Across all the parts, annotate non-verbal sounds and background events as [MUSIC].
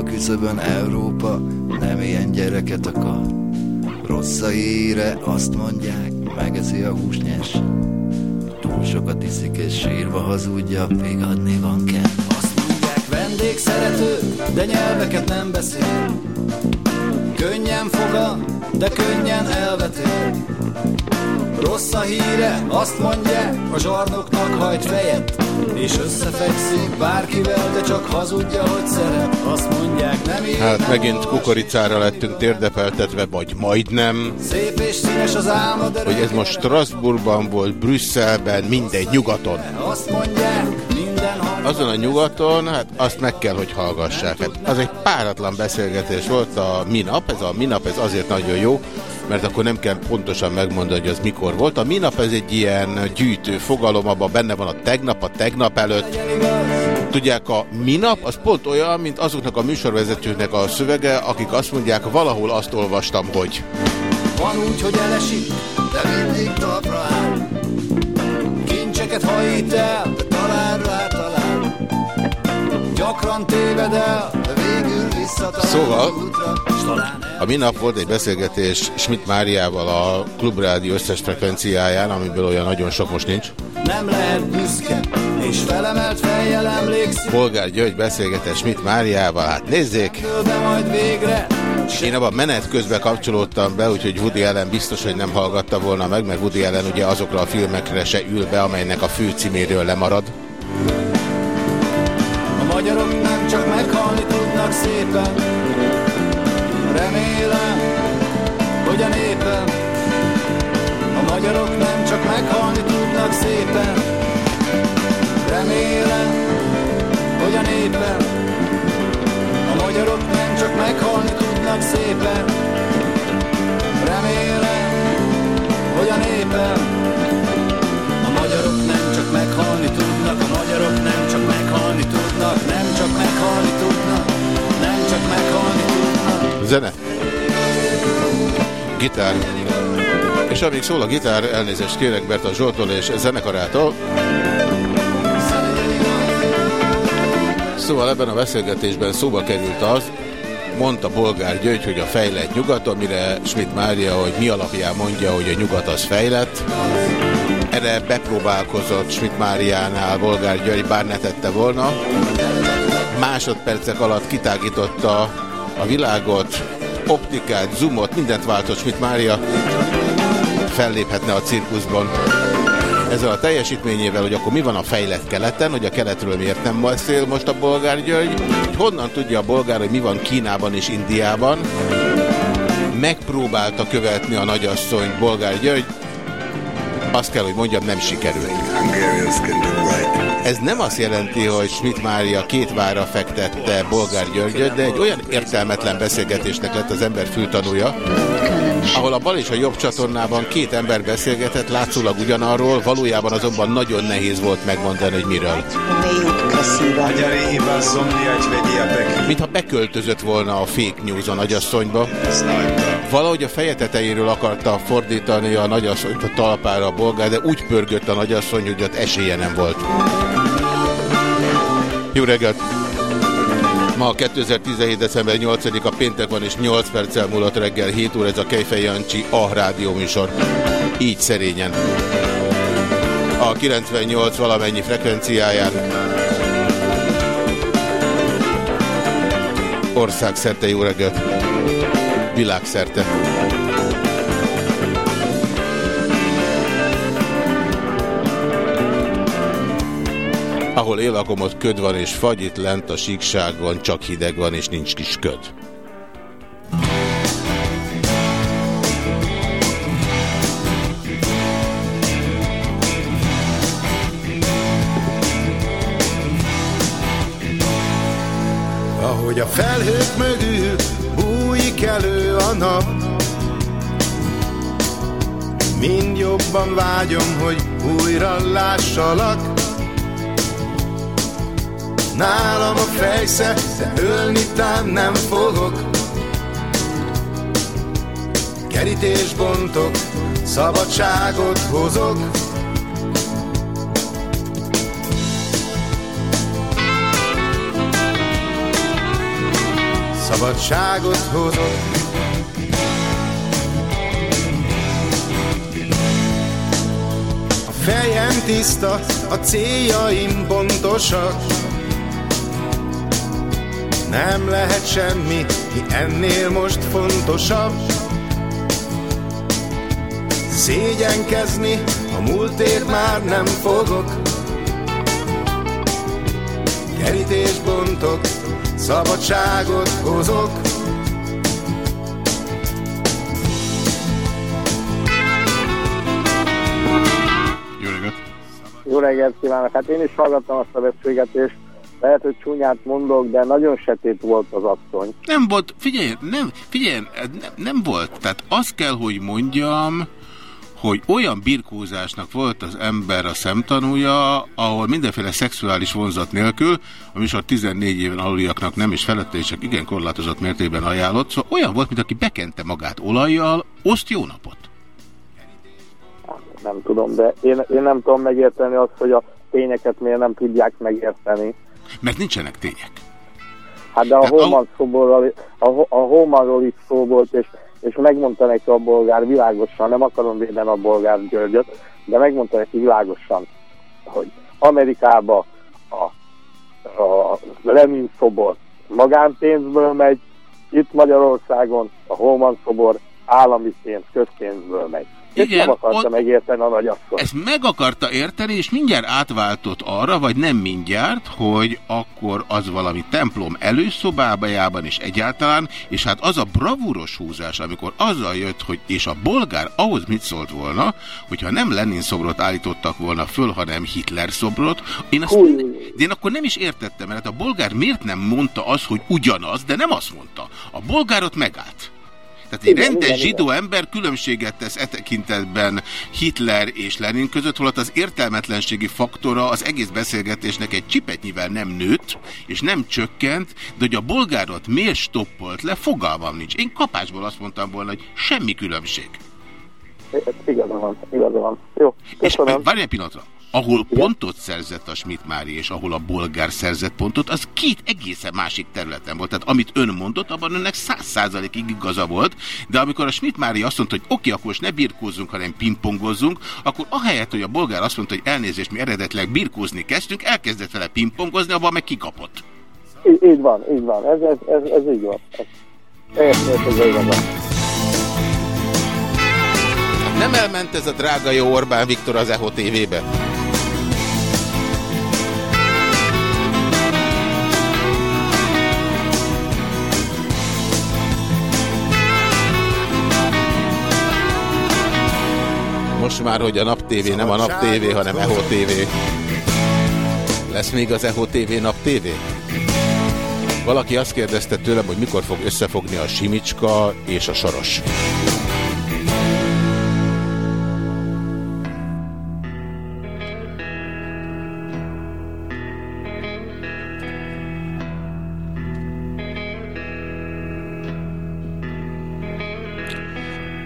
A küszöbön Európa, nem ilyen gyereket akar. Rossz a híre, azt mondják, megeszi a húsnyes. Túl sokat iszik és sírva hazudja, még adni van kell. Azt mondják, vendégszerető, de nyelveket nem beszél. Könnyen fogad, de könnyen elvetél. Rossz a híre, azt mondják, a zsarnoknak hajt fejet És összefekszik bárkivel, de csak hazudja, hogy szeret Azt mondják, nem ér, Hát nem megint kukoricára lettünk térdepeltetve, vagy majdnem. Szép és színes az álma, de Hogy ez most Strasbourgban volt, Brüsszelben, mindegy, nyugaton. Azt mondják, Azon a nyugaton, hát azt meg kell, hogy hallgassák. Hát az egy páratlan beszélgetés volt a minap, ez a minap, ez azért nagyon jó, mert akkor nem kell pontosan megmondani, hogy az mikor volt. A minap ez egy ilyen gyűjtő fogalom, abban benne van a tegnap, a tegnap előtt. Tudják, a minap az pont olyan, mint azoknak a műsorvezetőknek a szövege, akik azt mondják, valahol azt olvastam, hogy... Van úgy, hogy elesik, de mindig talpra áll Kincseket hajít el, de Gyakran téved el, végül visszatalál Szóval- útra. A minap volt egy beszélgetés Schmidt Máriával a Klubrádió összes frekvenciáján, amiből olyan nagyon sok most nincs. Nem lehet büszke, és felemelt fejjel emlékszik Polgár György beszélgetés Schmidt Máriával, hát nézzék, majd végre én abban menet közben kapcsolódtam be, úgyhogy Woody Allen biztos, hogy nem hallgatta volna meg, mert Woody Allen ugye azokra a filmekre se ül be, amelynek a fő címéről lemarad. Magyarok nem csak meghalni tudnak szépen. Remélem, hogy a népem A magyarok nem csak meghalni tudnak szépen. Remélem, hogy a népem A magyarok nem csak meghalni tudnak szépen. Remélem, hogy a népem meghalni tudnak, a magyarok nem csak meghalni tudnak, nem csak meghalni tudnak, nem csak meghalni tudnak. Zene. Gitár. És amíg szól a gitár, elnézést kérek Berta Zsoltól és zenekarától. Szóval ebben a beszélgetésben szóba került az, mondta Bolgár György, hogy a fejlett nyugat, amire Schmidt Mária, hogy mi alapján mondja, hogy a nyugat az fejlett. Erre bepróbálkozott Schmidt Máriánál Bolgár György, bár ne tette volna. Másodpercek alatt kitágította a világot, optikát, zoomot, mindent váltott Schmidt Mária. Felléphetne a cirkuszban. Ezzel a teljesítményével, hogy akkor mi van a fejlett keleten, hogy a keletről miért nem beszél most a bolgár György, honnan tudja a bolgár, hogy mi van Kínában és Indiában. Megpróbálta követni a nagyasszony bolgár György, azt kell, hogy mondjam, nem sikerült. Ez nem azt jelenti, hogy Schmidt Mária két vára fektette Bolgár Györgyöt, de egy olyan értelmetlen beszélgetésnek lett az ember fültanúja, ahol a bal és a jobb csatornában két ember beszélgetett, látszólag ugyanarról, valójában azonban nagyon nehéz volt megmondani, hogy miről. Mintha beköltözött volna a fake news a nagyasszonyba. Valahogy a feje tetejéről akarta fordítani a nagyasszonyt a talpára a bolgár, de úgy pörgött a nagyasszony, hogy ott esélye nem volt. Jó reggelt! Ma 2017. december 8-a péntek van, és 8 perccel múlott reggel 7 óra ez a Kejfej Jancsi a rádió műsor. Így szerényen. A 98 valamennyi frekvenciáján. Országszerte jó reggelt világszerte. Ahol él lakom, ott köd van és fagy, itt lent a síkságon csak hideg van és nincs kis köd. hogy a felhők mögül bújik elő a. Mind jobban vágyom, hogy újra lássalak. Nálam a fejsze, de ölni tán nem fogok. Kerítés bontok, szabadságot hozok. Szabadságot hozok. Fejem tiszta, a céljaim pontosak. Nem lehet semmi, mi ennél most fontosabb. Szégyenkezni, a múltért már nem fogok. Kerítés bontok, szabadságot hozok. Reggelt kívánok! Hát én is hallgattam azt a beszélgetést, lehet, hogy csúnyát mondok, de nagyon sötét volt az asszony. Nem volt, figyelj, nem, figyelj, nem, nem volt. Tehát azt kell, hogy mondjam, hogy olyan birkózásnak volt az ember a szemtanúja, ahol mindenféle szexuális vonzat nélkül, a műsor 14 éven aluliaknak nem is felette, és csak igen korlátozott mértékben ajánlott, szóval olyan volt, mint aki bekente magát olajjal, oszt jó napot. Nem tudom, de én, én nem tudom megérteni azt, hogy a tényeket miért nem tudják megérteni. Mert nincsenek tények. Hát de a Tehát Holman szoborral, a, a Holmanról is szó volt, és, és megmondta neki a bolgár világosan, nem akarom védeni a bolgár Györgyöt, de megmondta neki világosan, hogy Amerikába a, a Lenin szobor magánpénzből megy, itt Magyarországon a Holman szobor állami pénz, közpénzből megy. Igen, nem akarta ott- megérteni a nagyasszony. Ezt meg akarta érteni, és mindjárt átváltott arra, vagy nem mindjárt, hogy akkor az valami templom előszobájában is egyáltalán, és hát az a bravúros húzás, amikor azzal jött, hogy és a bolgár ahhoz mit szólt volna, hogyha nem Lenin szobrot állítottak volna föl, hanem Hitler szobrot, én azt, Húj. de én akkor nem is értettem, mert hát a bolgár miért nem mondta azt, hogy ugyanaz, de nem azt mondta. A bolgárot megállt. Tehát egy Igen, rendes igen, zsidó ember különbséget tesz e tekintetben Hitler és Lenin között, holott az értelmetlenségi faktora az egész beszélgetésnek egy csipetnyivel nem nőtt, és nem csökkent, de hogy a bolgárot miért stoppolt le, fogalmam nincs. Én kapásból azt mondtam volna, hogy semmi különbség. Igaza van, igaza van. Jó, És köszönöm. várj egy pillanatra. Ahol pontot szerzett a Schmidt Mári, és ahol a bolgár szerzett pontot, az két egészen másik területen volt. Tehát amit ön mondott, abban önnek száz százalékig igaza volt, de amikor a Schmidt Mári azt mondta, hogy oké, akkor most ne birkózzunk, hanem pingpongozzunk, akkor ahelyett, hogy a bolgár azt mondta, hogy elnézést, mi eredetileg birkózni kezdtünk, elkezdett vele pingpongozni, abban meg kikapott. Így, így van, így van. Ez, ez, ez, ez így van. Ez, teljes mértékben igaza. Hát nem elment ez a drága jó Orbán Viktor az EHO TV-be? Most már, hogy a Nap TV nem a Nap TV, hanem EHO TV. Lesz még az EHO TV Nap TV? Valaki azt kérdezte tőlem, hogy mikor fog összefogni a Simicska és a Soros.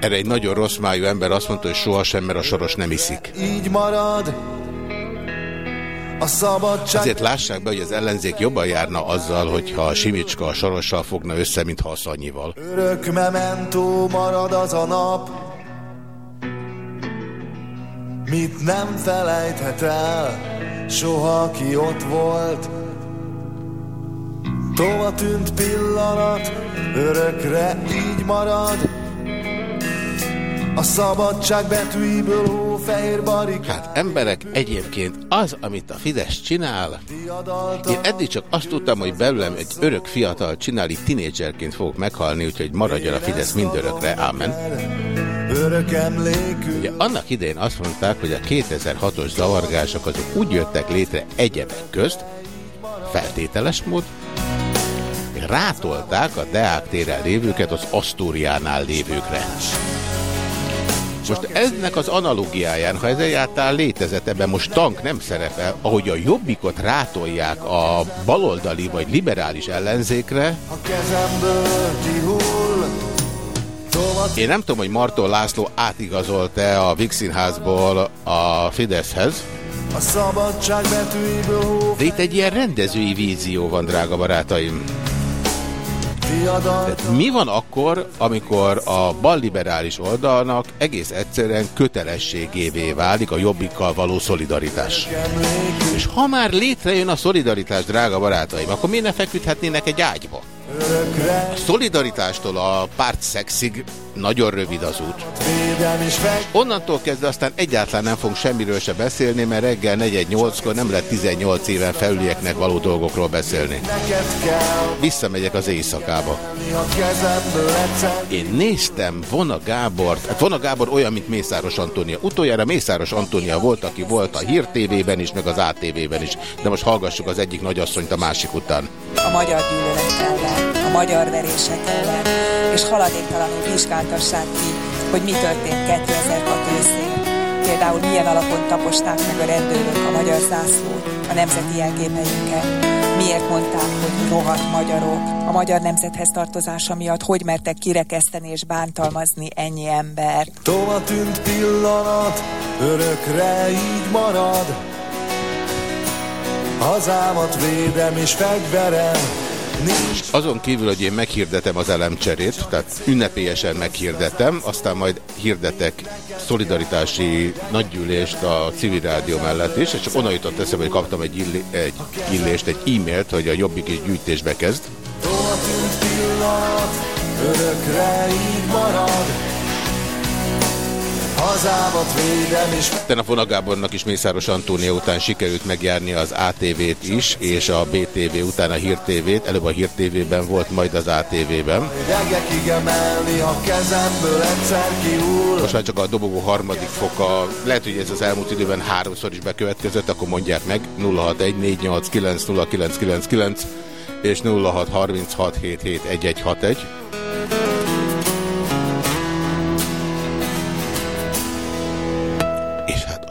Erre egy nagyon rossz májú ember azt mondta, hogy sohasem, mert a Soros nem iszik. Így marad a szabadság. Azért lássák be, hogy az ellenzék jobban járna azzal, hogyha a Simicska a Sorossal fogna össze, mint ha a Szanyival. Örök mementó marad az a nap, mit nem felejthet el, soha aki ott volt. Tova tűnt pillanat, örökre így marad, a szabadság betűiből hófehér barikát. Hát emberek, egyébként az, amit a Fidesz csinál, én eddig csak azt tudtam, hogy belőlem egy örök fiatal csinálni, tinédzserként fogok meghalni, úgyhogy maradjon a Fidesz mindörökre, ámen. Örök. Ugye annak idején azt mondták, hogy a 2006-os zavargások azok úgy jöttek létre egyebek közt, feltételes mód, rátolták a Deák téren lévőket az Asztóriánál lévőkre. Most ennek az analógiáján, ha ez egyáltalán létezett, ebben most tank nem szerepel, ahogy a jobbikot rátolják a baloldali vagy liberális ellenzékre, én nem tudom, hogy Martó László átigazolt-e a Vixinházból a Fideszhez, de itt egy ilyen rendezői vízió van, drága barátaim. Tehát mi van akkor, amikor a balliberális oldalnak egész egyszerűen kötelességévé válik a jobbikkal való szolidaritás? És ha már létrejön a szolidaritás, drága barátaim, akkor miért ne feküdhetnének egy ágyba? A szolidaritástól a párt szexig nagyon rövid az út. Onnantól kezdve aztán egyáltalán nem fogunk semmiről se beszélni, mert reggel 4-8-kor nem lehet 18 éven felülieknek való dolgokról beszélni. Visszamegyek az éjszakába. Én néztem Vona Gábort, hát Vona Gábor olyan, mint Mészáros Antónia. Utoljára Mészáros Antónia volt, aki volt a Hír TV-ben is, meg az ATV-ben is. De most hallgassuk az egyik nagyasszonyt a másik után. A magyar gyűlölet a magyar verések ellen, és haladéktalanul vizsgáltassák ki, hogy mi történt 2006 őszén. Például milyen alapon taposták meg a rendőrök a magyar zászlót, a nemzeti jelképeinket. Miért mondták, hogy rohadt magyarok, a magyar nemzethez tartozása miatt hogy mertek kirekeszteni és bántalmazni ennyi embert. Tova tűnt pillanat, örökre így marad, Hazámat védem és fegyverem, azon kívül, hogy én meghirdetem az elemcserét, tehát ünnepélyesen meghirdetem, aztán majd hirdetek szolidaritási nagygyűlést a civil rádió mellett is, és csak onnan jutott eszembe, hogy kaptam egy, illé, egy illést, egy e-mailt, hogy a Jobbik és gyűjtésbe kezd. Örökre így marad hazámat védem és... Tegnap Vona Gábornak is Mészáros Antónia után sikerült megjárni az ATV-t is, és a BTV után a Hír TV-t. Előbb a Hír TV-ben volt, majd az ATV-ben. Most már csak a dobogó harmadik foka. Lehet, hogy ez az elmúlt időben háromszor is bekövetkezett, akkor mondják meg 0614890999 és 0636771161.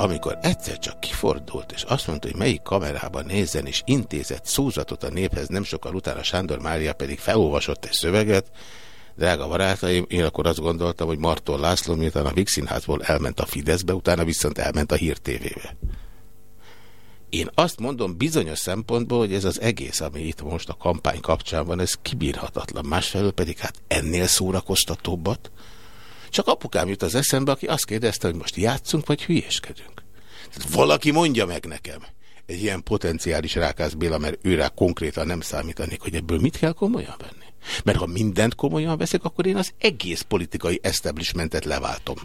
amikor egyszer csak kifordult, és azt mondta, hogy melyik kamerában nézzen, és intézett szózatot a néphez, nem sokkal utána Sándor Mária pedig felolvasott egy szöveget, drága barátaim, én akkor azt gondoltam, hogy Marton László miután a Vixinházból elment a Fideszbe, utána viszont elment a Hír TV-be. Én azt mondom bizonyos szempontból, hogy ez az egész, ami itt most a kampány kapcsán van, ez kibírhatatlan. Másfelől pedig hát ennél szórakoztatóbbat, csak apukám jut az eszembe, aki azt kérdezte, hogy most játszunk, vagy hülyéskedünk. Valaki mondja meg nekem, egy ilyen potenciális rákász Béla, mert őrá konkrétan nem számítanék, hogy ebből mit kell komolyan venni. Mert ha mindent komolyan veszek, akkor én az egész politikai establishmentet leváltom.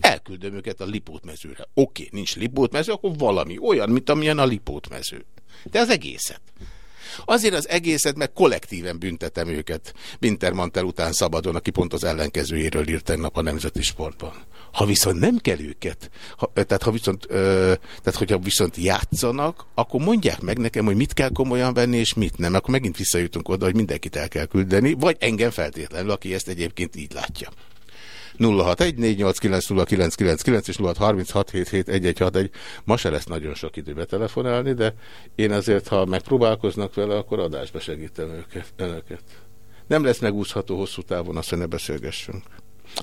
Elküldöm őket a Lipótmezőre. Oké, okay, nincs Lipótmező, akkor valami olyan, mint amilyen a Lipótmező. De az egészet. Azért az egészet, meg kollektíven büntetem őket. Wintermantel után szabadon, aki pont az ellenkezőjéről írt tegnap a Nemzeti Sportban. Ha viszont nem kell őket, ha, tehát, ha viszont, ö, tehát hogyha viszont játszanak, akkor mondják meg nekem, hogy mit kell komolyan venni, és mit nem. Akkor megint visszajutunk oda, hogy mindenkit el kell küldeni, vagy engem feltétlenül, aki ezt egyébként így látja. 0614890999 és 0636771161. Ma se lesz nagyon sok idő betelefonálni, de én azért, ha megpróbálkoznak vele, akkor adásba segítem őket, önöket. Nem lesz megúszható hosszú távon, azt, ne beszélgessünk.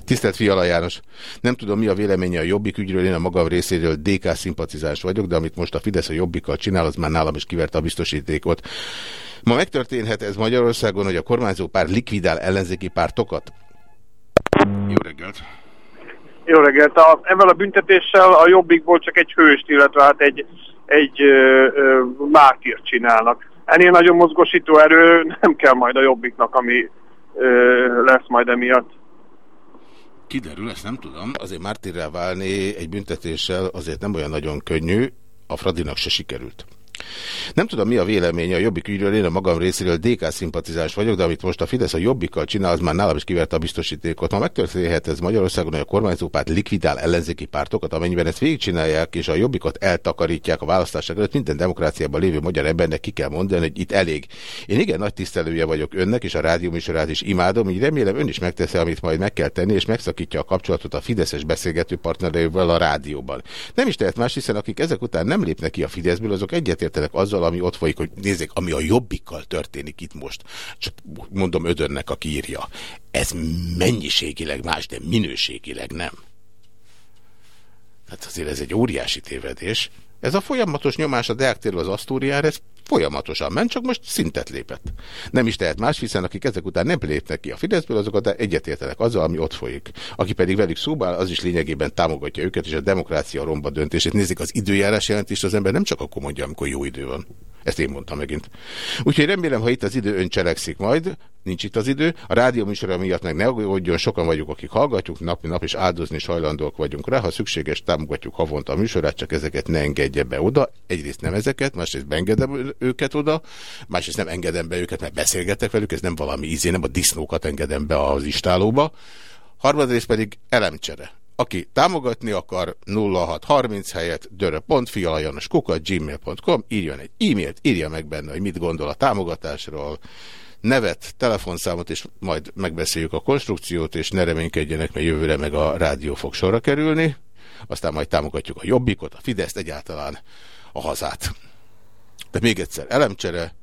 Tisztelt Fiala János, nem tudom mi a véleménye a Jobbik ügyről, én a magam részéről DK szimpatizás vagyok, de amit most a Fidesz a Jobbikkal csinál, az már nálam is kiverte a biztosítékot. Ma megtörténhet ez Magyarországon, hogy a kormányzó pár likvidál ellenzéki pártokat? Jó reggelt! Jó reggelt! A, ezzel a büntetéssel a Jobbikból csak egy hőst, illetve hát egy, egy ö, ö, mártírt csinálnak. Ennél nagyon mozgosító erő nem kell majd a Jobbiknak, ami ö, lesz majd emiatt. Kiderül, ezt nem tudom. Azért mártírrel válni egy büntetéssel azért nem olyan nagyon könnyű, a Fradinak se sikerült. Nem tudom, mi a véleménye a Jobbik ügyről, én a magam részéről DK szimpatizáns vagyok, de amit most a Fidesz a Jobbikkal csinál, az már nálam is kiverte a biztosítékot. Ma megtörténhet ez Magyarországon, hogy a kormányzópárt likvidál ellenzéki pártokat, amennyiben ezt végigcsinálják, és a Jobbikot eltakarítják a választások előtt, minden demokráciában lévő magyar embernek ki kell mondani, hogy itt elég. Én igen nagy tisztelője vagyok önnek, és a rádióműsorát is imádom, így remélem ön is megteszi, amit majd meg kell tenni, és megszakítja a kapcsolatot a Fideszes beszélgető partnereivel a rádióban. Nem is tehet más, hiszen akik ezek után nem lépnek ki a Fideszből, azok egyetértenek azzal, ami ott folyik, hogy nézzék, ami a jobbikkal történik itt most. Csak mondom ödönnek, aki írja. Ez mennyiségileg más, de minőségileg nem. Hát azért ez egy óriási tévedés. Ez a folyamatos nyomás a Deák az Asztóriára, ez folyamatosan ment, csak most szintet lépett. Nem is tehet más, hiszen akik ezek után nem lépnek ki a Fideszből, azokat egyetértenek azzal, ami ott folyik. Aki pedig velük szóbál, az is lényegében támogatja őket, és a demokrácia romba döntését. Nézik, az időjárás jelentést az ember nem csak akkor mondja, amikor jó idő van. Ezt én mondtam megint. Úgyhogy remélem, ha itt az idő, ön cselekszik majd, nincs itt az idő. A rádió műsora miatt meg ne aggódjon, sokan vagyunk, akik hallgatjuk, napi nap is áldozni is hajlandók vagyunk rá. Ha szükséges, támogatjuk havonta a műsorát, csak ezeket ne engedje be oda. Egyrészt nem ezeket, másrészt beengedem őket oda, másrészt nem engedem be őket, mert beszélgetek velük, ez nem valami ízé, nem a disznókat engedem be az istálóba. Harmadrészt pedig elemcsere. Aki támogatni akar, 0630 helyett dörö.fialajanoskukat gmail.com, írjon egy e-mailt, írja meg benne, hogy mit gondol a támogatásról, nevet, telefonszámot, és majd megbeszéljük a konstrukciót, és ne reménykedjenek, mert jövőre meg a rádió fog sorra kerülni. Aztán majd támogatjuk a Jobbikot, a Fideszt, egyáltalán a hazát. De még egyszer, elemcsere,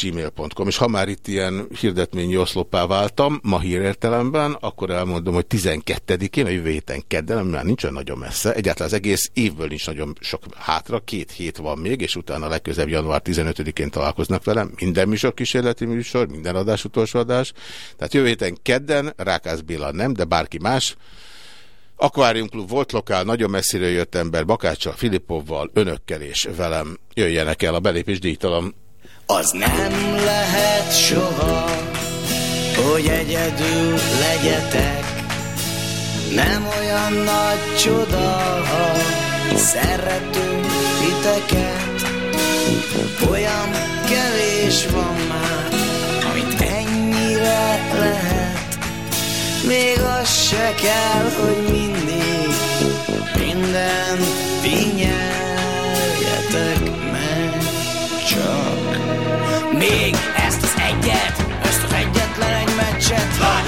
gmail.com és ha már itt ilyen hirdetményi oszloppá váltam, ma hírértelemben, akkor elmondom, hogy 12-én, a jövő héten kedden, már nincs olyan nagyon messze, egyáltalán az egész évből nincs nagyon sok hátra, két hét van még, és utána legközebb január 15-én találkoznak velem, minden műsor kísérleti műsor, minden adás utolsó adás, tehát jövő héten kedden, Rákász Béla nem, de bárki más, Aquarium Klub volt lokál, nagyon messziről jött ember, Bakáccsal, Filipovval, önökkel és velem jöjjenek el a belépés díjtalan. Az nem lehet soha, hogy egyedül legyetek, nem olyan nagy csoda, ha szeretünk titeket. Olyan kevés van már, még az se kell, hogy mindig minden ti nyerjetek meg csak. Még ezt az egyet, ezt az egyetlen egy meccset, lányok,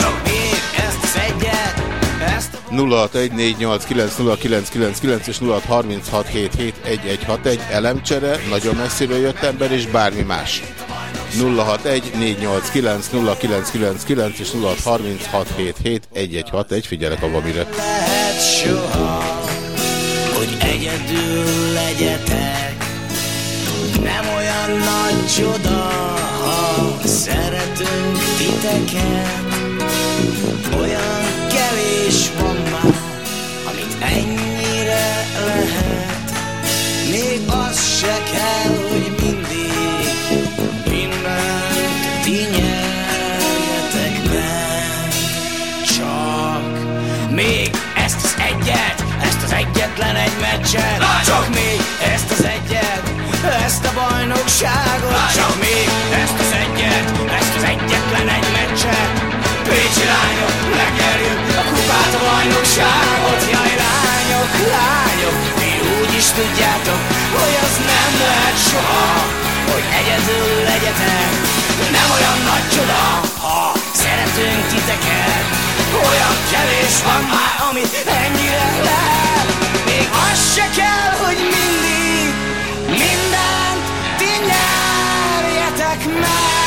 0614890999 és 0636771161 elemcsere, nagyon messziről jött ember és bármi más. 061-489-0999 és 0636771161, figyelek a vamire. Lehet soha, hogy egyedül legyetek, nem olyan nagy csoda, ha szeretünk titeket. Olyan kevés van ennyire lehet, még az se kell, hogy egyetlen egy meccset. Csak még ezt az egyet, ezt a bajnokságot. Csak még ezt az egyet, ezt az egyetlen egy meccset. Pécsi lányok, megnyerjük a kupát, a bajnokságot is tudjátok, hogy az nem lehet soha Hogy egyedül legyetek, nem olyan nagy csoda, ha szeretünk titeket. Olyan kevés van már, amit ennyire lehet. Még az se kell, hogy mindig mindent ti nyerjetek meg.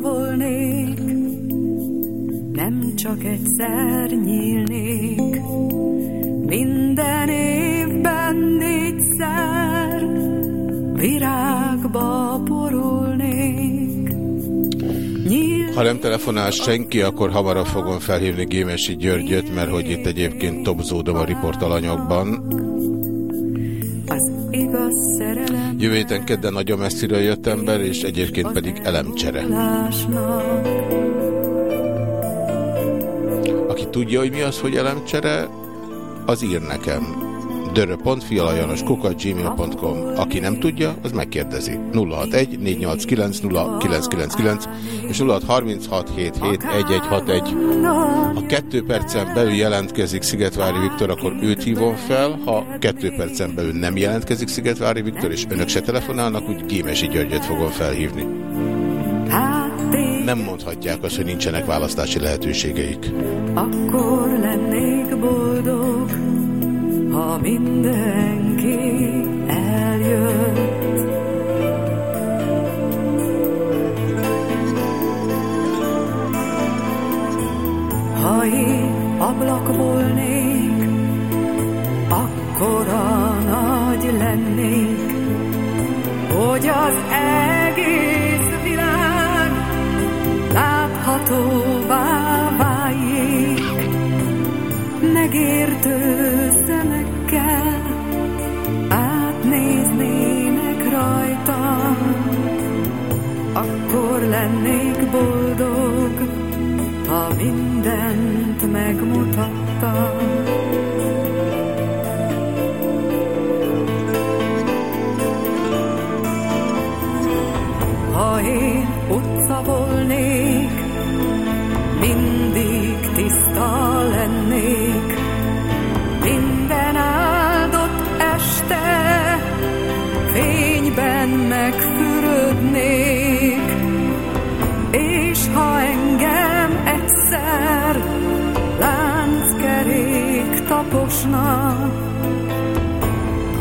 Volnék, nem csak egyszer nyílnék, minden évben négyszer virágba porolnék. Ha nem telefonál senki, akkor hamarabb fogom felhívni Gémesi Györgyöt, mert hogy itt egyébként topzódom a riportalanyokban. Jövő héten kedden nagyon messziről jött ember, és egyébként pedig elemcsere. Aki tudja, hogy mi az, hogy elemcsere, az ír nekem dörö.fialajanoskuka.gmail.com Aki nem tudja, az megkérdezi. 061 489 0999 és 0636771161. Ha kettő percen belül jelentkezik Szigetvári Viktor, akkor őt hívom fel. Ha kettő percen belül nem jelentkezik Szigetvári Viktor, és önök se telefonálnak, úgy Gémesi Györgyöt fogom felhívni. Nem mondhatják azt, hogy nincsenek választási lehetőségeik. Akkor lennék boldog, ha mindenki eljött. Ha én ablak volnék, akkora nagy lennék, hogy az egész világ láthatóvá váljék, megértő szemekkel átnéznének rajtam, akkor lennék boldog, ha mindent megmutattam.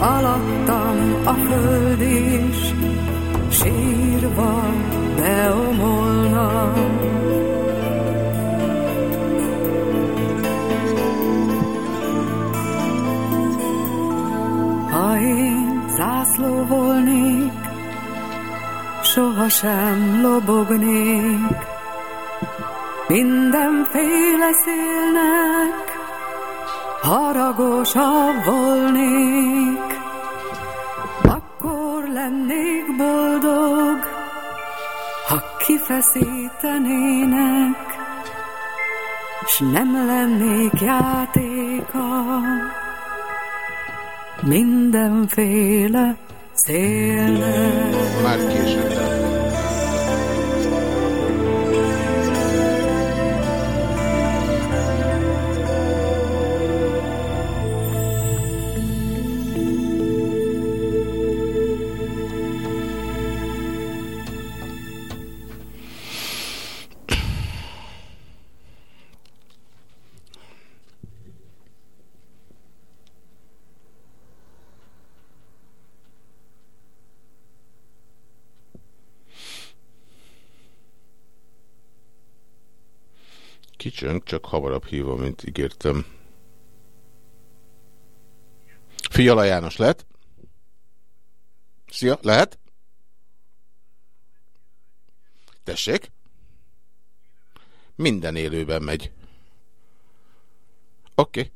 Alattam a föld is, sírva beomolna. Ha én zászló volnék, sohasem lobognék, mindenféle szélnek haragosabb volnék, boldog, ha kifeszítenének, s nem lennék játéka mindenféle szélnek. Már később. Kicsönk, csak hamarabb hívom, mint ígértem. Fiala János, lehet? Szia, lehet? Tessék? Minden élőben megy. Oké. Okay.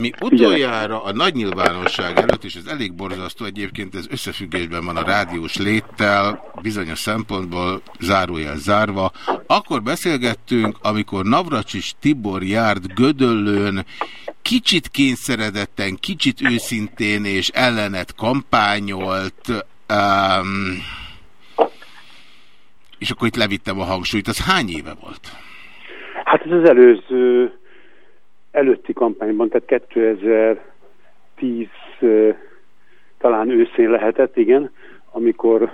Mi utoljára a nagy nyilvánosság előtt, és ez elég borzasztó egyébként, ez összefüggésben van a rádiós léttel, bizonyos szempontból zárójel zárva. Akkor beszélgettünk, amikor Navracsis Tibor járt Gödöllőn, kicsit kényszeredetten, kicsit őszintén és ellenet kampányolt, um, és akkor itt levittem a hangsúlyt. Az hány éve volt? Hát ez az előző előtti kampányban, tehát 2010 talán őszén lehetett, igen, amikor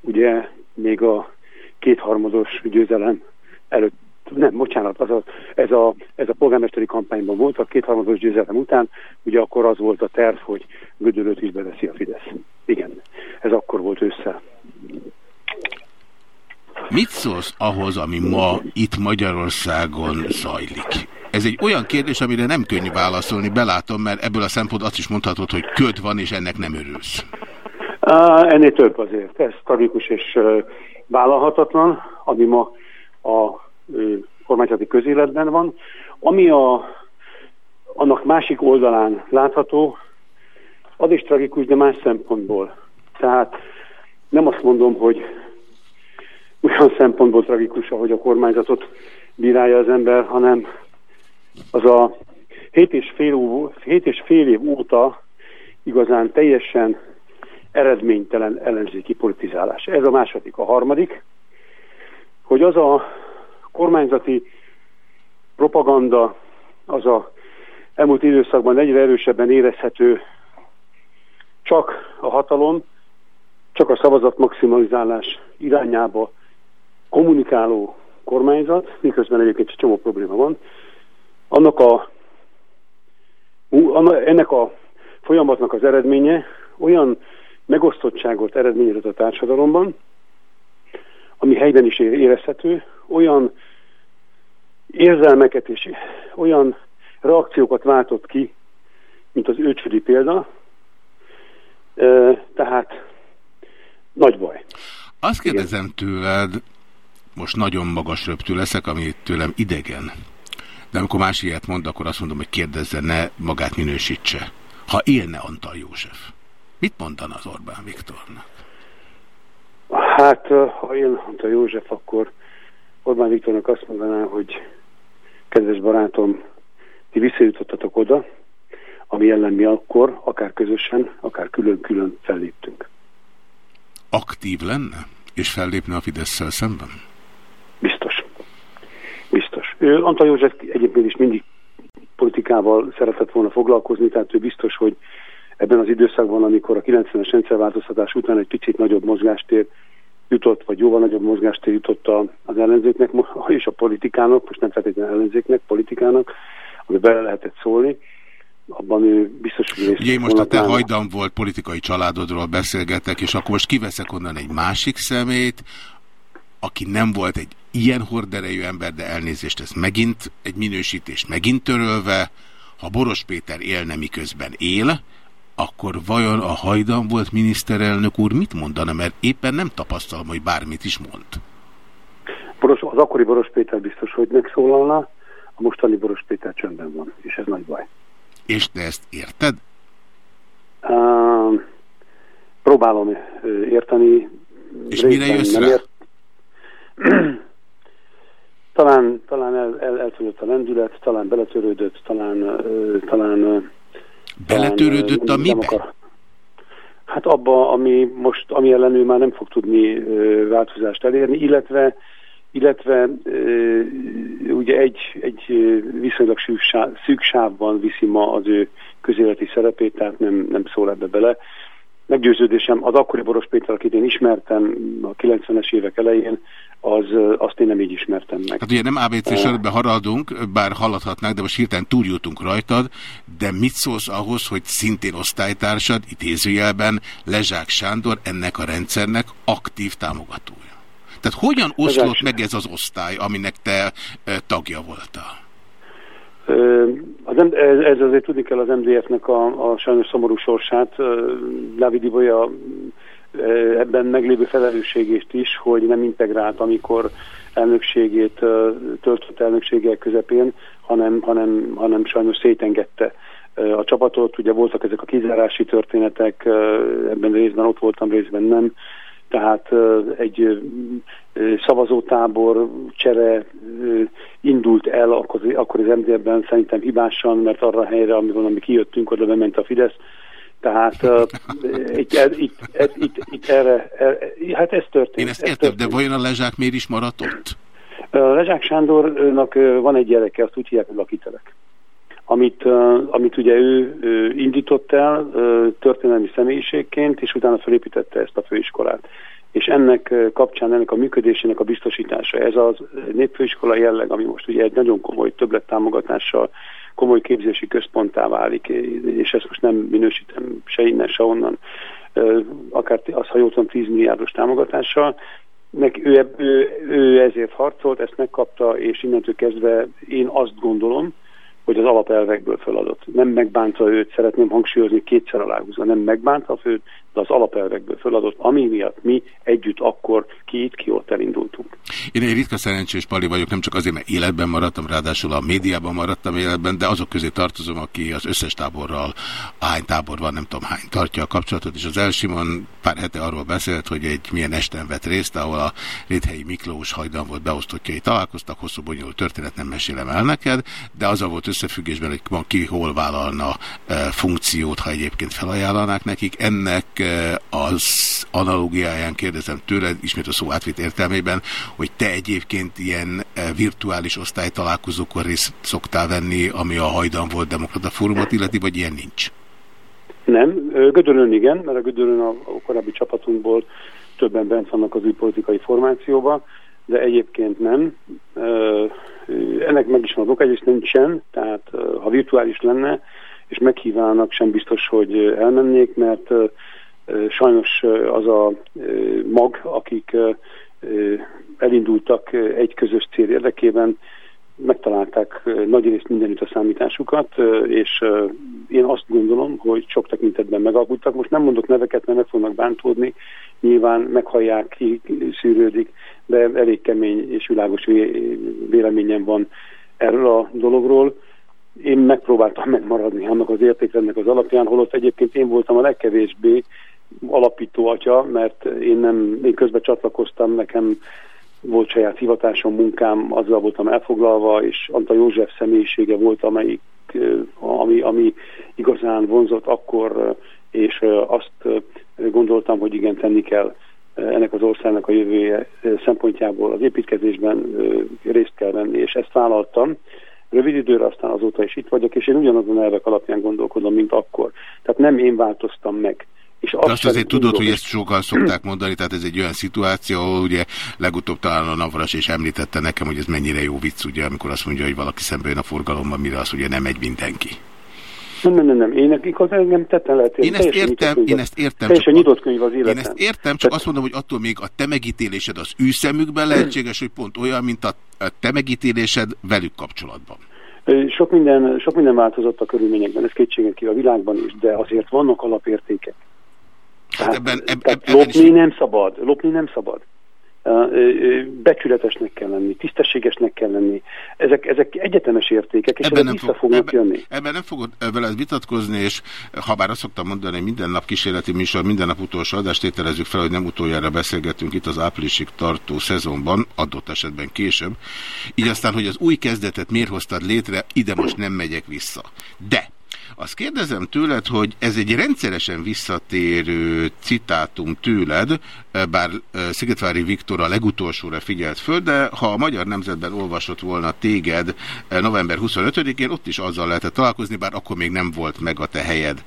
ugye még a kétharmados győzelem előtt, nem, bocsánat, az a, ez, a, ez a polgármesteri kampányban volt, a kétharmados győzelem után, ugye akkor az volt a terv, hogy Gödölőt is beveszi a Fidesz. Igen, ez akkor volt össze. Mit szólsz ahhoz, ami ma itt Magyarországon zajlik? Ez egy olyan kérdés, amire nem könnyű válaszolni, belátom, mert ebből a szempont azt is mondhatod, hogy köd van, és ennek nem örülsz. Uh, ennél több azért. Ez tragikus és uh, vállalhatatlan, ami ma a kormányzati közéletben van. Ami a, annak másik oldalán látható, az is tragikus, de más szempontból. Tehát nem azt mondom, hogy olyan szempontból tragikus, ahogy a kormányzatot bírálja az ember, hanem az a 7 és fél, 7 és fél év óta igazán teljesen eredménytelen ellenzéki politizálás. Ez a második. A harmadik, hogy az a kormányzati propaganda, az a elmúlt időszakban egyre erősebben érezhető csak a hatalom, csak a szavazat maximalizálás irányába kommunikáló kormányzat, miközben egyébként egy csomó probléma van, annak a, ennek a folyamatnak az eredménye olyan megosztottságot eredményezett a társadalomban, ami helyben is érezhető, olyan érzelmeket és olyan reakciókat váltott ki, mint az őcsödi példa, tehát nagy baj. Azt kérdezem tőled, most nagyon magas röptű leszek, ami tőlem idegen. De amikor más ilyet mond, akkor azt mondom, hogy kérdezze, ne magát minősítse. Ha élne Antal József, mit mondana az Orbán Viktornak? Hát, ha én Antal József, akkor Orbán Viktornak azt mondaná, hogy kedves barátom, ti visszajutottatok oda, ami ellen mi akkor, akár közösen, akár külön-külön felléptünk. Aktív lenne? És fellépne a fidesz szemben? Antal József egyébként is mindig politikával szeretett volna foglalkozni, tehát ő biztos, hogy ebben az időszakban, amikor a 90-es rendszerváltoztatás után egy picit nagyobb mozgástér jutott, vagy jóval nagyobb mozgástér jutott az ellenzéknek, és a politikának, most nem feltétlenül ellenzéknek, politikának, ami bele lehetett szólni, abban ő biztos, hogy Ugye én most a te hajdan volt politikai családodról beszélgetek, és akkor most kiveszek onnan egy másik szemét, aki nem volt egy ilyen horderejű ember, de elnézést, ez megint egy minősítés megint törölve, ha Boros Péter élne miközben él, akkor vajon a hajdan volt miniszterelnök úr mit mondana, mert éppen nem tapasztalom, hogy bármit is mond. Boros, az akkori Boros Péter biztos, hogy megszólalna, a mostani Boros Péter csöndben van, és ez nagy baj. És te ezt érted? Uh, próbálom érteni. És mire jössz rá? Ért... [CLEARS THROAT] talán talán el, el, eltűnött a lendület, talán beletörődött, talán... Uh, talán Beletörődött talán, a mibe? Akar... Hát abba, ami most, ami ellen ő már nem fog tudni uh, változást elérni, illetve illetve ugye egy, egy viszonylag szűk sávban viszi ma az ő közéleti szerepét, tehát nem, nem szól ebbe bele. Meggyőződésem, az akkori Boros Péter, akit én ismertem a 90-es évek elején, az, azt én nem így ismertem meg. Hát ugye nem ABC sorban haradunk, bár haladhatnánk, de most hirtelen túljutunk rajtad, de mit szólsz ahhoz, hogy szintén osztálytársad, idézőjelben Lezsák Sándor ennek a rendszernek aktív támogatója? Tehát hogyan oszlott meg ez az osztály, aminek te tagja voltál? Az, ez azért tudni kell az MDF-nek a, a sajnos szomorú sorsát. Dávid Ibolya ebben meglévő felelősségést is, hogy nem integrált, amikor elnökségét töltött elnökségek közepén, hanem, hanem, hanem sajnos szétengedte a csapatot. Ugye voltak ezek a kizárási történetek, ebben részben ott voltam, részben nem tehát egy szavazótábor csere indult el akkor, akkor az MDF-ben szerintem hibásan, mert arra a helyre, amikor ami kijöttünk, oda bement a Fidesz. Tehát itt, itt, itt, itt erre, erre, hát ez történt. Én ezt értem, de vajon a Lezsák miért is maradt ott? Lezsák Sándornak van egy gyereke, azt úgy hívják, hogy lakitelek amit, amit ugye ő uh, indított el történelmi személyiségként, és utána felépítette ezt a főiskolát. És ennek kapcsán, ennek a működésének a biztosítása, ez az népfőiskola jelleg, ami most ugye egy nagyon komoly többlettámogatással, komoly képzési központtá válik, és ezt most nem minősítem se innen, se onnan, akár azt, ha jól tudom, 10 milliárdos támogatással, Nek, ő, ő, ő ezért harcolt, ezt megkapta, és innentől kezdve én azt gondolom, hogy az alapelvekből feladott. Nem megbánta őt, szeretném hangsúlyozni, kétszer aláhúzva, nem megbánta őt, az alapelvekből föladott, ami miatt mi együtt akkor ki itt, ki ott elindultunk. Én egy ritka szerencsés pali vagyok, nem csak azért, mert életben maradtam, ráadásul a médiában maradtam életben, de azok közé tartozom, aki az összes táborral, hány tábor van, nem tudom hány, tartja a kapcsolatot, és az Elsimon pár hete arról beszélt, hogy egy milyen esten vett részt, ahol a Réthelyi Miklós hajdan volt beosztottjai találkoztak, hosszú bonyolult történet nem mesélem el neked, de az volt összefüggésben, hogy ki hol vállalna e, funkciót, ha egyébként felajánlanák nekik. Ennek az analógiáján kérdezem tőled, ismét a szó átvitt értelmében, hogy te egyébként ilyen e, virtuális osztálytalálkozókon részt szoktál venni, ami a hajdan volt demokrata fórumot illeti, vagy ilyen nincs? Nem, Gödörön igen, mert a Gödörön a, korábbi csapatunkból többen bent vannak az új politikai formációban, de egyébként nem. Ennek meg is van az oka, egyrészt nincsen, tehát ha virtuális lenne, és meghíválnak, sem biztos, hogy elmennék, mert sajnos az a mag, akik elindultak egy közös cél érdekében, megtalálták nagyrészt mindenütt a számításukat, és én azt gondolom, hogy sok tekintetben megalkuttak. Most nem mondok neveket, mert meg fognak bántódni, nyilván meghallják, ki szűrődik, de elég kemény és világos véleményem van erről a dologról. Én megpróbáltam megmaradni annak az értékrendnek az alapján, holott egyébként én voltam a legkevésbé alapító atya, mert én nem, én közben csatlakoztam, nekem volt saját hivatásom, munkám, azzal voltam elfoglalva, és Anta József személyisége volt, amelyik, ami, ami igazán vonzott akkor, és azt gondoltam, hogy igen, tenni kell ennek az országnak a jövője szempontjából az építkezésben részt kell venni, és ezt vállaltam. Rövid időre aztán azóta is itt vagyok, és én ugyanazon elvek alapján gondolkodom, mint akkor. Tehát nem én változtam meg és azt, azt azért tudod, hogy ezt sokan szokták mondani, tehát ez egy olyan szituáció, ahol ugye legutóbb talán a Navras és említette nekem, hogy ez mennyire jó vicc, ugye, amikor azt mondja, hogy valaki szembe jön a forgalomban, mire az ugye nem megy mindenki. Nem, nem, nem, nem. Én nekik az engem tetten lehet. Én ezt értem, én ezt értem. Teljesen nyitott könyv az életem. Én ezt értem, csak azt mondom, hogy attól még a te megítélésed az ő szemükben lehetséges, hogy pont olyan, mint a te megítélésed velük kapcsolatban. Sok minden, sok minden változott a körülményekben, ez kétségen ki a világban is, de azért vannak alapértékek. Hát ebben, eb, eb, ebben lopni is... nem szabad, lopni nem szabad. Becsületesnek kell lenni, tisztességesnek kell lenni. Ezek, ezek egyetemes értékek, és ebben ezek vissza fog, fognak ebben, jönni. Ebben nem fogod veled vitatkozni, és ha bár azt szoktam mondani, minden nap kísérleti műsor, minden nap utolsó adást tételezzük fel, hogy nem utoljára beszélgetünk itt az áprilisig tartó szezonban, adott esetben később. Így aztán, hogy az új kezdetet miért hoztad létre, ide most nem megyek vissza. De azt kérdezem tőled, hogy ez egy rendszeresen visszatérő citátum tőled, bár eh, Szigetvári Viktor a legutolsóra figyelt föl, de ha a Magyar Nemzetben olvasott volna téged eh, november 25-én, ott is azzal lehetett találkozni, bár akkor még nem volt meg a te helyed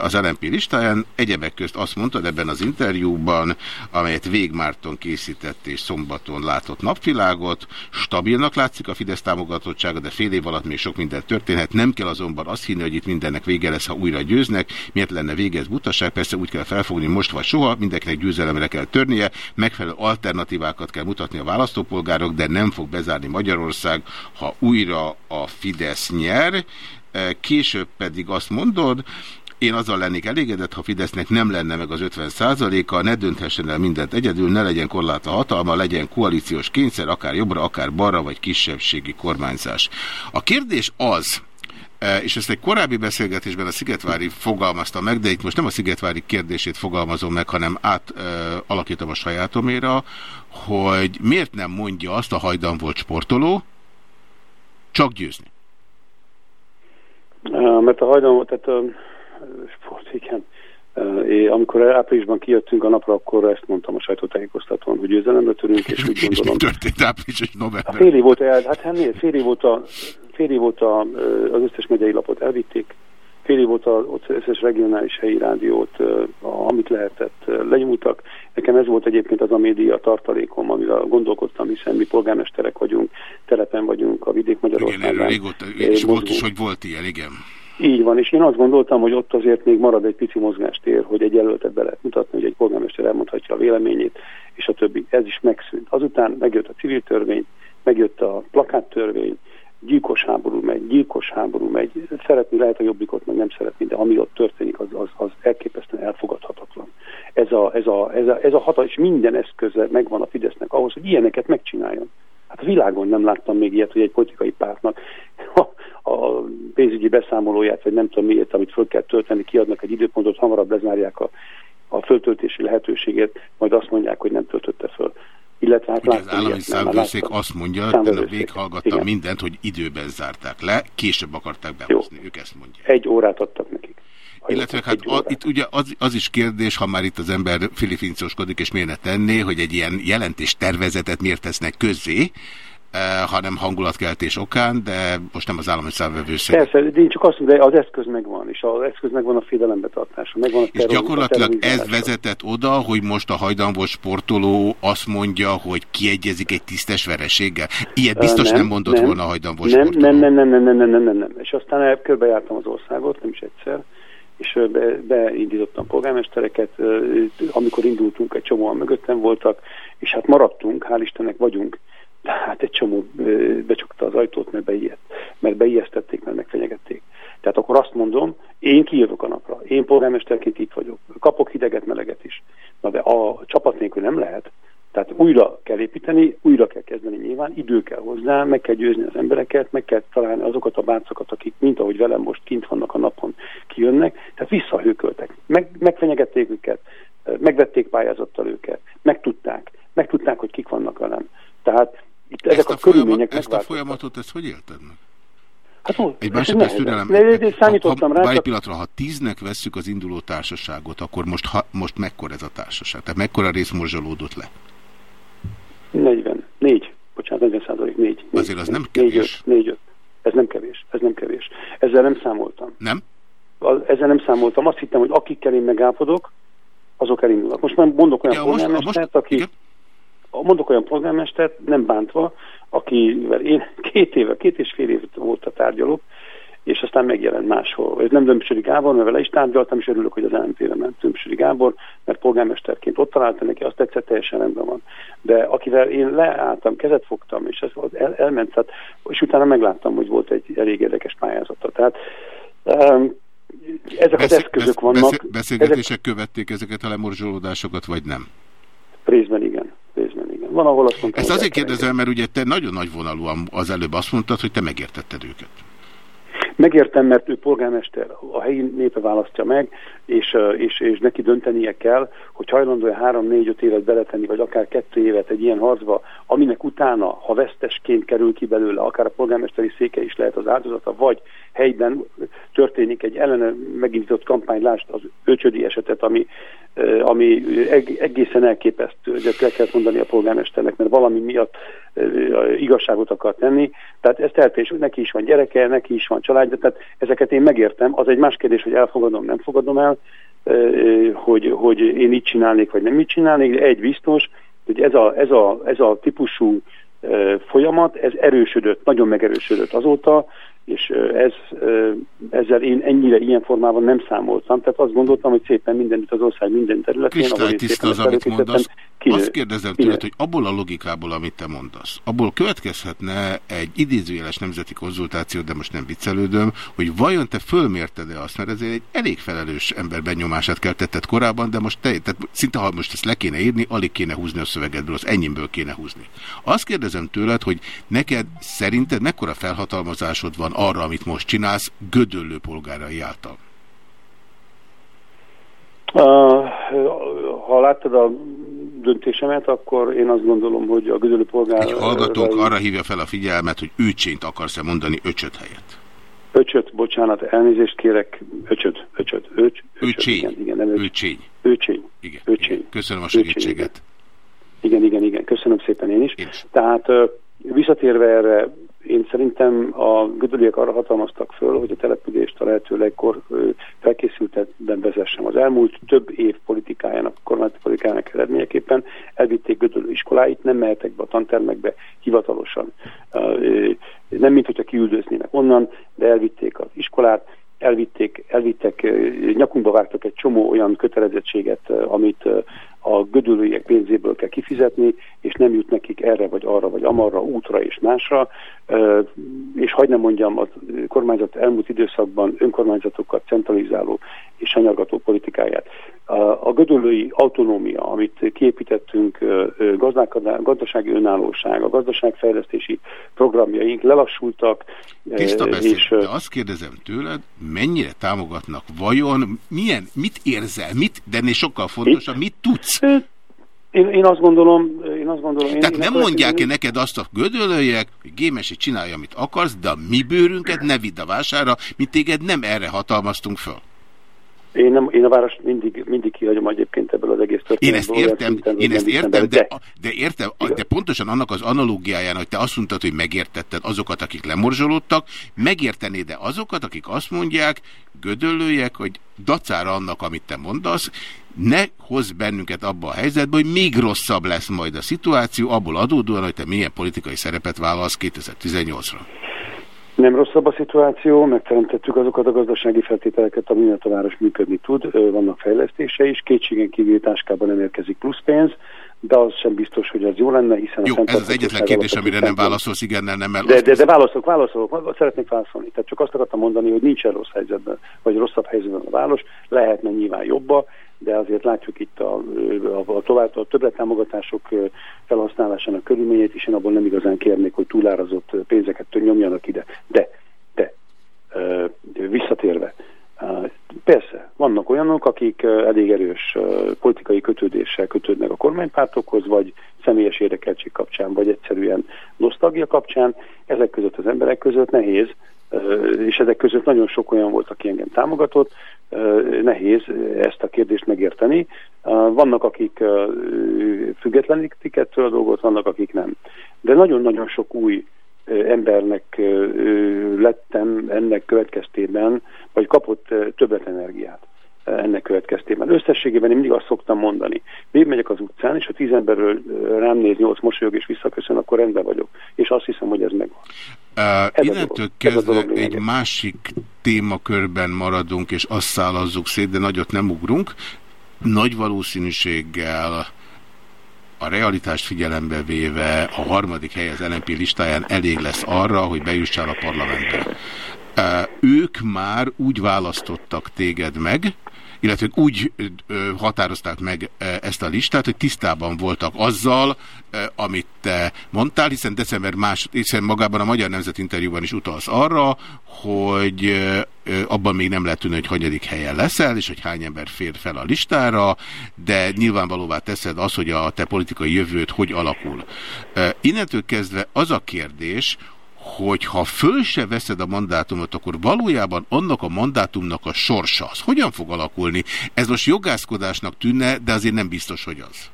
az LNP listáján. Egyebek közt azt mondtad ebben az interjúban, amelyet Végmárton készített és szombaton látott napvilágot, stabilnak látszik a Fidesz támogatottsága, de fél év alatt még sok minden történhet. Nem kell azonban azt hinni, hogy itt mind mindennek vége lesz, ha újra győznek. Miért lenne vége ez butaság? Persze úgy kell felfogni most vagy soha, mindenkinek győzelemre kell törnie, megfelelő alternatívákat kell mutatni a választópolgárok, de nem fog bezárni Magyarország, ha újra a Fidesz nyer. E, később pedig azt mondod, én azzal lennék elégedett, ha Fidesznek nem lenne meg az 50 a ne dönthessen el mindent egyedül, ne legyen korlát a hatalma, legyen koalíciós kényszer, akár jobbra, akár balra, vagy kisebbségi kormányzás. A kérdés az, és ezt egy korábbi beszélgetésben a Szigetvári fogalmazta meg, de itt most nem a Szigetvári kérdését fogalmazom meg, hanem átalakítom a sajátoméra, hogy miért nem mondja azt a hajdan volt sportoló, csak győzni. Mert a hajdan volt, tehát sport, igen. É, amikor áprilisban kijöttünk a napra, akkor ezt mondtam a sajtótájékoztatón, hogy győzelemre törünk, és úgy gondolom... [LAUGHS] És mi történt április és november? Fél év volt, el, hát hát fél év volt, a, fél év volt a, az összes megyei lapot elvitték, fél év volt az összes regionális helyi rádiót, amit lehetett, lenyúltak. Nekem ez volt egyébként az a média tartalékom, amivel gondolkodtam, hiszen mi polgármesterek vagyunk, telepen vagyunk a vidék Magyarországon. Igen, régóta, és volt is, hogy volt ilyen, igen. Így van, és én azt gondoltam, hogy ott azért még marad egy pici mozgástér, hogy egy jelöltet be lehet mutatni, hogy egy polgármester elmondhatja a véleményét, és a többi. Ez is megszűnt. Azután megjött a civil törvény, megjött a plakáttörvény, gyilkos háború megy, gyilkos háború megy. Szeretni lehet a jobbikot, meg nem szeretni, de ami ott történik, az, az, az elképesztően elfogadhatatlan. ez a, ez a, ez a, ez a hatalmas, minden eszköze megvan a Fidesznek ahhoz, hogy ilyeneket megcsináljon. Hát a világon nem láttam még ilyet, hogy egy politikai pártnak [LAUGHS] a pénzügyi beszámolóját, vagy nem tudom miért, amit föl kell tölteni, kiadnak egy időpontot, hamarabb lezárják a, a föltöltési lehetőséget, majd azt mondják, hogy nem töltötte föl. Illetve hát Ugye az állami számvőszék azt mondja, hogy véghallgattam mindent, hogy időben zárták le, később akarták behozni, Jó. ők ezt mondják. Egy órát adtak nekik. Illetve hát a, itt ugye az, az is kérdés, ha már itt az ember filifincoskodik, és miért ne tenné, hogy egy ilyen jelentés tervezetet miért tesznek közzé, hanem hangulatkeltés okán, de most nem az állami számvevőszék. Persze, de én csak azt mondom, de az eszköz megvan, és az eszköz megvan a fédelembetartása, megvan a És gyakorlatilag ez vezetett oda, hogy most a hajdanvos sportoló azt mondja, hogy kiegyezik egy tisztes vereséggel. Ilyet biztos nem, nem mondott nem, volna a hajdanvos nem, sportoló. Nem, nem, nem, nem, nem, nem, nem, nem, nem. És aztán körbejártam az országot, nem is egyszer, és be, beindítottam polgármestereket, amikor indultunk, egy csomóan mögöttem voltak, és hát maradtunk, hál' Istennek vagyunk, hát egy csomó becsukta az ajtót, mert, beijedt, mert beijesztették, mert megfenyegették. Tehát akkor azt mondom, én kijövök a napra, én polgármesterként itt vagyok, kapok hideget, meleget is. Na de a csapat nélkül nem lehet, tehát újra kell építeni, újra kell kezdeni nyilván, idő kell hozzá, meg kell győzni az embereket, meg kell találni azokat a bácokat, akik, mint ahogy velem most kint vannak a napon, kijönnek, tehát visszahőköltek. Meg, megfenyegették őket, megvették pályázattal őket, megtudták, megtudták, hogy kik vannak velem. Tehát itt ezt ezek a, a, körülmények Ezt a folyamatot, ezt hogy élted meg? Hát, ó, egy másodperc türelem. Számítottam ha, rá. Bár egy pillanatra, ha tíznek vesszük az induló társaságot, akkor most, ha, most mekkora ez a társaság? Tehát mekkora rész morzsolódott le? 40. 4. Bocsánat, 40 százalék. 4. Azért az nem kevés. 4, 5. Ez nem kevés. Ez nem kevés. Ezzel nem számoltam. Nem? Ezzel nem számoltam. Azt hittem, hogy akikkel én megállapodok, azok elindulnak. Most már mondok olyan ja, polgármestert, aki... Igen? Mondok olyan polgármestert, nem bántva, akivel én két éve, két és fél év volt a tárgyalók, és aztán megjelent máshol. Ez nem Dömpsöri Gábor, mert vele is tárgyaltam, és örülök, hogy az LMP-re ment Dömpsöri Gábor, mert polgármesterként ott találta neki, azt tetszett, teljesen rendben van. De akivel én leálltam, kezet fogtam, és ez el, elment, tehát, és utána megláttam, hogy volt egy elég érdekes pályázata. Tehát um, ezek Beszél, az eszközök vannak. Beszél, beszélgetések ezek... követték ezeket a lemorzsolódásokat, vagy nem? Részben. Van, ahol azt mondtam, Ezt azért kérdezem, mert ugye te nagyon nagy vonalúan az előbb azt mondtad, hogy te megértetted őket. Megértem, mert ő polgármester, a helyi népe választja meg, és, és, és neki döntenie kell, hogy hajlandó-e három-négy-öt évet beletenni, vagy akár kettő évet egy ilyen harcba, aminek utána, ha vesztesként kerül ki belőle, akár a polgármesteri széke is lehet az áldozata, vagy helyben történik egy ellene megindított kampány, lásd az öcsödi esetet, ami, ami egészen elképesztő, hogy le kell mondani a polgármesternek, mert valami miatt igazságot akar tenni. Tehát ezt eltés, neki is van gyereke, neki is van családja, tehát ezeket én megértem. Az egy más kérdés, hogy elfogadom, nem fogadom el, hogy, hogy én így csinálnék, vagy nem így csinálnék, de egy biztos, hogy ez a, ez a, ez a típusú folyamat, ez erősödött, nagyon megerősödött azóta, és ez, ezzel én ennyire ilyen formában nem számoltam, tehát azt gondoltam, hogy szépen mindenütt az ország minden területén, ahol tiszta az, amit mondasz. Kine, azt kérdezem tőled, hogy abból a logikából, amit te mondasz, abból következhetne egy idézőjeles nemzeti konzultáció, de most nem viccelődöm, hogy vajon te fölmérted-e azt, mert ezért egy elég felelős ember benyomását keltetted korábban, de most te, tehát szinte ha most ezt le kéne írni, alig kéne húzni a szövegedből, az ennyimből kéne húzni. Azt kérdezem tőled, hogy neked szerinted mekkora felhatalmazásod van van arra, amit most csinálsz, gödöllő polgárai által? Uh, ha láttad a döntésemet, akkor én azt gondolom, hogy a gödöllő polgár... Egy hallgatónk arra hívja fel a figyelmet, hogy őcsényt akarsz-e mondani öcsöt helyett? Öcsöt, bocsánat, elnézést kérek, öcsöt, öcsöt, öcs, öcsöt, Őcsény. Igen, igen, nem öcs. Őcsény. Őcsény. Igen, Őcsény. Igen. Köszönöm a segítséget. Igen, igen, igen, köszönöm szépen én is. Én. Tehát visszatérve erre, én szerintem a gödöliek arra hatalmaztak föl, hogy a települést a lehető legkor felkészültebben vezessem. Az elmúlt több év politikájának, kormányzati politikájának eredményeképpen elvitték gödölő iskoláit, nem mehetek be a tantermekbe hivatalosan. Nem mint hogyha kiüldöznének onnan, de elvitték az iskolát, elvitték, elvittek, nyakunkba vágtak egy csomó olyan kötelezettséget, amit a gödülőiek pénzéből kell kifizetni, és nem jut nekik erre vagy arra vagy amarra, útra és másra. És hagyd nem mondjam, a kormányzat elmúlt időszakban önkormányzatokat centralizáló és anyargató politikáját. A gödöllői autonómia, amit képítettünk, gazdasági önállóság, a gazdaságfejlesztési programjaink lelassultak. Tiszta beszéd, és, de azt kérdezem tőled, mennyire támogatnak vajon, milyen, mit érzel, mit, de ennél sokkal fontosabb, mit tudsz? Én, én azt gondolom, én azt gondolom... Tehát én, nem mondják-e neked azt a gödölőjek, hogy Gémesi csinálja, amit akarsz, de a mi bőrünket ne vidd a vására, mi téged nem erre hatalmaztunk föl. Én, nem, én a város mindig, mindig kihagyom egyébként ebből az egész történetből. Én ezt értem, szinten, én ezt értem de, de, de, értem, de pontosan annak az analógiáján, hogy te azt mondtad, hogy megértetted azokat, akik lemorzsolódtak, megértenéd de azokat, akik azt mondják, gödöllőjek, hogy dacára annak, amit te mondasz, ne hoz bennünket abba a helyzetbe, hogy még rosszabb lesz majd a szituáció, abból adódóan, hogy te milyen politikai szerepet vállalsz 2018-ra. Nem rosszabb a szituáció, megteremtettük azokat a gazdasági feltételeket, ami a város működni tud, vannak fejlesztése is, kétségen kívül táskában nem érkezik plusz pénz, de az sem biztos, hogy az jó lenne, hiszen... Jó, ez az egyetlen kérdés, amire nem válaszolsz, igen, nem, nem. De, de, de válaszolok, válaszolok, szeretnék válaszolni. Tehát csak azt akartam mondani, hogy nincsen rossz helyzetben, vagy rosszabb helyzetben a város, lehetne nyilván jobba, de azért látjuk itt a, a, a, tovább, a többlettámogatások felhasználásának körülményét, és én abból nem igazán kérnék, hogy túlárazott pénzeket nyomjanak ide. De, de, visszatérve, Persze, vannak olyanok, akik elég erős politikai kötődéssel kötődnek a kormánypártokhoz, vagy személyes érdekeltség kapcsán, vagy egyszerűen nosztalgia kapcsán. Ezek között az emberek között nehéz, és ezek között nagyon sok olyan volt, aki engem támogatott, nehéz ezt a kérdést megérteni. Vannak, akik függetlenítik ettől a dolgot, vannak, akik nem. De nagyon-nagyon sok új embernek lettem ennek következtében, vagy kapott többet energiát ennek következtében. Összességében én mindig azt szoktam mondani, megyek az utcán, és ha tíz emberről rám néz, nyolc mosolyog és visszaköszön, akkor rendben vagyok. És azt hiszem, hogy ez megvan. Uh, innentől kezdve egy másik témakörben maradunk, és azt szállazzuk szét, de nagyot nem ugrunk. Nagy valószínűséggel a realitást figyelembe véve a harmadik hely az LNP listáján elég lesz arra, hogy bejussál a parlamentbe. Ők már úgy választottak téged meg, illetve úgy határozták meg ezt a listát, hogy tisztában voltak azzal, amit te mondtál, hiszen december más, hiszen magában a Magyar Nemzet interjúban is utalsz arra, hogy abban még nem lehet tudni, hogy hanyadik helyen leszel, és hogy hány ember fér fel a listára, de nyilvánvalóvá teszed az, hogy a te politikai jövőt hogy alakul. Innentől kezdve az a kérdés, hogy ha föl se veszed a mandátumot, akkor valójában annak a mandátumnak a sorsa az hogyan fog alakulni? Ez most jogászkodásnak tűnne, de azért nem biztos, hogy az.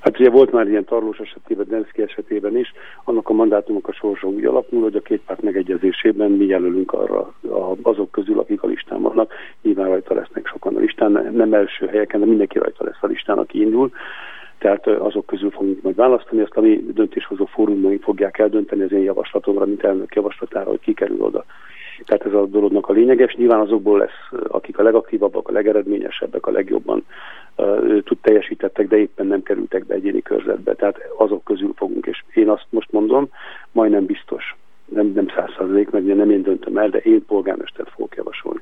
Hát ugye volt már ilyen tarlós esetében, Denszki esetében is, annak a mandátumok a sorsa úgy alakul, hogy a két párt megegyezésében mi jelölünk arra azok közül, akik a listán vannak. Nyilván rajta lesznek sokan a listán, nem első helyeken, de mindenki rajta lesz a listán, aki indul tehát azok közül fogunk majd választani, azt a mi döntéshozó fórumunk fogják eldönteni az én javaslatomra, mint elnök javaslatára, hogy kikerül oda. Tehát ez a dolognak a lényeges. Nyilván azokból lesz, akik a legaktívabbak, a legeredményesebbek, a legjobban uh, tud teljesítettek, de éppen nem kerültek be egyéni körzetbe. Tehát azok közül fogunk, és én azt most mondom, majdnem biztos, nem, nem százszerzék, meg nem én döntöm el, de én polgármestert fogok javasolni.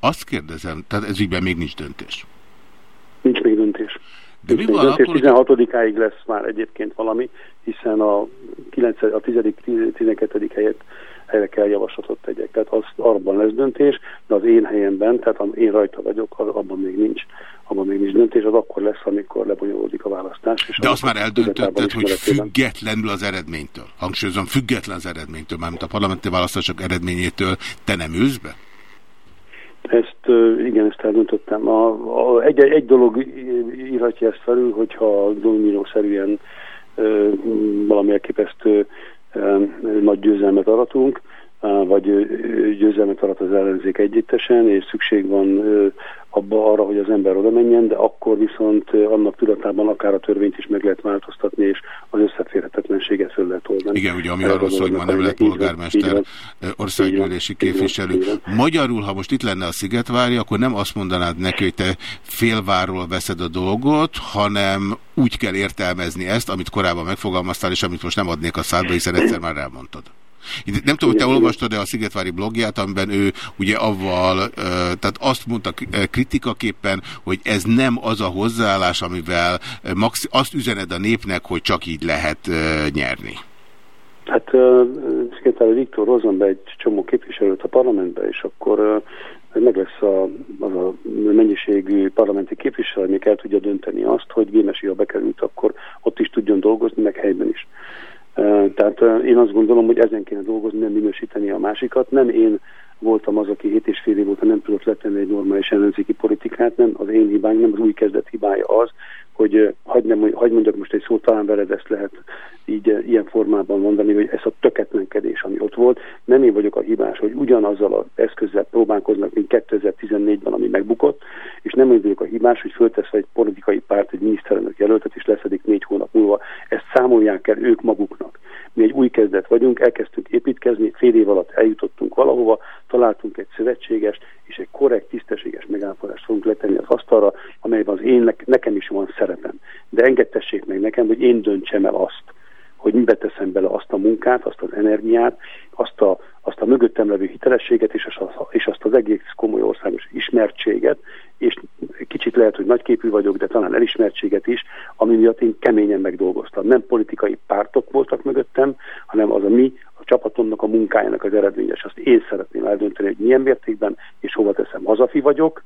Azt kérdezem, tehát ez ügyben még nincs döntés. Nincs még döntés. De mi van akkor, 16-áig lesz már egyébként valami, hiszen a, 9, a 10. 12. helyet helyre kell javaslatot tegyek. Tehát az, arban lesz döntés, de az én helyemben, tehát én rajta vagyok, abban még nincs, abban még nincs döntés, az akkor lesz, amikor lebonyolódik a választás. És de azt már eldöntötted, hogy függetlenül az eredménytől, hangsúlyozom, független az eredménytől, mármint a parlamenti választások eredményétől, te nem ülsz be? Igen, ezt eldöntöttem. A, a, egy, egy dolog írhatja ezt felül, hogyha dominószerűen valami elképesztő nagy győzelmet aratunk, vagy győzelmet arat az ellenzék együttesen, és szükség van abba arra, hogy az ember oda menjen, de akkor viszont annak tudatában akár a törvényt is meg lehet változtatni, és az összeférhetetlenséget föl lehet oldani. Igen, ugye ami arról szól, hogy ma nem lett polgármester, országgyűlési képviselő. Magyarul, ha most itt lenne a Szigetvári, akkor nem azt mondanád neki, hogy te félváról veszed a dolgot, hanem úgy kell értelmezni ezt, amit korábban megfogalmaztál, és amit most nem adnék a szádba, hiszen egyszer már elmondtad. Nem tudom, hogy te olvastad-e a Szigetvári blogját, amiben ő ugye avval, tehát azt mondta kritikaképpen, hogy ez nem az a hozzáállás, amivel azt üzened a népnek, hogy csak így lehet nyerni. Hát Szigetvári Viktor hozzon be egy csomó képviselőt a parlamentbe, és akkor meg lesz a, az a mennyiségű parlamenti képviselő, ami el tudja dönteni azt, hogy Gémesi, ha bekerült, akkor ott is tudjon dolgozni, meg helyben is. Tehát én azt gondolom, hogy ezen kéne dolgozni, nem minősíteni a másikat. Nem én voltam az, aki 7 és fél év óta nem tudott letenni egy normális ellenzéki politikát, nem az én hibám, nem az új kezdet hibája az, hogy hagyd, nem, hagyd mondjak most egy szót, talán veled ezt lehet így ilyen formában mondani, hogy ez a töketlenkedés, ami ott volt, nem én vagyok a hibás, hogy ugyanazzal az eszközzel próbálkoznak, mint 2014-ben, ami megbukott, és nem én vagyok a hibás, hogy föltesz egy politikai párt, egy miniszterelnök jelöltet, és leszedik négy hónap múlva. Ezt számolják el ők maguknak. Mi egy új kezdet vagyunk, elkezdtünk építkezni, fél év alatt eljutottunk valahova, találtunk egy szövetségest, és egy korrekt, tisztességes megállapodást fogunk letenni az asztalra, amelyben az én, nekem is van szerepem. De engedtessék meg nekem, hogy én döntsem el azt, hogy mibe teszem bele azt a munkát, azt az energiát, azt a, azt a mögöttem levő hitelességet, és, az, és azt az egész komoly országos ismertséget, és kicsit lehet, hogy nagyképű vagyok, de talán elismertséget is, ami miatt én keményen megdolgoztam. Nem politikai pártok voltak mögöttem, hanem az a mi, a csapatomnak a munkájának az eredményes. Azt én szeretném eldönteni, hogy milyen mértékben és hova teszem. Hazafi vagyok,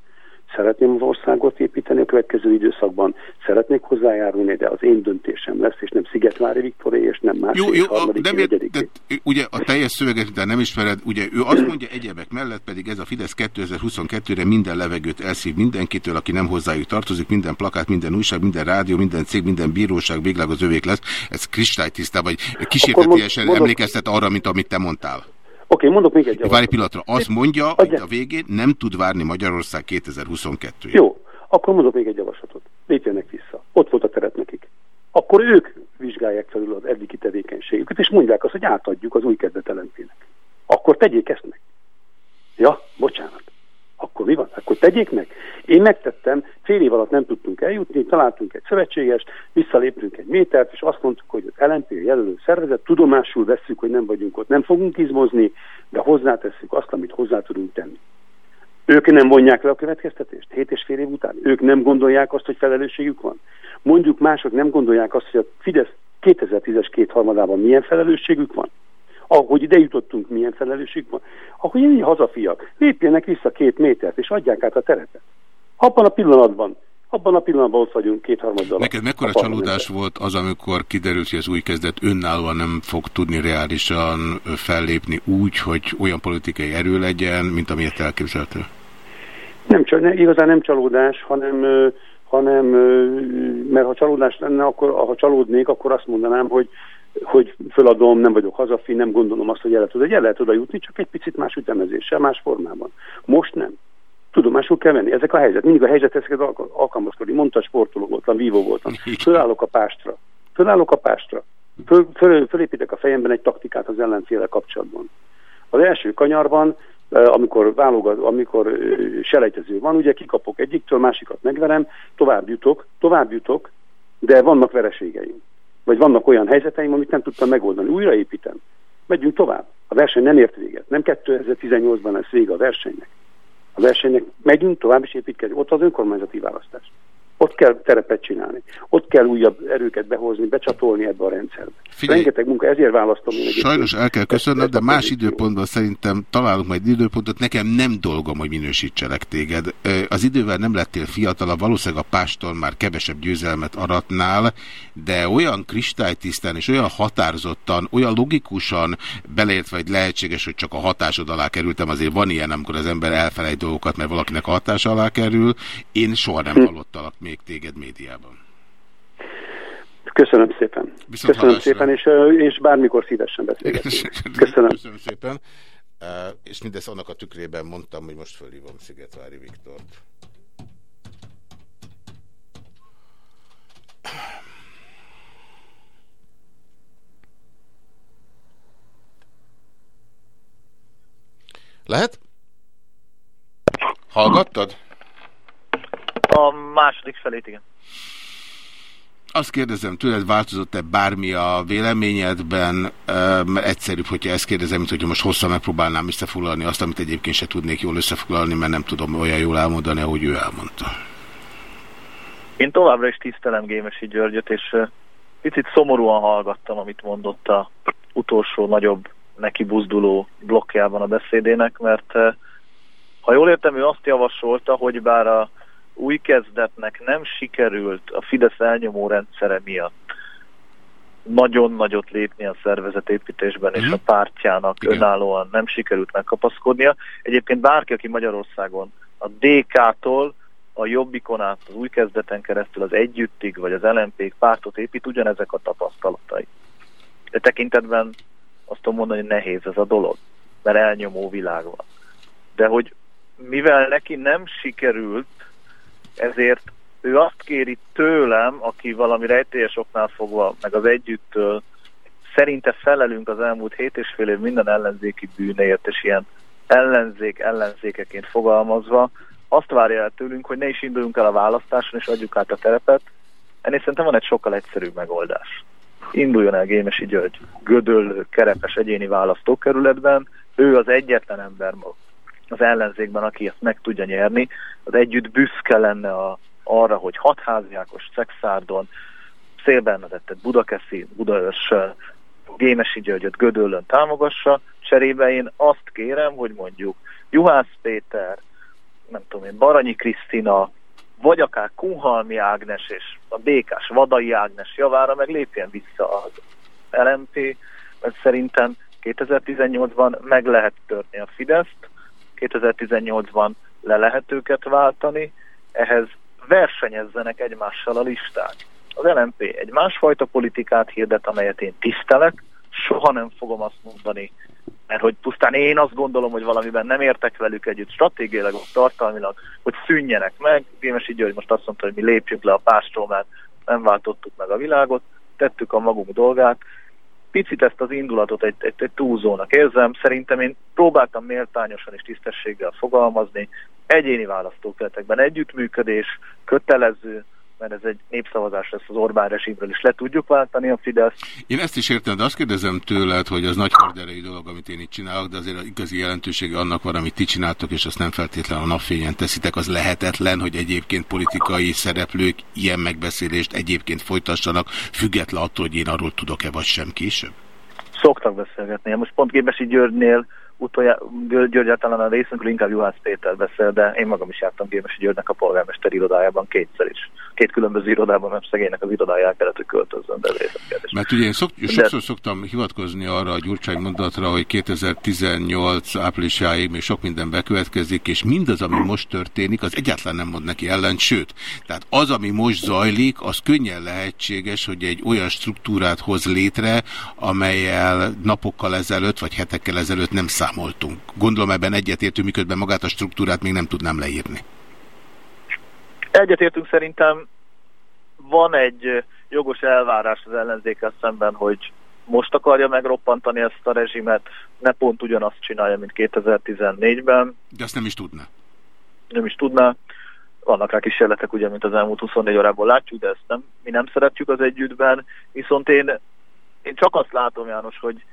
szeretném az országot építeni a következő időszakban, szeretnék hozzájárulni, de az én döntésem lesz, és nem Szigetvári Viktoré, és nem más. Jó, jó, harmadik, de, miért, de, ugye a teljes szöveget, de nem ismered, ugye ő azt mondja egyebek mellett, pedig ez a Fidesz 2022-re minden levegőt elszív mindenkitől, aki nem hozzájuk tartozik, minden plakát, minden újság, minden rádió, minden cég, minden bíróság végleg az övék lesz. Ez kristálytiszta, vagy kísértetiesen emlékeztet arra, mint amit te mondtál. Oké, mondok még egy Várj egy pillanatra. Azt mondja, hogy a végén nem tud várni Magyarország 2022 -ig. Jó, akkor mondok még egy javaslatot. Lépjenek vissza. Ott volt a teret nekik. Akkor ők vizsgálják felül az eddigi tevékenységüket, és mondják azt, hogy átadjuk az új kezdet Akkor tegyék ezt meg. Ja, bocsánat akkor mi van? Akkor tegyék meg. Én megtettem, fél év alatt nem tudtunk eljutni, találtunk egy szövetséges, visszaléptünk egy métert, és azt mondtuk, hogy az LNP jelölő szervezet, tudomásul vesszük, hogy nem vagyunk ott, nem fogunk izmozni, de hozzátesszük azt, amit hozzá tudunk tenni. Ők nem vonják le a következtetést? Hét és fél év után? Ők nem gondolják azt, hogy felelősségük van? Mondjuk mások nem gondolják azt, hogy a Fidesz 2010-es kétharmadában milyen felelősségük van? Ahogy ide jutottunk, milyen felelősség van, ahogy így hazafiak, lépjenek vissza két métert, és adják át a terepet. Abban a pillanatban, abban a pillanatban ott vagyunk kétharmaddal. Neked mekkora csalódás volt az, amikor kiderült, hogy az új kezdet önállóan nem fog tudni reálisan fellépni úgy, hogy olyan politikai erő legyen, mint amilyet elképzeltél? Nem, igazán nem csalódás, hanem, hanem mert ha csalódás lenne, akkor ha csalódnék, akkor azt mondanám, hogy hogy föladom, nem vagyok hazafi, nem gondolom azt, hogy el lehet, el lehet oda jutni, csak egy picit más ütemezéssel, más formában. Most nem. Tudomásul kell venni. Ezek a helyzet. Mindig a helyzethez alkalmazkodni. Mondta, sportoló voltam, vívó voltam. Fölállok a pástra. Fölállok a pástra. Föl, föl, fölépítek a fejemben egy taktikát az ellenféle kapcsolatban. Az első kanyarban, amikor válogat, amikor selejtező van, ugye kikapok egyiktől, másikat megverem, tovább jutok, tovább jutok, de vannak vereségeim vagy vannak olyan helyzeteim, amit nem tudtam megoldani. Újraépítem. Megyünk tovább. A verseny nem ért véget. Nem 2018-ban lesz vége a versenynek. A versenynek megyünk tovább is építkezni. Ott az önkormányzati választás. Ott kell terepet csinálni. Ott kell újabb erőket behozni, becsatolni ebbe a rendszerbe. Figyelj, Rengeteg munka, ezért választom én egyébként. Sajnos el kell köszönnöm, de más időpontban szerintem találunk majd időpontot. Nekem nem dolgom, hogy minősítselek téged. Az idővel nem lettél fiatalabb, valószínűleg a pástól már kevesebb győzelmet aratnál, de olyan kristálytisztán és olyan határozottan, olyan logikusan beleértve, vagy lehetséges, hogy csak a hatásod alá kerültem, azért van ilyen, amikor az ember elfelejt dolgokat, mert valakinek a hatás alá kerül. Én soha nem hm. hallottalak még téged médiában. Köszönöm szépen. Viszont Köszönöm hallásra. szépen, és, és bármikor szívesen beszélgetünk. Köszönöm. Köszönöm szépen. És mindezt annak a tükrében mondtam, hogy most fölhívom Szigetvári Viktort. Lehet? Hallgattad? A második felét, igen. azt kérdezem tőled, változott-e bármi a véleményedben, mert egyszerűbb, hogyha ezt kérdezem, mint hogyha most hosszan megpróbálnám összefoglalni azt, amit egyébként se tudnék jól összefoglalni, mert nem tudom olyan jól elmondani, ahogy ő elmondta. Én továbbra is tisztelem Gémesi Györgyöt, és picit szomorúan hallgattam, amit mondott a utolsó nagyobb neki buzduló blokkjában a beszédének, mert ha jól értem, ő azt javasolta, hogy bár a új kezdetnek nem sikerült a Fidesz elnyomó rendszere miatt nagyon nagyot lépni a szervezetépítésben, és a pártjának Igen. önállóan nem sikerült megkapaszkodnia. Egyébként bárki, aki Magyarországon a DK-tól a Jobbikon át az új kezdeten keresztül az Együttig, vagy az lmp pártot épít, ugyanezek a tapasztalatai. De tekintetben azt tudom mondani, hogy nehéz ez a dolog, mert elnyomó világ van. De hogy mivel neki nem sikerült, ezért ő azt kéri tőlem, aki valami rejtélyes oknál fogva, meg az együttől, szerinte felelünk az elmúlt hét és fél év minden ellenzéki bűnéért, és ilyen ellenzék ellenzékeként fogalmazva, azt várja el tőlünk, hogy ne is induljunk el a választáson, és adjuk át a terepet. Ennél szerintem van egy sokkal egyszerűbb megoldás. Induljon el Gémesi György gödöllő, kerepes egyéni választókerületben, ő az egyetlen ember az ellenzékben, aki ezt meg tudja nyerni, az együtt büszke lenne a, arra, hogy hatháziákos Szexárdon, Szélbernadettet, Budakeszi, Budaörs, Gémesi Györgyöt Gödöllön támogassa, cserébe. Én azt kérem, hogy mondjuk Juhász Péter, nem tudom én, Baranyi Krisztina, vagy akár Kunhalmi Ágnes és a Békás Vadai Ágnes javára meg lépjen vissza az LMP, mert szerintem 2018-ban meg lehet törni a Fideszt, 2018-ban le lehet őket váltani, ehhez versenyezzenek egymással a listák. Az LMP egy másfajta politikát hirdet, amelyet én tisztelek, soha nem fogom azt mondani, mert hogy pusztán én azt gondolom, hogy valamiben nem értek velük együtt stratégiailag, tartalmilag, hogy szűnjenek meg. Gémesi György most azt mondta, hogy mi lépjünk le a pástról, mert nem váltottuk meg a világot, tettük a magunk dolgát, picit ezt az indulatot egy, egy, egy túlzónak érzem. Szerintem én próbáltam méltányosan és tisztességgel fogalmazni. Egyéni választókeretekben együttműködés, kötelező, mert ez egy népszavazás lesz az Orbán rezsimről is le tudjuk váltani a Fidesz. Én ezt is értem, de azt kérdezem tőled, hogy az nagy horderei dolog, amit én itt csinálok, de azért igazi jelentősége annak van, amit ti csináltok, és azt nem feltétlenül a napfényen teszitek, az lehetetlen, hogy egyébként politikai szereplők ilyen megbeszélést egyébként folytassanak, független attól, hogy én arról tudok-e vagy sem később? Szoktak beszélgetni. Most pont Gébesi Györgynél utoljára György általán a részünkről inkább Juhász Péter beszél, de én magam is jártam Gémesi Györgynek a polgármester irodájában kétszer is. Két különböző irodában, mert szegénynek az irodája el kellett, hogy költözzön, de ez Mert ugye én szok, sokszor szoktam hivatkozni arra a Gyurcsány mondatra, hogy 2018 áprilisáig még sok minden bekövetkezik, és mindaz, ami most történik, az egyáltalán nem mond neki ellen, sőt, tehát az, ami most zajlik, az könnyen lehetséges, hogy egy olyan struktúrát hoz létre, amelyel napokkal ezelőtt, vagy hetekkel ezelőtt nem számít számoltunk. Gondolom ebben egyetértünk, miközben magát a struktúrát még nem tudnám leírni. Egyetértünk szerintem van egy jogos elvárás az ellenzékkel szemben, hogy most akarja megroppantani ezt a rezsimet, ne pont ugyanazt csinálja, mint 2014-ben. De ezt nem is tudná. Nem is tudná. Vannak rá kísérletek, ugye, mint az elmúlt 24 órából látjuk, de ezt nem, mi nem szeretjük az együttben. Viszont én, én csak azt látom, János, hogy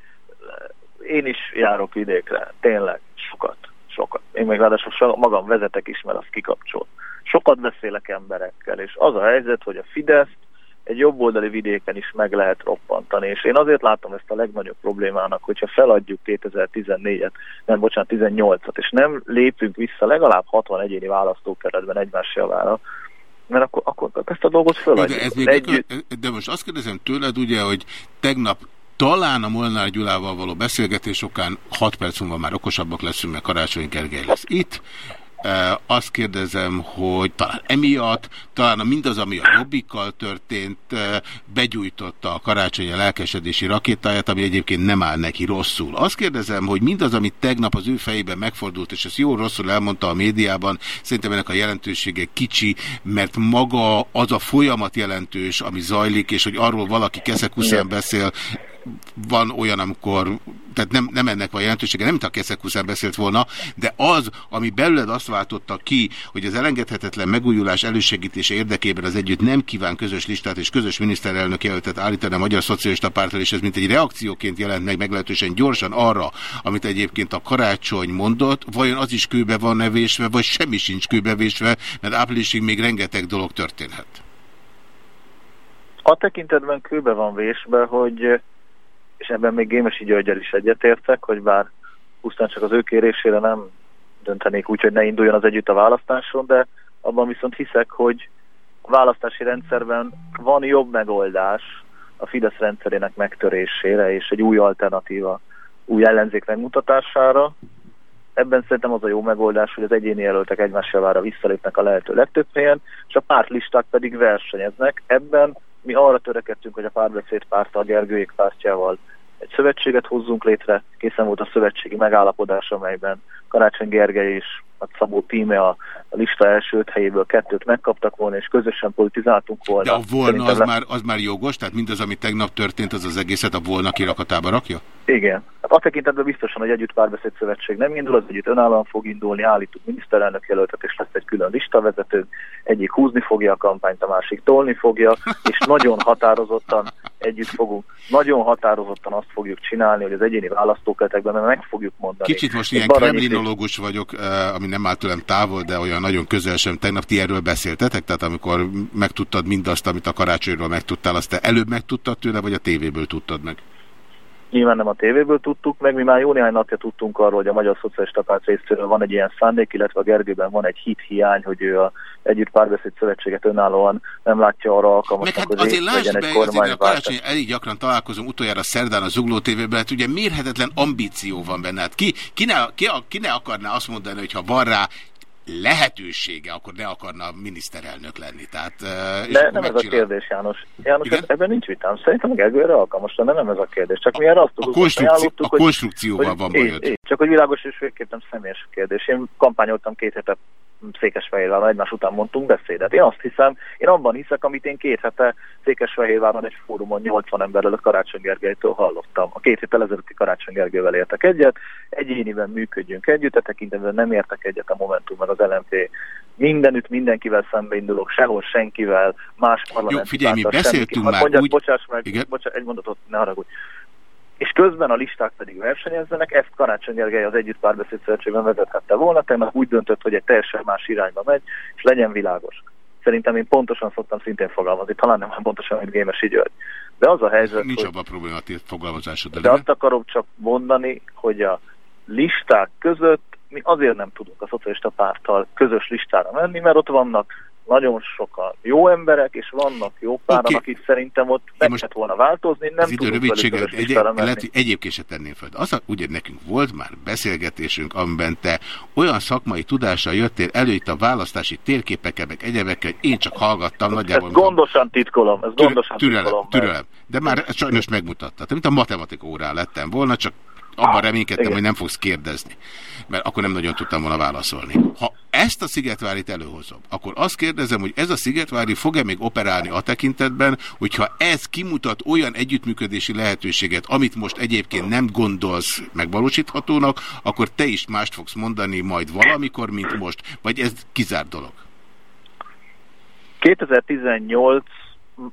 én is járok vidékre, tényleg, sokat, sokat. Én még ráadásul magam vezetek is, mert az kikapcsol. Sokat beszélek emberekkel, és az a helyzet, hogy a Fidesz egy jobboldali vidéken is meg lehet roppantani, és én azért látom ezt a legnagyobb problémának, hogyha feladjuk 2014-et, nem, bocsánat, 18-at, és nem lépünk vissza legalább 60 egyéni választókeretben egymás javára, mert akkor, akkor ezt a dolgot feladjuk. De, ez még Együtt... de most azt kérdezem tőled, ugye, hogy tegnap talán a Molnár Gyulával való beszélgetés okán 6 perc múlva már okosabbak leszünk, mert Karácsony Gergely lesz itt. Azt kérdezem, hogy talán emiatt, talán a mindaz, ami a Jobbikkal történt, begyújtotta a karácsonyi lelkesedési rakétáját, ami egyébként nem áll neki rosszul. Azt kérdezem, hogy mindaz, amit tegnap az ő fejében megfordult, és ezt jó rosszul elmondta a médiában, szerintem ennek a jelentősége kicsi, mert maga az a folyamat jelentős, ami zajlik, és hogy arról valaki keszekuszán beszél, van olyan, amikor, tehát nem, nem ennek van jelentősége, nem mint a Keszekuszán beszélt volna, de az, ami belőled azt váltotta ki, hogy az elengedhetetlen megújulás elősegítése érdekében az együtt nem kíván közös listát és közös miniszterelnök jelöltet állítani a Magyar Szocialista Párttal, és ez mint egy reakcióként jelent meg meglehetősen gyorsan arra, amit egyébként a karácsony mondott, vajon az is kőbe van nevésve, vagy semmi sincs kőbevésve, mert áprilisig még rengeteg dolog történhet. A tekintetben kőbe van vésve, hogy, és ebben még Gémesi Györgyel is egyetértek, hogy bár pusztán csak az ő kérésére nem döntenék úgy, hogy ne induljon az együtt a választáson, de abban viszont hiszek, hogy a választási rendszerben van jobb megoldás a Fidesz rendszerének megtörésére és egy új alternatíva, új ellenzék megmutatására. Ebben szerintem az a jó megoldás, hogy az egyéni jelöltek egymás javára visszalépnek a lehető legtöbb helyen, és a pártlisták pedig versenyeznek. Ebben mi arra törekedtünk, hogy a párbeszéd párttal, Gergőjék pártjával egy szövetséget hozzunk létre, készen volt a szövetségi megállapodás, amelyben Karácsony Gergely és a Szabó Tíme a, a lista első öt helyéből kettőt megkaptak volna, és közösen politizáltunk volna. De a volna az, le... már, az már jogos? Tehát mindaz, ami tegnap történt, az az egészet a volna kirakatába rakja? Igen. Hát a tekintetben biztosan, hogy együtt párbeszéd szövetség nem indul, az együtt önállóan fog indulni, állítunk miniszterelnök jelöltet, és lesz egy külön listavezető, egyik húzni fogja a kampányt, a másik tolni fogja, és [LAUGHS] nagyon határozottan együtt fogunk, nagyon határozottan azt fogjuk csinálni, hogy az egyéni választókeretekben meg fogjuk mondani. Kicsit most ilyen kremlinológus vagyok, ami nem áll tőlem távol, de olyan nagyon közel sem. Tegnap ti erről beszéltetek? Tehát amikor megtudtad mindazt, amit a karácsonyról megtudtál, azt te előbb megtudtad tőle, vagy a tévéből tudtad meg? Nyilván nem a tévéből tudtuk, meg mi már jó néhány napja tudtunk arról, hogy a Magyar Szocialista Párt részéről van egy ilyen szándék, illetve a Gergőben van egy hit hiány, hogy ő a Együtt Párbeszéd Szövetséget önállóan nem látja arra alkalmasnak, hát hogy azért legyen egy kormányváltás. Elég gyakran találkozom utoljára szerdán a Zugló TV-ben, hát ugye mérhetetlen ambíció van benne. Hát ki, ki, ne, ki, ki ne akarná azt mondani, hogy ha van rá lehetősége, akkor ne akarna miniszterelnök lenni. Tehát, De nem ez a kérdés, János. János, Igen? ebben nincs vitám. Szerintem a Gergőre alkalmas lenne, nem ez a kérdés. Csak mi erre azt a, konstrukció, a konstrukcióval van bajod. Csak hogy világos és végképp nem személyes kérdés. Én kampányoltam két hetet Székesfehérváron egymás után mondtunk beszédet. Én azt hiszem, én abban hiszek, amit én két hete Székesfehérváron egy fórumon 80 emberrel a Karácsony Gergelytől hallottam. A két héttel ezelőtti Karácsony Gergővel értek egyet, egyéniben működjünk együtt, a tekintetben nem értek egyet a Momentum meg az LMP. Mindenütt mindenkivel szembe indulok, sehol senkivel, más parlament. Jó, figyelj, mi beszéltünk senki. már mondjad, úgy... Bocsáss meg, bocsáss, egy mondatot, ne haragudj és közben a listák pedig versenyezzenek, ezt Karácsony Gergely az Együtt Párbeszéd Szövetségben vezethette volna, tegnap úgy döntött, hogy egy teljesen más irányba megy, és legyen világos. Szerintem én pontosan szoktam szintén fogalmazni, talán nem pontosan, mint Gémesi György. De az a helyzet, Nincs hogy... abban probléma a fogalmazásod. De, de azt akarom csak mondani, hogy a listák között mi azért nem tudunk a szocialista párttal közös listára menni, mert ott vannak nagyon sokan jó emberek, és vannak jó páran, okay. akik szerintem ott meg lehet volna változni, nem idő rövidsége, egy, lehet, egyébként se tenném fel. Az, ugye nekünk volt már beszélgetésünk, amiben te olyan szakmai tudással jöttél elő itt a választási térképekkel, meg egyebekkel, hogy én csak hallgattam nagyjából. Ezt gondosan titkolom, ez gondosan türelem, titkolom. Türelem, de már sajnos megmutattad. Mint a matematika órán lettem volna, csak abban reménykedtem, hogy nem fogsz kérdezni, mert akkor nem nagyon tudtam volna válaszolni. Ha ezt a Szigetvárit előhozom, akkor azt kérdezem, hogy ez a Szigetvári fog-e még operálni a tekintetben, hogyha ez kimutat olyan együttműködési lehetőséget, amit most egyébként nem gondolsz megvalósíthatónak, akkor te is mást fogsz mondani majd valamikor, mint most, vagy ez kizárt dolog? 2018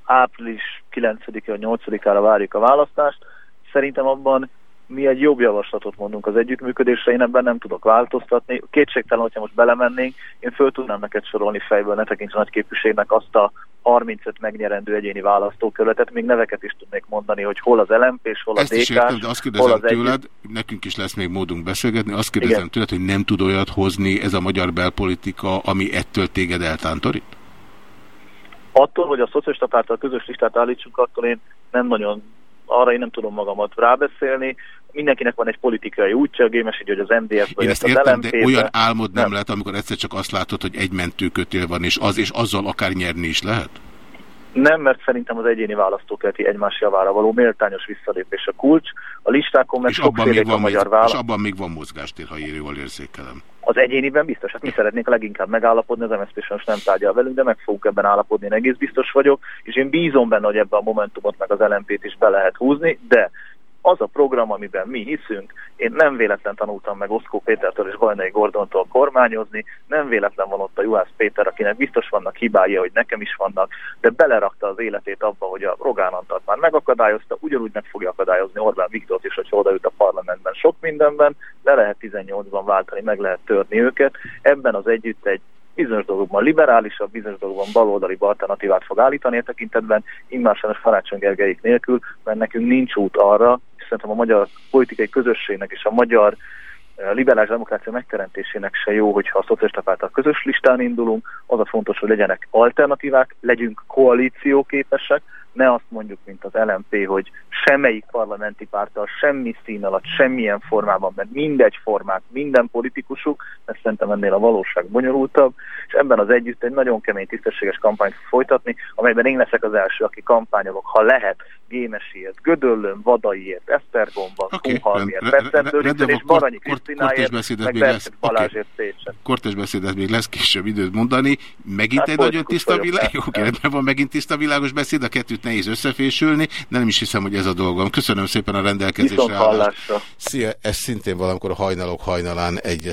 április 9-e 8-ára várjuk a választást. Szerintem abban mi egy jobb javaslatot mondunk az együttműködésre, én ebben nem tudok változtatni. Kétségtelen, hogyha most belemennénk, én föl tudnám neked sorolni fejből, ne tekints nagy képviségnek azt a 35 megnyerendő egyéni választókerületet, még neveket is tudnék mondani, hogy hol az LMP és hol a DK. Ezt is értem, de azt kérdezem tőled, együtt... nekünk is lesz még módunk beszélgetni, azt kérdezem Igen. tőled, hogy nem tud olyat hozni ez a magyar belpolitika, ami ettől téged eltántorít? Attól, hogy a szocialista párttal közös listát állítsunk, attól én nem nagyon arra én nem tudom magamat rábeszélni. Mindenkinek van egy politikai útja, a Gémesi hogy az MDF-ből Én ezt értem, de olyan álmod nem, nem lehet, amikor egyszer csak azt látod, hogy egy mentőkötél van, és az és azzal akár nyerni is lehet? Nem, mert szerintem az egyéni választókerti egymás javára való méltányos visszalépés a kulcs. A listákon meg és abban, még van, a magyar válasz... és abban még van mozgástér, ha jól érzékelem. Az egyéniben biztos, hát mi szeretnénk leginkább megállapodni, az MSZP most nem tárgyal velünk, de meg fogunk ebben állapodni, én egész biztos vagyok, és én bízom benne, hogy ebben a Momentumot meg az LMP-t is be lehet húzni, de az a program, amiben mi hiszünk, én nem véletlen tanultam meg Oszkó Pétertől és Bajnai Gordontól kormányozni, nem véletlen van ott a Juhász Péter, akinek biztos vannak hibái, hogy nekem is vannak, de belerakta az életét abba, hogy a Rogán Antalt már megakadályozta, ugyanúgy meg fogja akadályozni Orbán Viktort is, hogyha odaült a parlamentben sok mindenben, le lehet 18-ban váltani, meg lehet törni őket. Ebben az együtt egy bizonyos dolgokban liberálisabb, bizonyos dolgokban baloldali alternatívát fog állítani a tekintetben, immár sajnos Karácsony Gergelyik nélkül, mert nekünk nincs út arra, szerintem a magyar politikai közösségnek és a magyar eh, liberális demokrácia megteremtésének se jó, hogyha a szocialista a közös listán indulunk, az a fontos, hogy legyenek alternatívák, legyünk koalícióképesek, ne azt mondjuk, mint az LMP, hogy semmelyik parlamenti párttal, semmi szín alatt, semmilyen formában, mert mindegy formát, minden politikusuk, mert szerintem ennél a valóság bonyolultabb, és ebben az együtt egy nagyon kemény, tisztességes kampányt folytatni, amelyben én leszek az első, aki kampányolok, ha lehet, Gémesiért, Gödöllön, Vadaiért, Esztergomban, okay, Kunhalmiért, Petszendőrítől és Baranyi Krisztináért, meg Bercet Balázsért Szécsen. Kortes beszédet még lesz később időt mondani. Megint hát egy nagyon tiszta világ, jó, rendben van megint tiszta világos beszéd, a kettőt nehéz összefésülni, de nem is hiszem, hogy ez a dolgom. Köszönöm szépen a rendelkezésre állást. Szia, ez szintén valamikor a hajnalok hajnalán egy.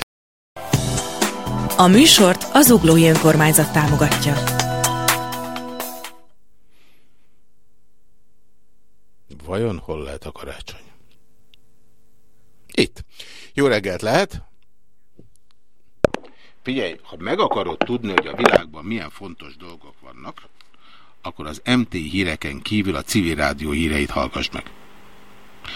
A műsort az Uglói Önkormányzat támogatja. Vajon hol lehet a karácsony? Itt. Jó reggelt lehet? Figyelj, ha meg akarod tudni, hogy a világban milyen fontos dolgok vannak, akkor az MT híreken kívül a civil rádió híreit hallgass meg.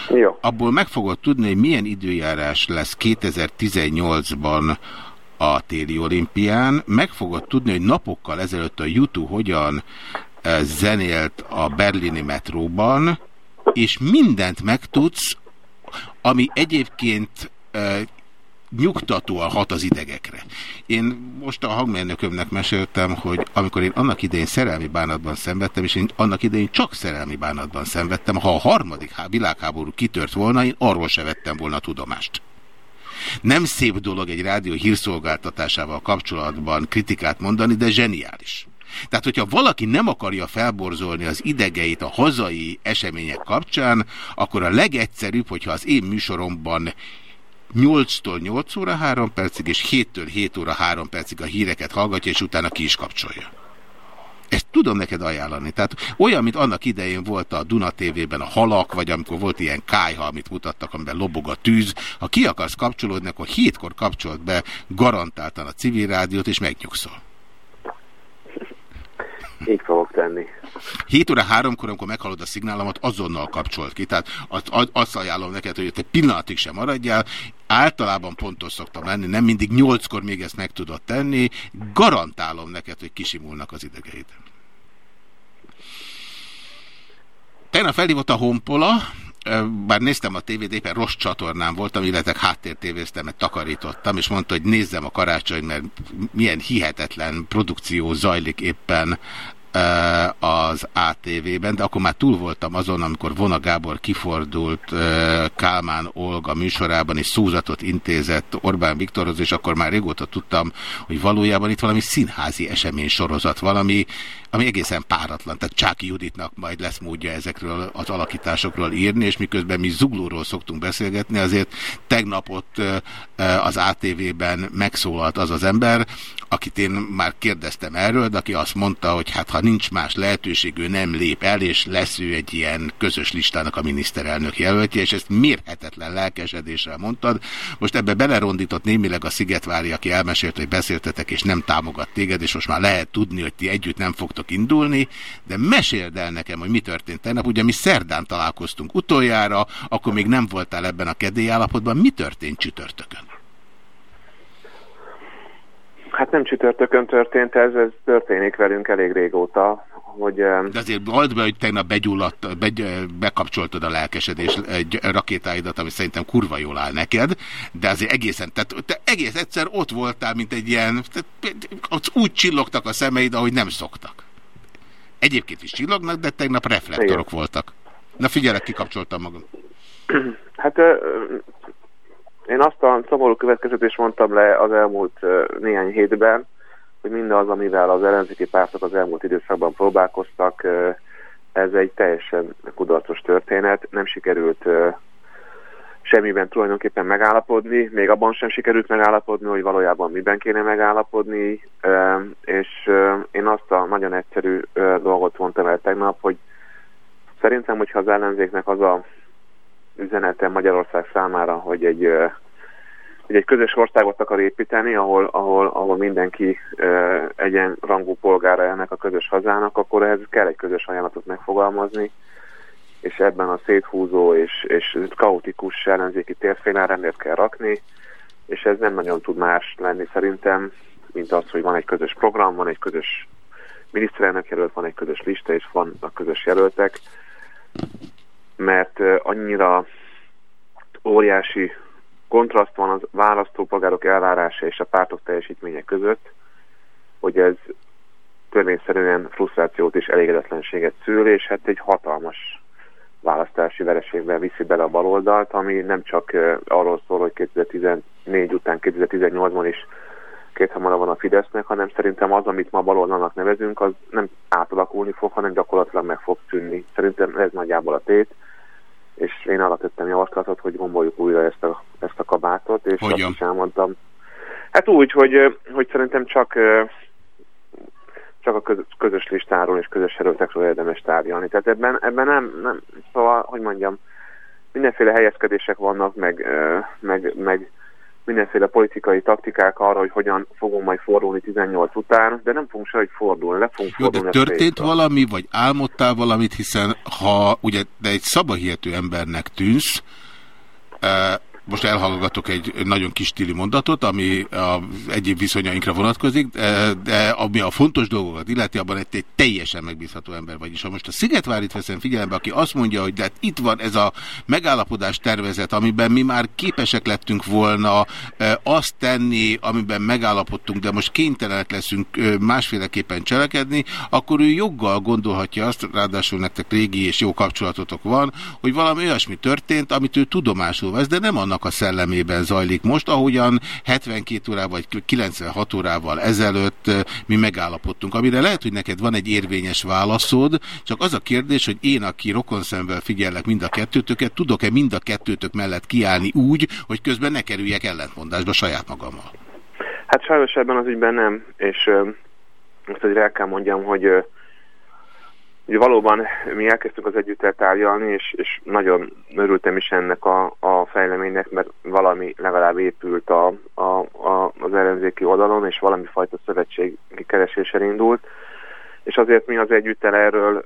Jó. Abból meg fogod tudni, hogy milyen időjárás lesz 2018-ban a téli olimpián. Meg fogod tudni, hogy napokkal ezelőtt a YouTube hogyan eh, zenélt a berlini metróban, és mindent megtudsz, ami egyébként eh, nyugtatóan hat az idegekre. Én most a hangmérnökömnek meséltem, hogy amikor én annak idején szerelmi bánatban szenvedtem, és én annak idején csak szerelmi bánatban szenvedtem, ha a harmadik világháború kitört volna, én arról se vettem volna tudomást. Nem szép dolog egy rádió hírszolgáltatásával kapcsolatban kritikát mondani, de zseniális. Tehát, hogyha valaki nem akarja felborzolni az idegeit a hazai események kapcsán, akkor a legegyszerűbb, hogyha az én műsoromban 8-tól 8 óra 3 percig, és 7-től 7 óra 3 percig a híreket hallgatja, és utána ki is kapcsolja. Ezt tudom neked ajánlani. Tehát olyan, mint annak idején volt a Duna TV-ben a halak, vagy amikor volt ilyen kájha, amit mutattak, amiben lobog a tűz. Ha ki akarsz kapcsolódni, akkor hétkor kapcsolt be garantáltan a civil rádiót, és megnyugszol. Így fogok tenni. 7 óra 3-kor, amikor meghalod a szignálomat, azonnal kapcsolt ki. Tehát azt, azt ajánlom neked, hogy te pillanatig sem maradjál. Általában pontos szoktam lenni, nem mindig 8-kor még ezt meg tudod tenni. Garantálom neked, hogy kisimulnak az idegeid. Tegnap felhívott a Honpola, bár néztem a tévét, éppen rossz csatornán voltam, illetve háttértévéztem, mert takarítottam, és mondta, hogy nézzem a karácsony, mert milyen hihetetlen produkció zajlik éppen az ATV-ben, de akkor már túl voltam azon, amikor Vona Gábor kifordult Kálmán Olga műsorában, és szózatot intézett Orbán Viktorhoz, és akkor már régóta tudtam, hogy valójában itt valami színházi esemény sorozat, valami ami egészen páratlan. Tehát Csáki Juditnak majd lesz módja ezekről az alakításokról írni, és miközben mi zuglóról szoktunk beszélgetni, azért tegnap ott az ATV-ben megszólalt az az ember, akit én már kérdeztem erről, de aki azt mondta, hogy hát ha nincs más lehetőség, ő nem lép el, és lesz ő egy ilyen közös listának a miniszterelnök jelöltje, és ezt mérhetetlen lelkesedéssel mondtad. Most ebbe belerondított némileg a Szigetvári, aki elmesélt, hogy beszéltetek, és nem támogat téged, és most már lehet tudni, hogy ti együtt nem fogtok tudtok indulni, de meséld el nekem, hogy mi történt tegnap. Ugye mi szerdán találkoztunk utoljára, akkor még nem voltál ebben a kedélyállapotban. Mi történt csütörtökön? Hát nem csütörtökön történt ez, ez történik velünk elég régóta. Hogy, De azért add be, hogy tegnap begyulladt, be, bekapcsoltad a lelkesedés rakétáidat, ami szerintem kurva jól áll neked, de azért egészen, tehát te egész egyszer ott voltál, mint egy ilyen, úgy csillogtak a szemeid, ahogy nem szoktak. Egyébként is csillognak, de tegnap reflektorok Igen. voltak. Na figyelek, kikapcsoltam magam. Hát én azt a szomorú következetést mondtam le az elmúlt néhány hétben, hogy mindaz, amivel az ellenzéki pártok az elmúlt időszakban próbálkoztak, ez egy teljesen kudarcos történet. Nem sikerült semmiben tulajdonképpen megállapodni, még abban sem sikerült megállapodni, hogy valójában miben kéne megállapodni, és én azt a nagyon egyszerű dolgot mondtam el tegnap, hogy szerintem, hogyha az ellenzéknek az a üzenete Magyarország számára, hogy egy, hogy egy közös országot akar építeni, ahol, ahol, ahol mindenki egyenrangú polgára ennek a közös hazának, akkor ehhez kell egy közös ajánlatot megfogalmazni, és ebben a széthúzó és, és kaotikus ellenzéki térfélen rendet kell rakni, és ez nem nagyon tud más lenni szerintem, mint az, hogy van egy közös program, van egy közös miniszterelnök jelölt, van egy közös lista, és van a közös jelöltek, mert annyira óriási kontraszt van az választópolgárok elvárása és a pártok teljesítménye között, hogy ez törvényszerűen frusztrációt és elégedetlenséget szül, és hát egy hatalmas választási vereségben viszi bele a baloldalt, ami nem csak arról szól, hogy 2014 után 2018-ban is két hamarabb van a Fidesznek, hanem szerintem az, amit ma baloldalnak nevezünk, az nem átalakulni fog, hanem gyakorlatilag meg fog szűnni. Szerintem ez nagyjából a tét, és én arra tettem javaslatot, hogy gomboljuk újra ezt a, ezt a kabátot, és Hogyan? azt is elmondtam. Hát úgy, hogy, hogy szerintem csak csak a közös listáról és közös erőtekről érdemes tárgyalni. Tehát ebben, ebben nem, nem, szóval, hogy mondjam, mindenféle helyezkedések vannak, meg, meg, meg mindenféle politikai taktikák arra, hogy hogyan fogunk majd fordulni 18 után, de nem fogunk sehogy fordulni, le fogunk Jó, fordulni. De történt valami, vagy álmodtál valamit, hiszen ha ugye de egy szabahihető embernek tűnsz, most elhallgatok egy nagyon kis stíli mondatot, ami az egyéb viszonyainkra vonatkozik, de ami a fontos dolgokat illeti, abban egy, egy teljesen megbízható ember vagy is. Ha most a Szigetvárit veszem figyelembe, aki azt mondja, hogy de itt van ez a megállapodás tervezet, amiben mi már képesek lettünk volna azt tenni, amiben megállapodtunk, de most kénytelenek leszünk másféleképpen cselekedni, akkor ő joggal gondolhatja azt, ráadásul nektek régi és jó kapcsolatotok van, hogy valami olyasmi történt, amit ő tudomásul vesz, de nem annak annak a szellemében zajlik most, ahogyan 72 órával vagy 96 órával ezelőtt mi megállapodtunk, amire lehet, hogy neked van egy érvényes válaszod, csak az a kérdés, hogy én, aki rokonszemvel figyellek mind a kettőtöket, tudok-e mind a kettőtök mellett kiállni úgy, hogy közben ne kerüljek ellentmondásba saját magammal? Hát sajnos ebben az ügyben nem, és most azért el kell mondjam, hogy Ugye valóban mi elkezdtük az együtt tárgyalni, és, és nagyon örültem is ennek a, a fejleménynek, mert valami legalább épült a, a, a, az ellenzéki oldalon, és valami fajta szövetségi keresésre indult. És azért mi az együttel erről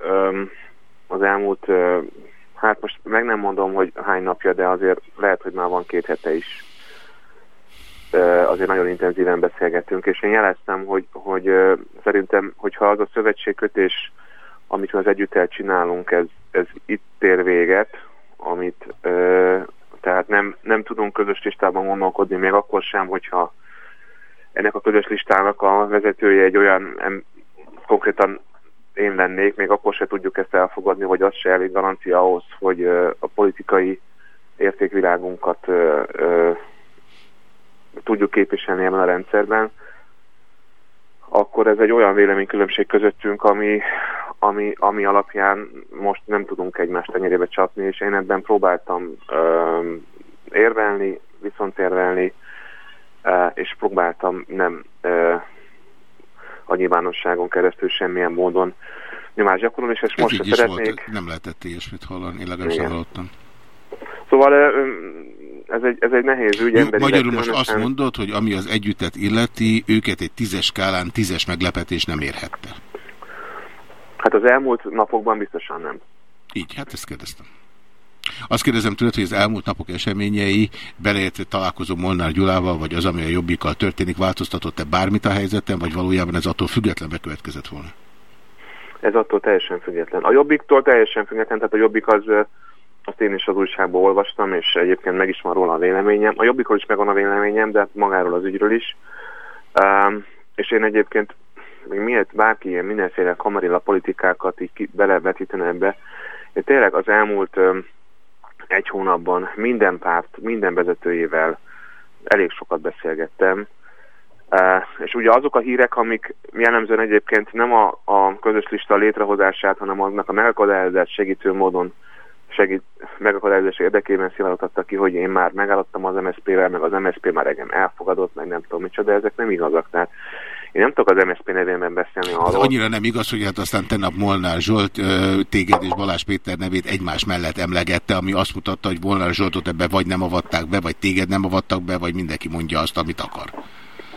az elmúlt, öm, hát most meg nem mondom, hogy hány napja, de azért lehet, hogy már van két hete is azért nagyon intenzíven beszélgetünk, és én jeleztem, hogy, hogy szerintem, hogyha az a szövetségkötés amit az együttel csinálunk, ez, ez itt ér véget, amit ö, tehát nem, nem tudunk közös listában gondolkodni, még akkor sem, hogyha ennek a közös listának a vezetője egy olyan em, konkrétan én lennék, még akkor se tudjuk ezt elfogadni, hogy az se elég garancia ahhoz, hogy ö, a politikai értékvilágunkat ö, ö, tudjuk képviselni ebben a rendszerben, akkor ez egy olyan véleménykülönbség közöttünk, ami, ami, ami alapján most nem tudunk egymást tenyerébe csapni, és én ebben próbáltam ö, érvelni, viszont érvelni, ö, és próbáltam nem ö, a nyilvánosságon keresztül semmilyen módon nyomást gyakorolni, és ezt Ez most szeretnék. Volt, nem lehetett ilyesmit hallani, én legalábbis hallottam. Szóval ez egy, ez egy nehéz ügy. Jó, magyarul most azt mondod, hogy ami az együttet illeti, őket egy tízes skálán tízes meglepetés nem érhette. Hát az elmúlt napokban biztosan nem. Így, hát ezt kérdeztem. Azt kérdezem tőled, hogy az elmúlt napok eseményei, beleértve találkozó Molnár Gyulával, vagy az, ami a jobbikkal történik, változtatott-e bármit a helyzeten, vagy valójában ez attól független bekövetkezett volna? Ez attól teljesen független. A jobbiktól teljesen független, tehát a jobbik az, azt én is az újságból olvastam, és egyébként meg is van róla a véleményem. A jobbikról is megvan a véleményem, de magáról az ügyről is. Um, és én egyébként még miért bárki ilyen mindenféle kamarilla politikákat így belevetítene ebbe, én tényleg az elmúlt egy hónapban minden párt, minden vezetőjével elég sokat beszélgettem, és ugye azok a hírek, amik jellemzően egyébként nem a, a közös lista létrehozását, hanem aznak a megakadályozás segítő módon segít, megakadályozás érdekében szivárogtatta ki, hogy én már megállottam az MSZP-vel, meg az MSZP már engem elfogadott, meg nem tudom micsoda, de ezek nem igazak. Tehát én nem tudok az MSZP nevében beszélni arról. De annyira nem igaz, hogy hát aztán tennap Molnár Zsolt téged és Balázs Péter nevét egymás mellett emlegette, ami azt mutatta, hogy Molnár Zsoltot ebbe vagy nem avatták be, vagy téged nem avattak be, vagy mindenki mondja azt, amit akar.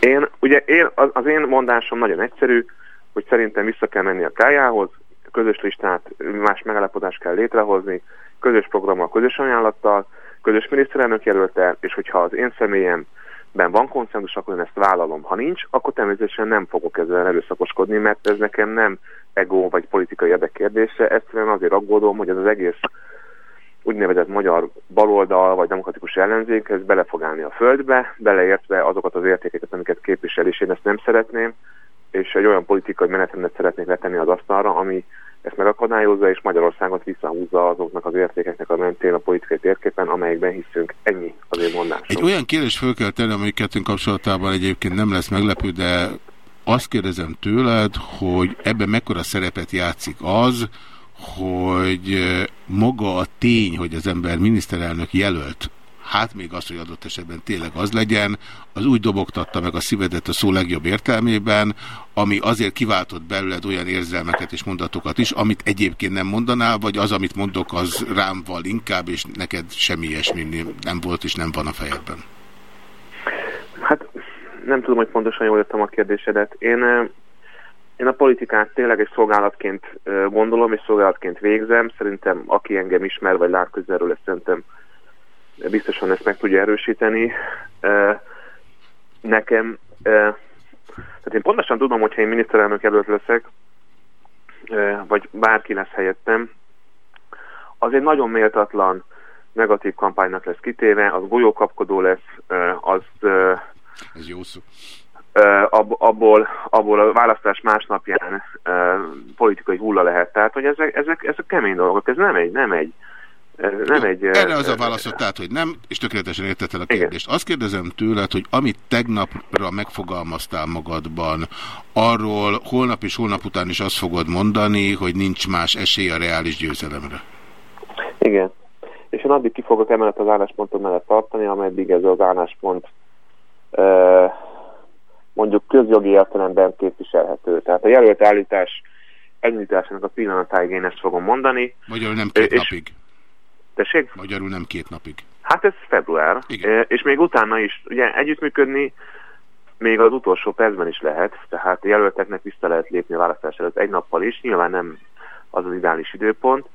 Én, ugye én, az, az én mondásom nagyon egyszerű, hogy szerintem vissza kell menni a kájához, közös listát, más megállapodást kell létrehozni, közös programmal, közös ajánlattal, közös miniszterelnök jelölte, és hogyha az én személyemben van konszenzus, akkor én ezt vállalom. Ha nincs, akkor természetesen nem fogok ezzel erőszakoskodni, mert ez nekem nem ego vagy politikai érdekkérdése, egyszerűen azért aggódom, hogy ez az egész úgynevezett magyar baloldal vagy demokratikus ellenzék, ez bele fog állni a földbe, beleértve azokat az értékeket, amiket képvisel, és én ezt nem szeretném, és egy olyan politikai menetrendet szeretnék letenni az asztalra, ami ezt megakadályozza, és Magyarországot visszahúzza azoknak az értékeknek a mentén a politikai térképen, amelyekben hiszünk. Ennyi az én mondásom. Egy olyan kérdés föl kell tenni, ami kettőnk kapcsolatában egyébként nem lesz meglepő, de azt kérdezem tőled, hogy ebben mekkora szerepet játszik az, hogy maga a tény, hogy az ember miniszterelnök jelölt, hát még az, hogy adott esetben tényleg az legyen, az úgy dobogtatta meg a szívedet a szó legjobb értelmében, ami azért kiváltott belőled olyan érzelmeket és mondatokat is, amit egyébként nem mondanál, vagy az, amit mondok, az rám val inkább, és neked semmi ilyesmi nem volt és nem van a fejedben. Hát nem tudom, hogy pontosan jól jöttem a kérdésedet. Én én a politikát tényleg egy szolgálatként gondolom, és szolgálatként végzem. Szerintem aki engem ismer, vagy lát közelről, ezt szerintem biztosan ezt meg tudja erősíteni. Nekem, tehát én pontosan tudom, hogyha én miniszterelnök előtt leszek, vagy bárki lesz helyettem, az egy nagyon méltatlan negatív kampánynak lesz kitéve, az golyókapkodó lesz, az... Ez jó szó abból, abból a választás másnapján politikai hulla lehet. Tehát, hogy ezek, ezek, ezek kemény dolgok, ez nem egy, nem egy, nem egy... Erre az a válaszot, tehát, hogy nem, és tökéletesen értetted a kérdést. Igen. Azt kérdezem tőled, hogy amit tegnapra megfogalmaztál magadban, arról holnap és holnap után is azt fogod mondani, hogy nincs más esély a reális győzelemre. Igen. És én addig ki fogok emellett az álláspontom mellett tartani, ameddig ez az álláspont mondjuk közjogi értelemben képviselhető. Tehát a jelölt állítás elnyújtásának a pillanatáig én ezt fogom mondani. Magyarul nem két és... napig. Tessék? Magyarul nem két napig. Hát ez február. Igen. És még utána is, ugye együttműködni még az utolsó percben is lehet, tehát a jelölteknek vissza lehet lépni a választás előtt egy nappal is, nyilván nem az az ideális időpont,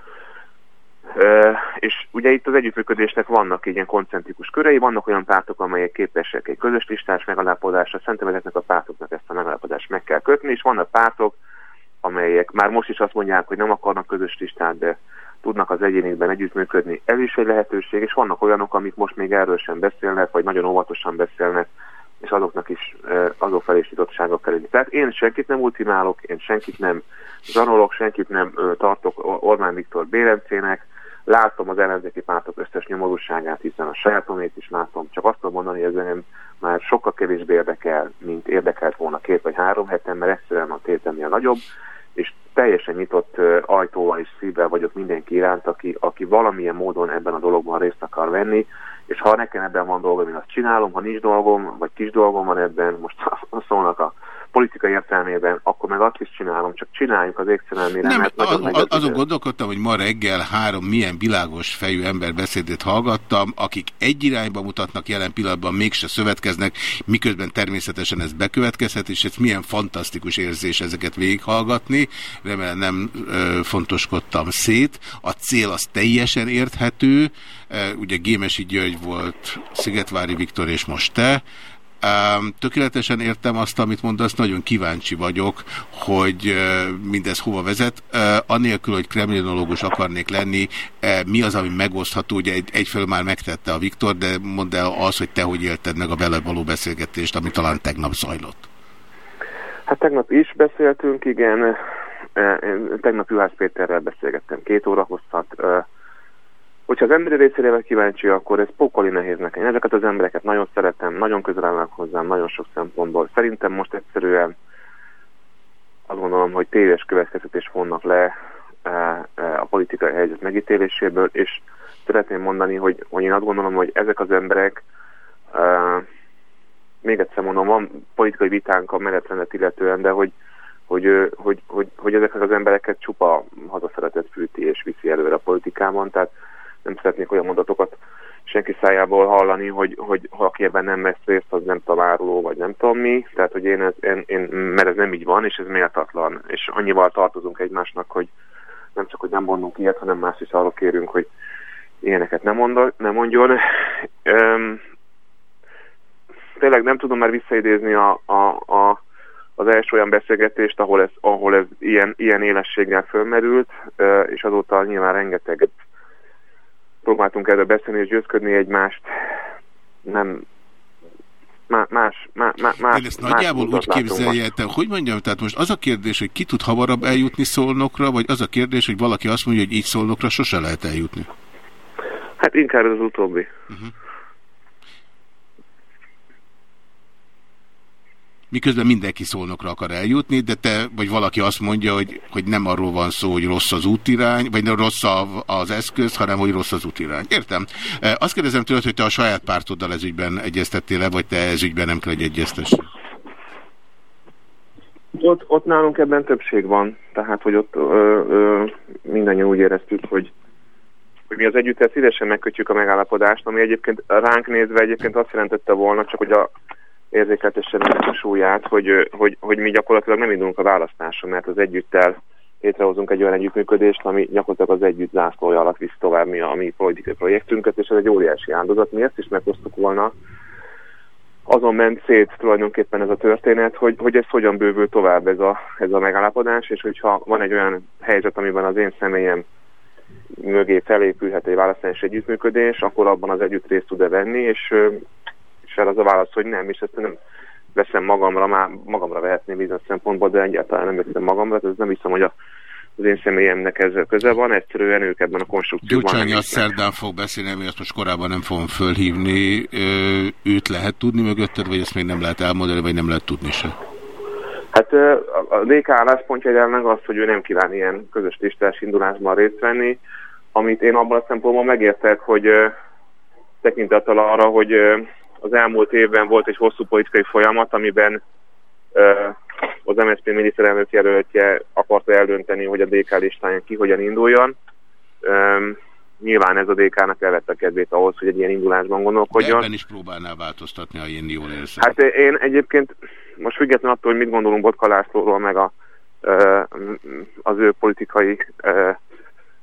és ugye itt az együttműködésnek vannak ilyen koncentrikus körei, vannak olyan pártok, amelyek képesek egy közös listás megalapodásra, szerintem ezeknek a pártoknak ezt a megalapodást meg kell kötni, és vannak pártok, amelyek már most is azt mondják, hogy nem akarnak közös listát, de tudnak az egyénikben együttműködni. Ez is egy lehetőség, és vannak olyanok, amik most még erről sem beszélnek, vagy nagyon óvatosan beszélnek, és azoknak is azok felé is nyitottsága kell Tehát én senkit nem ultimálok, én senkit nem zsanolok, senkit nem tartok Orbán Viktor Bérencének, Látom az ellenzéki pártok összes nyomorúságát, hiszen a sajátomét is látom. Csak azt tudom mondani, hogy ez engem már sokkal kevésbé érdekel, mint érdekelt volna két vagy három heten, mert egyszerűen a tétemnél nagyobb, és teljesen nyitott ajtóval és szívvel vagyok mindenki iránt, aki, aki valamilyen módon ebben a dologban részt akar venni, és ha nekem ebben van dolgom, én azt csinálom, ha nincs dolgom, vagy kis dolgom van ebben, most [LAUGHS] szólnak a politikai értelmében, akkor meg azt is csinálom, csak csináljuk az égszerelmére. Nem, az, az, azon gondolkodtam, hogy ma reggel három milyen világos fejű ember beszédét hallgattam, akik egy irányba mutatnak jelen pillanatban, mégse szövetkeznek, miközben természetesen ez bekövetkezhet, és ez milyen fantasztikus érzés ezeket végighallgatni. Remélem nem ö, fontoskodtam szét. A cél az teljesen érthető. Ugye Gémesi György volt, Szigetvári Viktor és most te Tökéletesen értem azt, amit mondasz, nagyon kíváncsi vagyok, hogy mindez hova vezet. Anélkül, hogy kremlinológus akarnék lenni, mi az, ami megosztható? Ugye egy, egyfelől már megtette a Viktor, de mondd el az, hogy te hogy élted meg a vele való beszélgetést, ami talán tegnap zajlott. Hát tegnap is beszéltünk, igen. Én tegnap Juhász Péterrel beszélgettem két óra hosszat. Hogyha az emberi részére kíváncsi, akkor ez pokoli nehéz nekem. Én ezeket az embereket nagyon szeretem, nagyon közel állnak hozzám, nagyon sok szempontból. Szerintem most egyszerűen azt gondolom, hogy téves következtetés vonnak le a politikai helyzet megítéléséből, és szeretném mondani, hogy, hogy én azt gondolom, hogy ezek az emberek még egyszer mondom, van politikai vitánk a menetrendet illetően, de hogy, hogy, hogy, hogy, hogy ezeket az embereket csupa hazaszeretet fűti és viszi előre a politikában, tehát nem szeretnék olyan mondatokat senki szájából hallani, hogy, hogy ha aki ebben nem vesz részt, az nem találó, vagy nem tudom mi. Tehát, hogy én, ez, én, én, mert ez nem így van, és ez méltatlan. És annyival tartozunk egymásnak, hogy nem csak, hogy nem mondunk ilyet, hanem más is arra kérünk, hogy ilyeneket nem, mondol, nem mondjon. Üm, tényleg nem tudom már visszaidézni a, a, a, az első olyan beszélgetést, ahol ez, ahol ez ilyen, ilyen élességgel fölmerült, és azóta nyilván rengeteget próbáltunk erről beszélni és győzködni egymást. Nem, más, más, más, más Én ezt nagyjából úgy képzelje, te, hogy mondjam, tehát most az a kérdés, hogy ki tud hamarabb eljutni szolnokra, vagy az a kérdés, hogy valaki azt mondja, hogy így szolnokra sose lehet eljutni? Hát inkább az utóbbi. Uh -huh. Miközben mindenki szolnokra akar eljutni, de te, vagy valaki azt mondja, hogy, hogy nem arról van szó, hogy rossz az útirány, vagy nem rossz az eszköz, hanem hogy rossz az útirány. Értem. E, azt kérdezem tőled, hogy te a saját pártoddal ezügyben egyeztettél le, vagy te ezügyben nem kell, hogy egyeztess? Ott, ott nálunk ebben többség van, tehát hogy ott ö, ö, mindannyian úgy éreztük, hogy hogy mi az együttel szívesen megkötjük a megállapodást, ami egyébként ránk nézve egyébként azt jelentette volna, csak hogy a érzékeltessen a súlyát, hogy, hogy, hogy mi gyakorlatilag nem indulunk a választáson, mert az együttel létrehozunk egy olyan együttműködést, ami gyakorlatilag az együtt zászlója alatt visz tovább mi a mi politikai projektünket, és ez egy óriási áldozat. Mi ezt is meghoztuk volna. Azon ment szét tulajdonképpen ez a történet, hogy, hogy ez hogyan bővül tovább ez a, ez a megállapodás, és hogyha van egy olyan helyzet, amiben az én személyem mögé felépülhet egy választási együttműködés, akkor abban az együtt részt tud-e venni, és fel az a válasz, hogy nem, és ezt nem veszem magamra, már magamra vehetném bizonyos szempontból, de egyáltalán nem veszem magamra, ez nem hiszem, hogy a, az én személyemnek ez köze van, egyszerűen ők ebben a konstrukcióban. Gyurcsány a szerdán fog beszélni, ami azt most korábban nem fogom fölhívni, őt lehet tudni mögötted, vagy ezt még nem lehet elmondani, vagy nem lehet tudni se? Hát a DK álláspontja jelenleg az, hogy ő nem kíván ilyen közös listás indulásban részt venni, amit én abban a szempontból megértek, hogy tekintettel arra, hogy az elmúlt évben volt egy hosszú politikai folyamat, amiben az MSZP miniszterelnök jelöltje akarta eldönteni, hogy a DK listáján ki hogyan induljon. Nyilván ez a DK-nak elvette a kedvét ahhoz, hogy egy ilyen indulásban gondolkodjon. De ebben is próbálnál változtatni, ha én jól érzem. Hát én egyébként most függetlenül attól, hogy mit gondolunk Botka Lászlóról, meg a, az ő politikai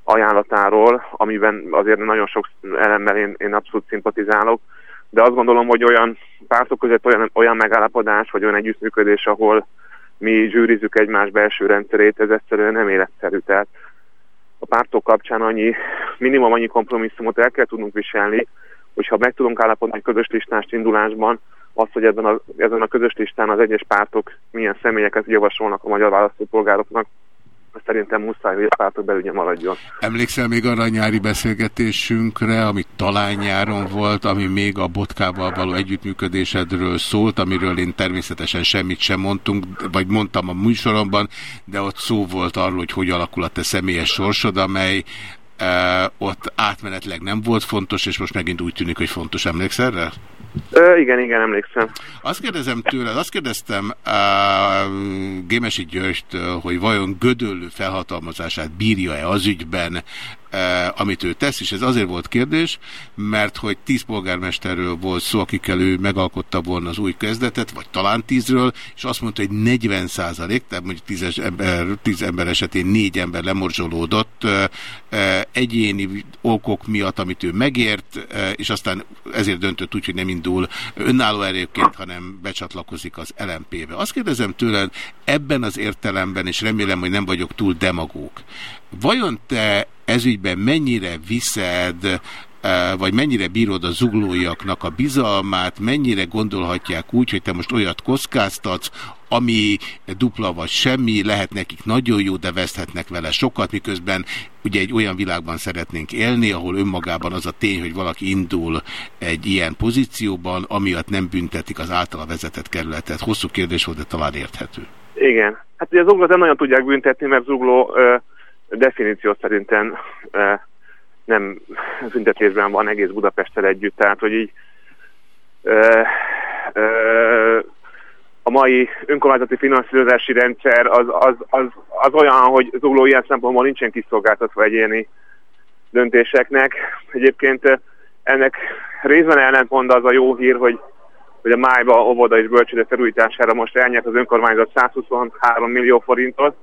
ajánlatáról, amiben azért nagyon sok elemmel én, én abszolút szimpatizálok, de azt gondolom, hogy olyan pártok között olyan, olyan megállapodás, vagy olyan együttműködés, ahol mi zsűrizzük egymás belső rendszerét, ez egyszerűen nem életszerű. Tehát a pártok kapcsán annyi, minimum annyi kompromisszumot el kell tudnunk viselni, hogyha meg tudunk állapodni egy közös listást indulásban, az, hogy ebben a, ezen a közös listán az egyes pártok milyen személyeket javasolnak a magyar választópolgároknak, szerintem muszáj, hogy a pártok belügye maradjon. Emlékszel még arra a nyári beszélgetésünkre, ami talán nyáron volt, ami még a botkával való együttműködésedről szólt, amiről én természetesen semmit sem mondtunk, vagy mondtam a műsoromban, de ott szó volt arról, hogy hogy alakul a te személyes sorsod, amely ott átmenetleg nem volt fontos, és most megint úgy tűnik, hogy fontos. Emlékszel erre? Ö, igen, igen, emlékszem. Azt kérdezem tőled, azt kérdeztem uh, Gémesi Györgytől, hogy vajon gödöllő felhatalmazását bírja-e az ügyben, amit ő tesz, és ez azért volt kérdés, mert hogy tíz polgármesterről volt szó, akikkel ő megalkotta volna az új kezdetet, vagy talán tízről, és azt mondta, hogy 40 százalék, tehát mondjuk tíz ember, tíz ember esetén négy ember lemorzsolódott eh, eh, egyéni okok miatt, amit ő megért, és aztán ezért döntött úgy, hogy nem indul önálló erőként, hanem becsatlakozik az LMP-be. Azt kérdezem tőled, ebben az értelemben, és remélem, hogy nem vagyok túl demagóg, vajon te ezügyben mennyire viszed, e, vagy mennyire bírod a zuglóiaknak a bizalmát, mennyire gondolhatják úgy, hogy te most olyat kockáztatsz, ami dupla vagy semmi, lehet nekik nagyon jó, de veszthetnek vele sokat, miközben ugye egy olyan világban szeretnénk élni, ahol önmagában az a tény, hogy valaki indul egy ilyen pozícióban, amiatt nem büntetik az általa vezetett kerületet. Hosszú kérdés volt, de talán érthető. Igen. Hát ugye az uglót nem nagyon tudják büntetni, mert az ugló ö, definíció szerintem nem büntetésben van egész Budapesttel együtt, tehát hogy így a mai önkormányzati finanszírozási rendszer az, az, az, az olyan, hogy az ugló ilyen szempontból nincsen kiszolgáltatva egyéni döntéseknek. Egyébként ennek részben ellentmond az a jó hír, hogy, hogy a májba óvoda és bölcsőde felújítására most elnyert az önkormányzat 123 millió forintot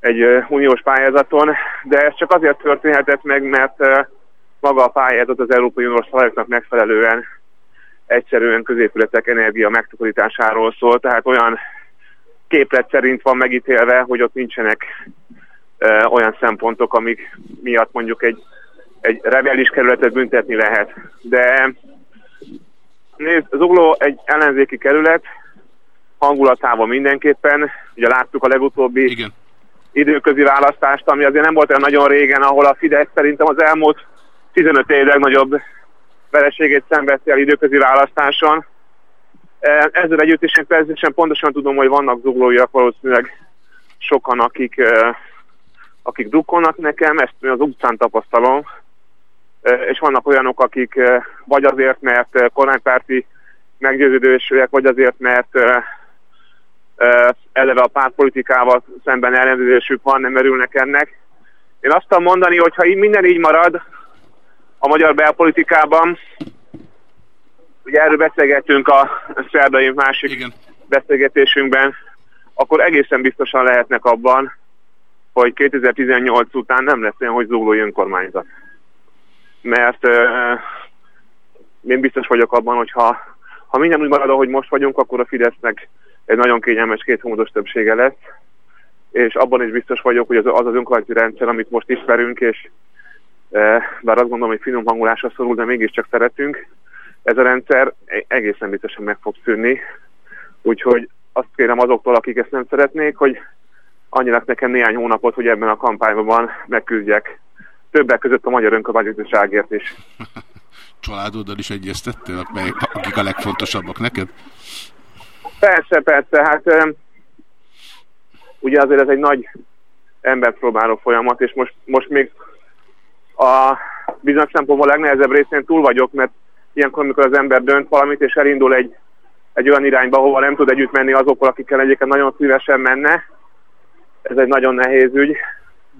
egy uniós pályázaton, de ez csak azért történhetett meg, mert maga a pályázat az Európai Uniós szabályoknak megfelelően egyszerűen középületek energia megtakarításáról szól, tehát olyan képlet szerint van megítélve, hogy ott nincsenek olyan szempontok, amik miatt mondjuk egy, egy rebellis kerületet büntetni lehet. De nézd, Zugló egy ellenzéki kerület, hangulatában mindenképpen, ugye láttuk a legutóbbi Igen. Időközi választást, ami azért nem volt olyan nagyon régen, ahol a Fidesz szerintem az elmúlt 15 év legnagyobb vereségét szenvedte el időközi választáson. E, ezzel együtt is én természetesen pontosan tudom, hogy vannak zuglóiak valószínűleg sokan, akik, e, akik drukkolnak nekem, ezt az utcán tapasztalom, e, és vannak olyanok, akik vagy azért, mert kormánypárti meggyőződősek, vagy azért, mert eleve a pártpolitikával szemben ellenőrzésük van, nem örülnek ennek. Én azt tudom mondani, hogy ha így minden így marad, a magyar belpolitikában. Ugye erről beszélgettünk a szerdai másik Igen. beszélgetésünkben, akkor egészen biztosan lehetnek abban, hogy 2018 után nem lesz olyan, hogy zuglói önkormányzat. Mert uh, én biztos vagyok abban, hogy ha, ha minden úgy marad, ahogy most vagyunk, akkor a Fidesznek egy nagyon kényelmes kéthomodos többsége lesz, és abban is biztos vagyok, hogy az az, az önkormányzati rendszer, amit most ismerünk, és bár azt gondolom, hogy finom hangulásra szorul, de mégiscsak szeretünk. Ez a rendszer e- egészen biztosan meg fog szűnni, úgyhogy azt kérem azoktól, akik ezt nem szeretnék, hogy annyira nekem néhány hónapot, hogy ebben a kampányban megküzdjek többek között a magyar önkormányzatiságért is. [LAUGHS] Családoddal is egyeztettél, akik a legfontosabbak neked? Persze, persze, hát ugye azért ez egy nagy emberpróbáló folyamat, és most, most még a bizonyos szempontból a legnehezebb részén túl vagyok, mert ilyenkor, amikor az ember dönt valamit, és elindul egy, egy olyan irányba, ahova nem tud együtt menni azokkal, akikkel egyébként nagyon szívesen menne, ez egy nagyon nehéz ügy.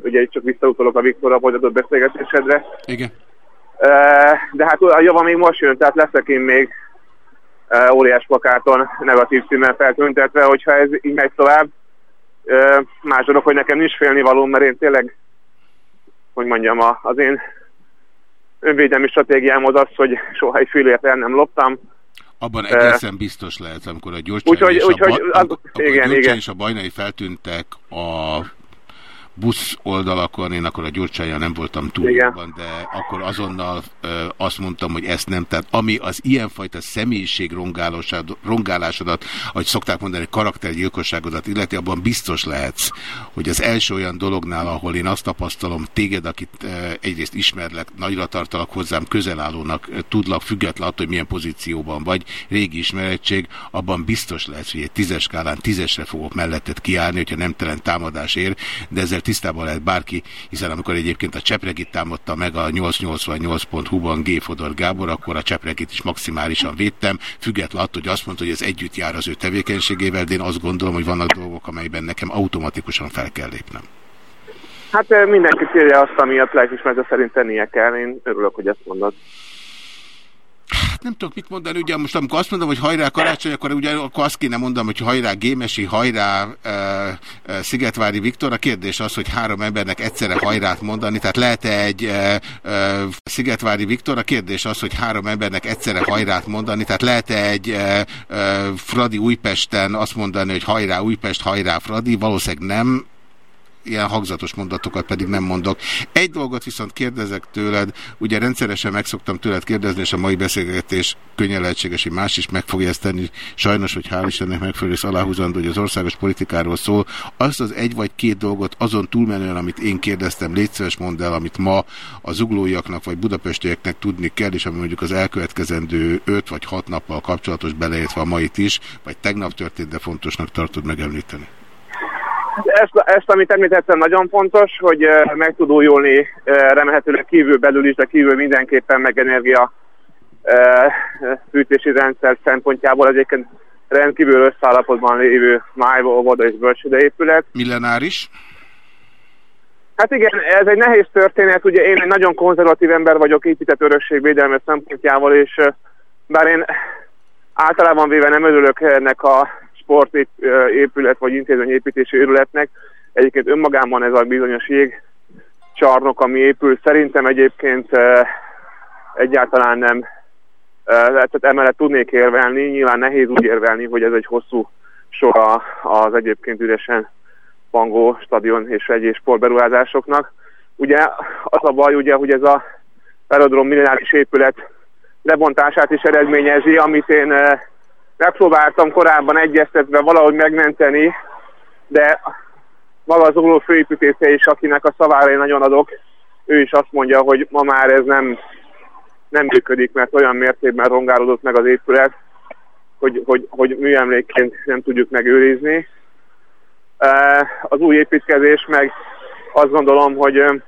Ugye itt csak visszautalok a Viktorra folytatott beszélgetésedre. Igen. De hát a java még most jön, tehát leszek én még óriás plakáton negatív színnel feltüntetve, hogyha ez így megy tovább. Más dolog, hogy nekem nincs félnivaló, mert én tényleg hogy mondjam, az én önvédelmi stratégiám az az, hogy soha egy fülért el nem loptam. Abban egészen biztos lehet, amikor a Gyurcsány és, a, ba- a, igen, igen. és a Bajnai feltűntek a busz oldalakon, én akkor a Gyurcsánya nem voltam túl jobban, de akkor azonnal ö, azt mondtam, hogy ezt nem. Tehát ami az ilyenfajta személyiség rongálásodat, ahogy szokták mondani, karaktergyilkosságodat illeti, abban biztos lehetsz, hogy az első olyan dolognál, ahol én azt tapasztalom téged, akit ö, egyrészt ismerlek, nagyra tartalak hozzám, közelállónak, tudlak, független attól, hogy milyen pozícióban vagy, régi ismerettség, abban biztos lehetsz, hogy egy tízes skálán tízesre fogok melletted kiállni, hogyha nem telen támadás ér, de ezzel tisztában lehet bárki, hiszen amikor egyébként a Csepregit támadta meg a 888.hu-ban G. Fodor Gábor, akkor a Csepregit is maximálisan védtem, függetlenül attól, hogy azt mondta, hogy ez együtt jár az ő tevékenységével, de én azt gondolom, hogy vannak dolgok, amelyben nekem automatikusan fel kell lépnem. Hát mindenki kérje azt, ami a lelkismerete szerint tennie kell. Én örülök, hogy ezt mondod. Hát nem tudok mit mondani, ugye most amikor azt mondom, hogy hajrá karácsony, akkor ugye akkor azt kéne mondanom, hogy hajrá Gémesi, hajrá e, e, Szigetvári Viktor. A kérdés az, hogy három embernek egyszerre hajrát mondani, tehát lehet-e egy e, e, Szigetvári Viktor? A kérdés az, hogy három embernek egyszerre hajrát mondani, tehát lehet-e egy e, e, Fradi Újpesten azt mondani, hogy hajrá Újpest, hajrá Fradi? Valószínűleg nem ilyen hangzatos mondatokat pedig nem mondok. Egy dolgot viszont kérdezek tőled, ugye rendszeresen megszoktam tőled kérdezni, és a mai beszélgetés könnyen lehetséges, hogy más is meg fogja ezt tenni. Sajnos, hogy hál' Istennek megfelelő aláhúzandó, hogy az országos politikáról szól. Azt az egy vagy két dolgot azon túlmenően, amit én kérdeztem, légy szíves mondd el, amit ma az zuglóiaknak vagy budapestieknek tudni kell, és ami mondjuk az elkövetkezendő 5 vagy 6 nappal kapcsolatos beleértve a mait is, vagy tegnap történt, de fontosnak tartod megemlíteni. Ezt, ezt, amit említettem, nagyon fontos, hogy uh, meg tud újulni uh, remélhetőleg kívül belül is, de kívül mindenképpen meg energia uh, fűtési rendszer szempontjából egyébként rendkívül összeállapotban lévő májva, óvoda és bölcsőde épület. Millenáris? Hát igen, ez egy nehéz történet, ugye én egy nagyon konzervatív ember vagyok épített örökségvédelme szempontjával, és bár én általában véve nem örülök ennek a sportépület vagy intézményépítési őrületnek. Egyébként önmagában ez a bizonyos jég csarnok, ami épül, szerintem egyébként egyáltalán nem tehát emellett tudnék érvelni, nyilván nehéz úgy érvelni, hogy ez egy hosszú sora az egyébként üresen pangó stadion és egyéb sportberuházásoknak. Ugye az a baj, ugye, hogy ez a aerodrom millenáris épület lebontását is eredményezi, amit én megpróbáltam korábban egyeztetve valahogy megmenteni, de maga az ugló főépítésze is, akinek a szavára én nagyon adok, ő is azt mondja, hogy ma már ez nem, nem működik, mert olyan mértékben rongálódott meg az épület, hogy, hogy, hogy műemlékként nem tudjuk megőrizni. Az új építkezés meg azt gondolom, hogy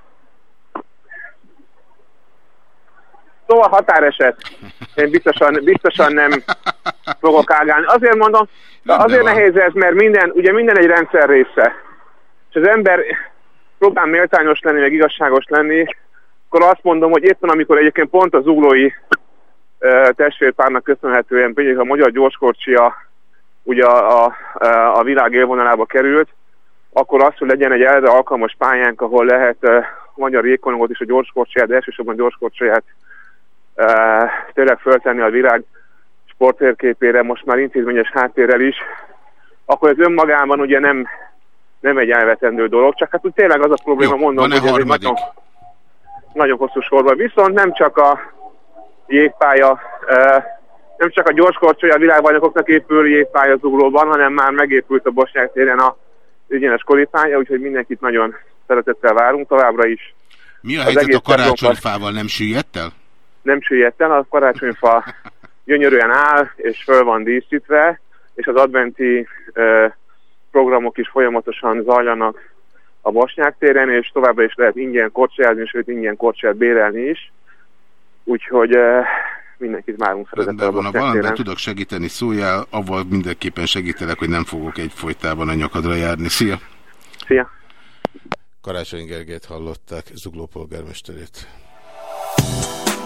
Szóval határeset. Én biztosan, biztosan nem fogok ágálni. Azért mondom, de azért nehéz ez, mert minden, ugye minden egy rendszer része. És az ember próbál méltányos lenni, meg igazságos lenni, akkor azt mondom, hogy éppen amikor egyébként pont az uglói testvérpárnak köszönhetően például a magyar gyorskorcsia ugye a, a, a világ élvonalába került, akkor az, hogy legyen egy erre alkalmas pályánk, ahol lehet a magyar jégkorongot és a gyorskorcsiját, de elsősorban gyorskorcsiját uh, tényleg föltenni a világ sportérképére, most már intézményes háttérrel is, akkor ez önmagában ugye nem, nem egy elvetendő dolog, csak hát úgy tényleg az a probléma, Jó, mondom, hogy ez egy nagyon, nagyon hosszú sorban. Viszont nem csak a jégpálya, nem csak a gyorskorcsolya a világbajnokoknak épül jégpálya zuglóban, hanem már megépült a Bosnyák téren a ügyenes koripálya, úgyhogy mindenkit nagyon szeretettel várunk továbbra is. Mi a helyzet a karácsonyfával, nem süllyedt el? Nem süllyedt el, a karácsonyfa gyönyörűen áll, és föl van díszítve, és az adventi uh, programok is folyamatosan zajlanak a Bosnyák téren, és továbbra is lehet ingyen korcsolyázni, sőt ingyen korcsolyát bérelni is. Úgyhogy uh, mindenkit várunk szeretettel a van, ha valamiben tudok segíteni, szóljál, avval mindenképpen segítelek, hogy nem fogok egy folytában a nyakadra járni. Szia! Szia! Karácsony Gergelyt hallották, Zugló polgármesterét.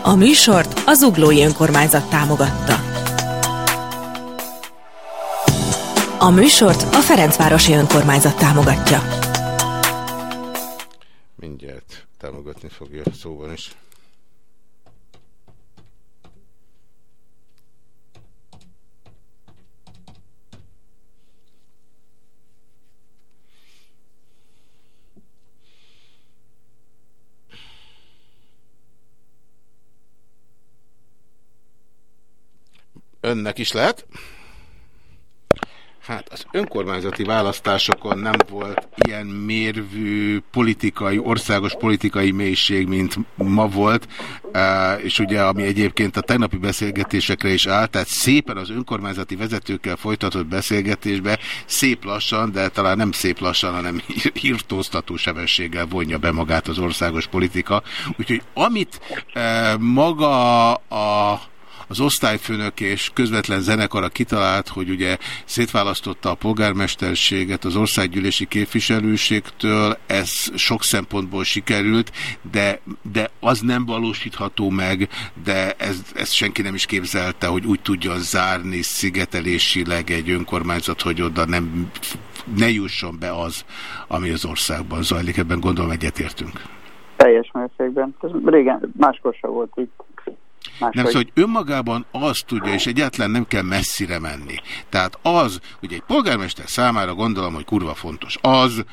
A műsort az Uglói Önkormányzat támogatta. A műsort a Ferencvárosi Önkormányzat támogatja. Mindjárt támogatni fogja szóban is. Önnek is lehet. Hát az önkormányzati választásokon nem volt ilyen mérvű politikai, országos politikai mélység, mint ma volt, és ugye ami egyébként a tegnapi beszélgetésekre is állt, tehát szépen az önkormányzati vezetőkkel folytatott beszélgetésbe szép lassan, de talán nem szép lassan, hanem hirtóztató sebességgel vonja be magát az országos politika. Úgyhogy amit maga a az osztályfőnök és közvetlen zenekara kitalált, hogy ugye szétválasztotta a polgármesterséget az országgyűlési képviselőségtől, ez sok szempontból sikerült, de, de az nem valósítható meg, de ez, ez senki nem is képzelte, hogy úgy tudjon zárni szigetelésileg egy önkormányzat, hogy oda nem, ne jusson be az, ami az országban zajlik. Ebben gondolom egyetértünk. Teljes mértékben. Ez régen máskor sem volt így. Máshogy... Nem, szóval, hogy önmagában azt tudja, és egyáltalán nem kell messzire menni. Tehát az, hogy egy polgármester számára gondolom, hogy kurva fontos az,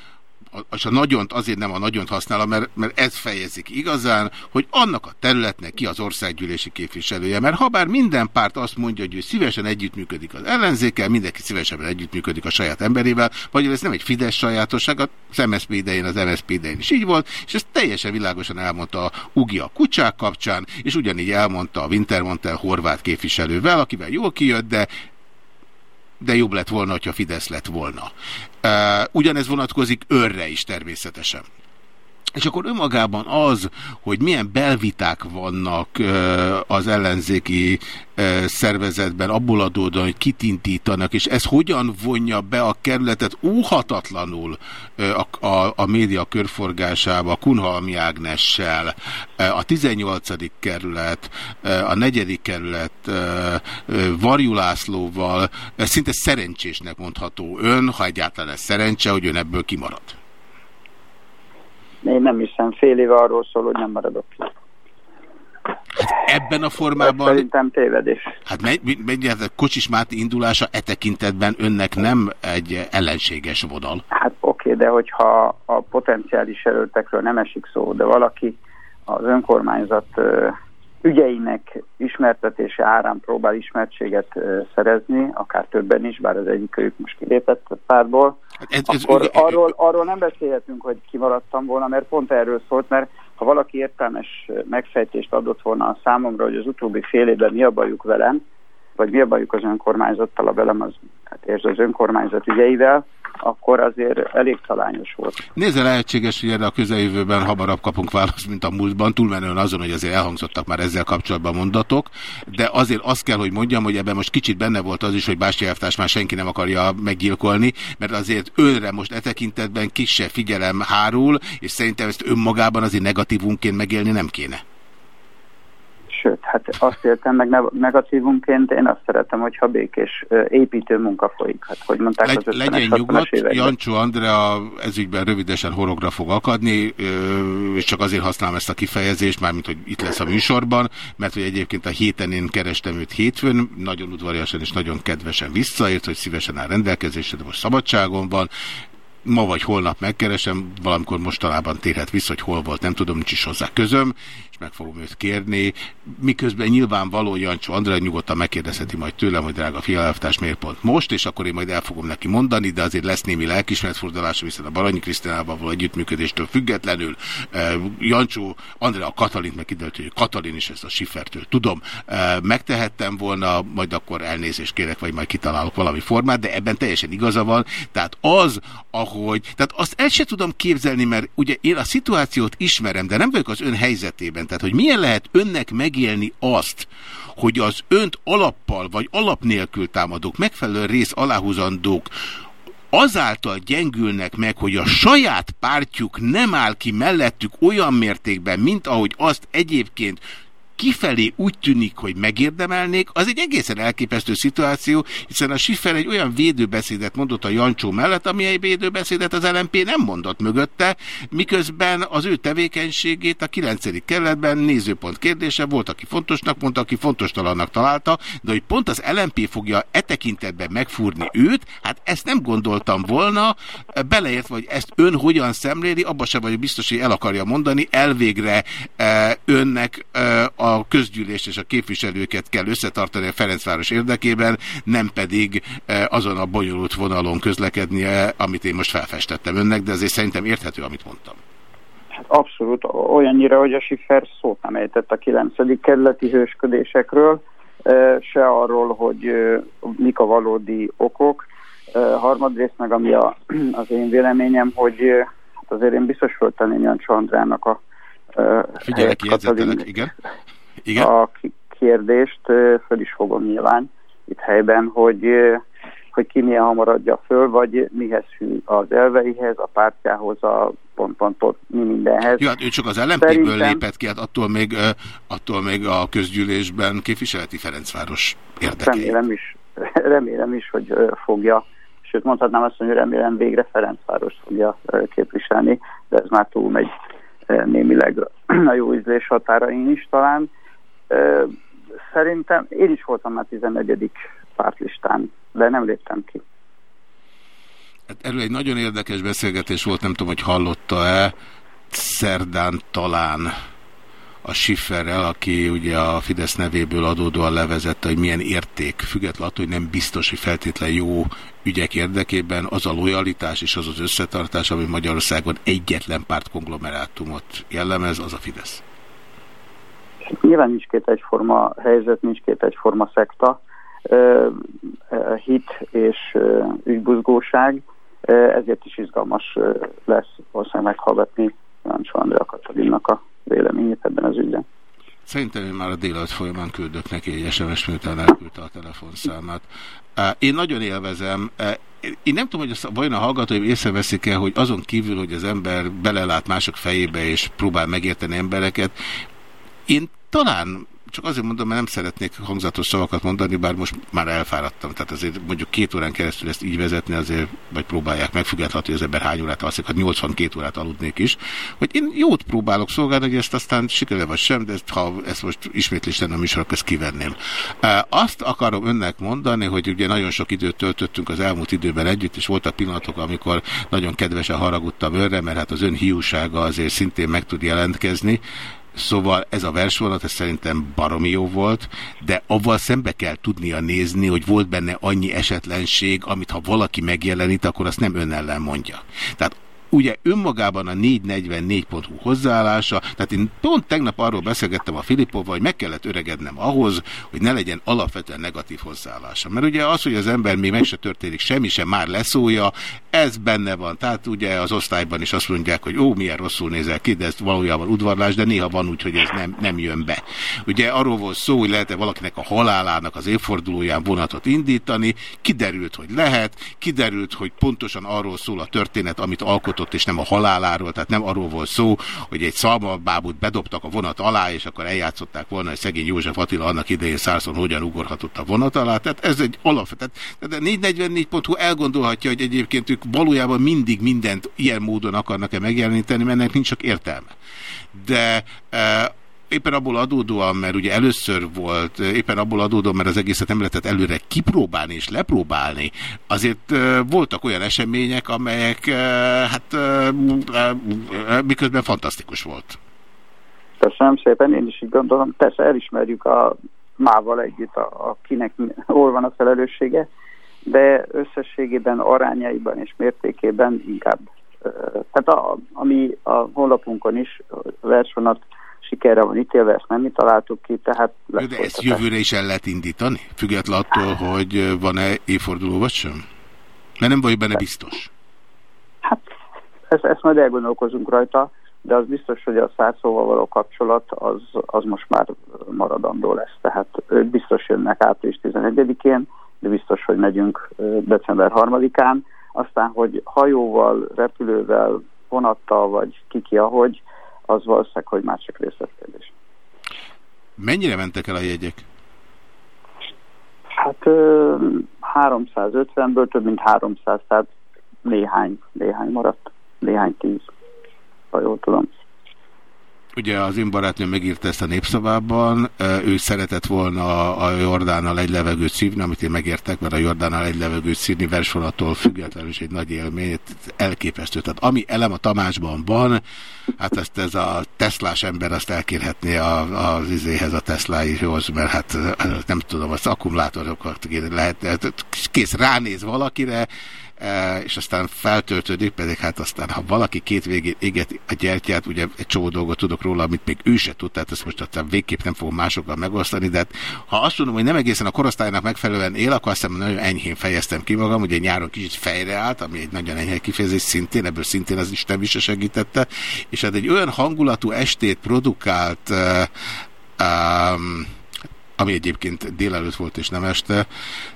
és a nagyont azért nem a nagyont használom, mert, mert ez fejezik igazán, hogy annak a területnek ki az országgyűlési képviselője. Mert ha bár minden párt azt mondja, hogy ő szívesen együttműködik az ellenzékkel, mindenki szívesen együttműködik a saját emberével, vagy ez nem egy Fidesz sajátosság, az MSZP idején, az MSZP idején is így volt, és ezt teljesen világosan elmondta a Ugi a kucsák kapcsán, és ugyanígy elmondta a Wintermantel horvát képviselővel, akivel jól kijött, de de jobb lett volna, hogyha Fidesz lett volna. Ugyanez vonatkozik őrre is természetesen. És akkor önmagában az, hogy milyen belviták vannak az ellenzéki szervezetben, abból adódóan, hogy kitintítanak, és ez hogyan vonja be a kerületet óhatatlanul a, a, a média körforgásába, a Kunhalmi Ágnessel, a 18. kerület, a 4. kerület Varjú Lászlóval, szinte szerencsésnek mondható ön, ha egyáltalán ez szerencse, hogy ön ebből kimarad. Én nem hiszem, fél éve arról szól, hogy nem maradok ki. Hát ebben a formában... Ez szerintem tévedés. Hát megy, a Kocsis Máté indulása e tekintetben önnek nem egy ellenséges vonal. Hát oké, de hogyha a potenciális erőltekről nem esik szó, de valaki az önkormányzat ügyeinek ismertetése árán próbál ismertséget szerezni, akár többen is, bár az egyik ők most kilépett a párból, hát ez, ez akkor ügy... arról, arról nem beszélhetünk, hogy kimaradtam volna, mert pont erről szólt, mert ha valaki értelmes megfejtést adott volna a számomra, hogy az utóbbi fél évben mi a bajuk velem, vagy mi a bajuk az önkormányzattal, a velem az, hát értsd az önkormányzat ügyeivel, akkor azért elég talányos volt. Nézze, lehetséges, hogy erre a közeljövőben hamarabb kapunk választ, mint a múltban, túlmenően azon, hogy azért elhangzottak már ezzel kapcsolatban mondatok, de azért azt kell, hogy mondjam, hogy ebben most kicsit benne volt az is, hogy Bástya Elvtárs már senki nem akarja meggyilkolni, mert azért önre most e tekintetben kisebb figyelem hárul, és szerintem ezt önmagában azért negatívunként megélni nem kéne. Sőt, hát azt értem meg negatívunként, én azt szeretem, hogyha békés építő munka folyik. Hát, hogy mondták Legy, az Legyen nyugodt, Jancsó Andrea ezügyben rövidesen horogra fog akadni, és csak azért használom ezt a kifejezést, mármint, hogy itt lesz a műsorban, mert hogy egyébként a héten én kerestem őt hétfőn, nagyon udvariasan és nagyon kedvesen visszaért, hogy szívesen áll rendelkezésre, de most szabadságon van, ma vagy holnap megkeresem, valamikor mostanában térhet vissza, hogy hol volt, nem tudom, nincs is hozzá közöm, és meg fogom őt kérni. Miközben nyilvánvaló Jancsó Andrá nyugodtan megkérdezheti majd tőlem, hogy drága fialelvtárs miért pont most, és akkor én majd el fogom neki mondani, de azért lesz némi lelkismeretfordulása, hiszen a Baranyi Krisztinával való együttműködéstől függetlenül uh, Jancsó Andrá a Katalint meg kiderült, hogy Katalin is ezt a Siffertől tudom. Uh, megtehettem volna, majd akkor elnézést kérek, vagy majd kitalálok valami formát, de ebben teljesen igaza van. Tehát az, ahogy, tehát azt el sem tudom képzelni, mert ugye én a szituációt ismerem, de nem vagyok az ön helyzetében esetben. Tehát, hogy milyen lehet önnek megélni azt, hogy az önt alappal vagy alap nélkül támadók, megfelelő rész aláhúzandók azáltal gyengülnek meg, hogy a saját pártjuk nem áll ki mellettük olyan mértékben, mint ahogy azt egyébként kifelé úgy tűnik, hogy megérdemelnék, az egy egészen elképesztő szituáció, hiszen a Schiffer egy olyan védőbeszédet mondott a Jancsó mellett, ami egy védőbeszédet az LMP nem mondott mögötte, miközben az ő tevékenységét a 9. kerületben nézőpont kérdése volt, aki fontosnak mondta, aki fontostalannak találta, de hogy pont az LMP fogja e tekintetben megfúrni őt, hát ezt nem gondoltam volna, beleért, hogy ezt ön hogyan szemléli, abba sem vagyok biztos, hogy el akarja mondani, elvégre e, önnek e, a közgyűlést és a képviselőket kell összetartani a Ferencváros érdekében, nem pedig e, azon a bonyolult vonalon közlekednie, amit én most felfestettem önnek, de azért szerintem érthető, amit mondtam. Hát abszolút, olyannyira, hogy a Schiffer szót nem ejtett a 9. kerületi hősködésekről, e, se arról, hogy e, mik a valódi okok. Harmadrészt meg, ami a, az én véleményem, hogy hát azért én biztos föltenném Jancsó Andrának a Figyelek, igen. Igen? a kérdést, föl is fogom nyilván itt helyben, hogy, hogy ki milyen hamar adja föl, vagy mihez hű az elveihez, a pártjához, a pont, pont, mi mindenhez. Jó, hát ő csak az LMP-ből Szerintem... lépett ki, hát attól még, attól még a közgyűlésben képviseleti Ferencváros érdekeit. Remélem is, [LAUGHS] remélem is, hogy fogja, sőt mondhatnám azt, hogy remélem végre Ferencváros fogja képviselni, de ez már túl megy némileg a jó ízlés határain is talán. Szerintem én is voltam már 14. pártlistán, de nem léptem ki. Hát erről egy nagyon érdekes beszélgetés volt, nem tudom, hogy hallotta-e, szerdán talán a Schifferrel, aki ugye a Fidesz nevéből adódóan levezette, hogy milyen érték, függetlenül attól, hogy nem biztos, hogy feltétlen jó ügyek érdekében az a lojalitás és az az összetartás, ami Magyarországon egyetlen pártkonglomerátumot jellemez, az a Fidesz. Nyilván nincs két egyforma helyzet, nincs két egyforma szekta, hit és ügybuzgóság, ezért is izgalmas lesz valószínűleg meghallgatni Jancsó Andrea Katalinnak a véleményét ebben az ügyben. Szerintem én már a délelőtt folyamán küldök neki egy SMS, miután elküldte a telefonszámát. Én nagyon élvezem, én nem tudom, hogy az, vajon a hallgatóim észreveszik-e, hogy azon kívül, hogy az ember belelát mások fejébe és próbál megérteni embereket, én talán csak azért mondom, mert nem szeretnék hangzatos szavakat mondani, bár most már elfáradtam. Tehát azért mondjuk két órán keresztül ezt így vezetni, azért vagy próbálják meg, hogy az ember hány órát alszik, hát 82 órát aludnék is. Hogy én jót próbálok szolgálni, hogy ezt aztán sikerül vagy sem, de ezt, ha ezt most ismétlés lenne a műsorok, ezt kivenném. Azt akarom önnek mondani, hogy ugye nagyon sok időt töltöttünk az elmúlt időben együtt, és voltak pillanatok, amikor nagyon kedvesen haragudtam önre, mert hát az ön hiúsága azért szintén meg tud jelentkezni. Szóval ez a versvonat, ez szerintem baromi jó volt, de avval szembe kell tudnia nézni, hogy volt benne annyi esetlenség, amit ha valaki megjelenít, akkor azt nem ön ellen mondja. Tehát ugye önmagában a 444.hu hozzáállása, tehát én pont tegnap arról beszélgettem a Filipovval, hogy meg kellett öregednem ahhoz, hogy ne legyen alapvetően negatív hozzáállása. Mert ugye az, hogy az ember még meg se történik, semmi sem már leszólja, ez benne van. Tehát ugye az osztályban is azt mondják, hogy ó, milyen rosszul nézel ki, de ez valójában udvarlás, de néha van úgy, hogy ez nem, nem jön be. Ugye arról volt szó, hogy lehet-e valakinek a halálának az évfordulóján vonatot indítani, kiderült, hogy lehet, kiderült, hogy pontosan arról szól a történet, amit alkotott tartott, és nem a haláláról, tehát nem arról volt szó, hogy egy szalmabábút bedobtak a vonat alá, és akkor eljátszották volna, hogy szegény József Attila annak idején szárszon hogyan ugorhatott a vonat alá. Tehát ez egy alapvető. Tehát 444.hu elgondolhatja, hogy egyébként ők valójában mindig mindent ilyen módon akarnak-e megjeleníteni, mert ennek nincs csak értelme. De e, éppen abból adódóan, mert ugye először volt, éppen abból adódóan, mert az egészet nem lehetett előre kipróbálni és lepróbálni, azért voltak olyan események, amelyek hát miközben fantasztikus volt. Köszönöm szépen, én is így gondolom. Persze elismerjük a mával együtt, a, a kinek hol van a felelőssége, de összességében, arányaiban és mértékében inkább. Tehát a, ami a honlapunkon is, versvonat sikerre van ítélve, ezt nem mi találtuk ki, tehát... De ezt jövőre is el lehet indítani? Függetlenül attól, hogy van-e évforduló vagy sem? Mert nem vagy benne biztos. Hát, ezt, ezt majd elgondolkozunk rajta, de az biztos, hogy a százszóval való kapcsolat az, az most már maradandó lesz. Tehát ők biztos jönnek április 11-én, de biztos, hogy megyünk december 3-án. Aztán, hogy hajóval, repülővel, vonattal, vagy kiki ahogy, az valószínűleg, hogy már csak részletkérdés. Mennyire mentek el a jegyek? Hát 350-ből több mint 300, tehát néhány, néhány maradt, néhány tíz, ha jól tudom. Ugye az én barátnőm megírta ezt a népszavában, ő szeretett volna a Jordánnal egy levegőt szívni, amit én megértek, mert a Jordánnal egy levegőt szívni versvonattól függetlenül is egy nagy élmény, elképesztő. Tehát ami elem a Tamásban van, hát ezt ez a Teslás ember azt elkérhetné a, az izéhez, a Tesláihoz, mert hát nem tudom, az akkumulátorokat lehet, kész ránéz valakire, és aztán feltöltődik, pedig hát aztán, ha valaki két végét éget a gyertyát, ugye egy csomó dolgot tudok róla, amit még ő se tud, tehát ezt most aztán végképp nem fogom másokkal megosztani, de hát, ha azt mondom, hogy nem egészen a korosztálynak megfelelően él, akkor azt nagyon enyhén fejeztem ki magam, ugye nyáron kicsit fejre állt, ami egy nagyon enyhe kifejezés szintén, ebből szintén az Isten is segítette, és hát egy olyan hangulatú estét produkált uh, um, ami egyébként délelőtt volt és nem este.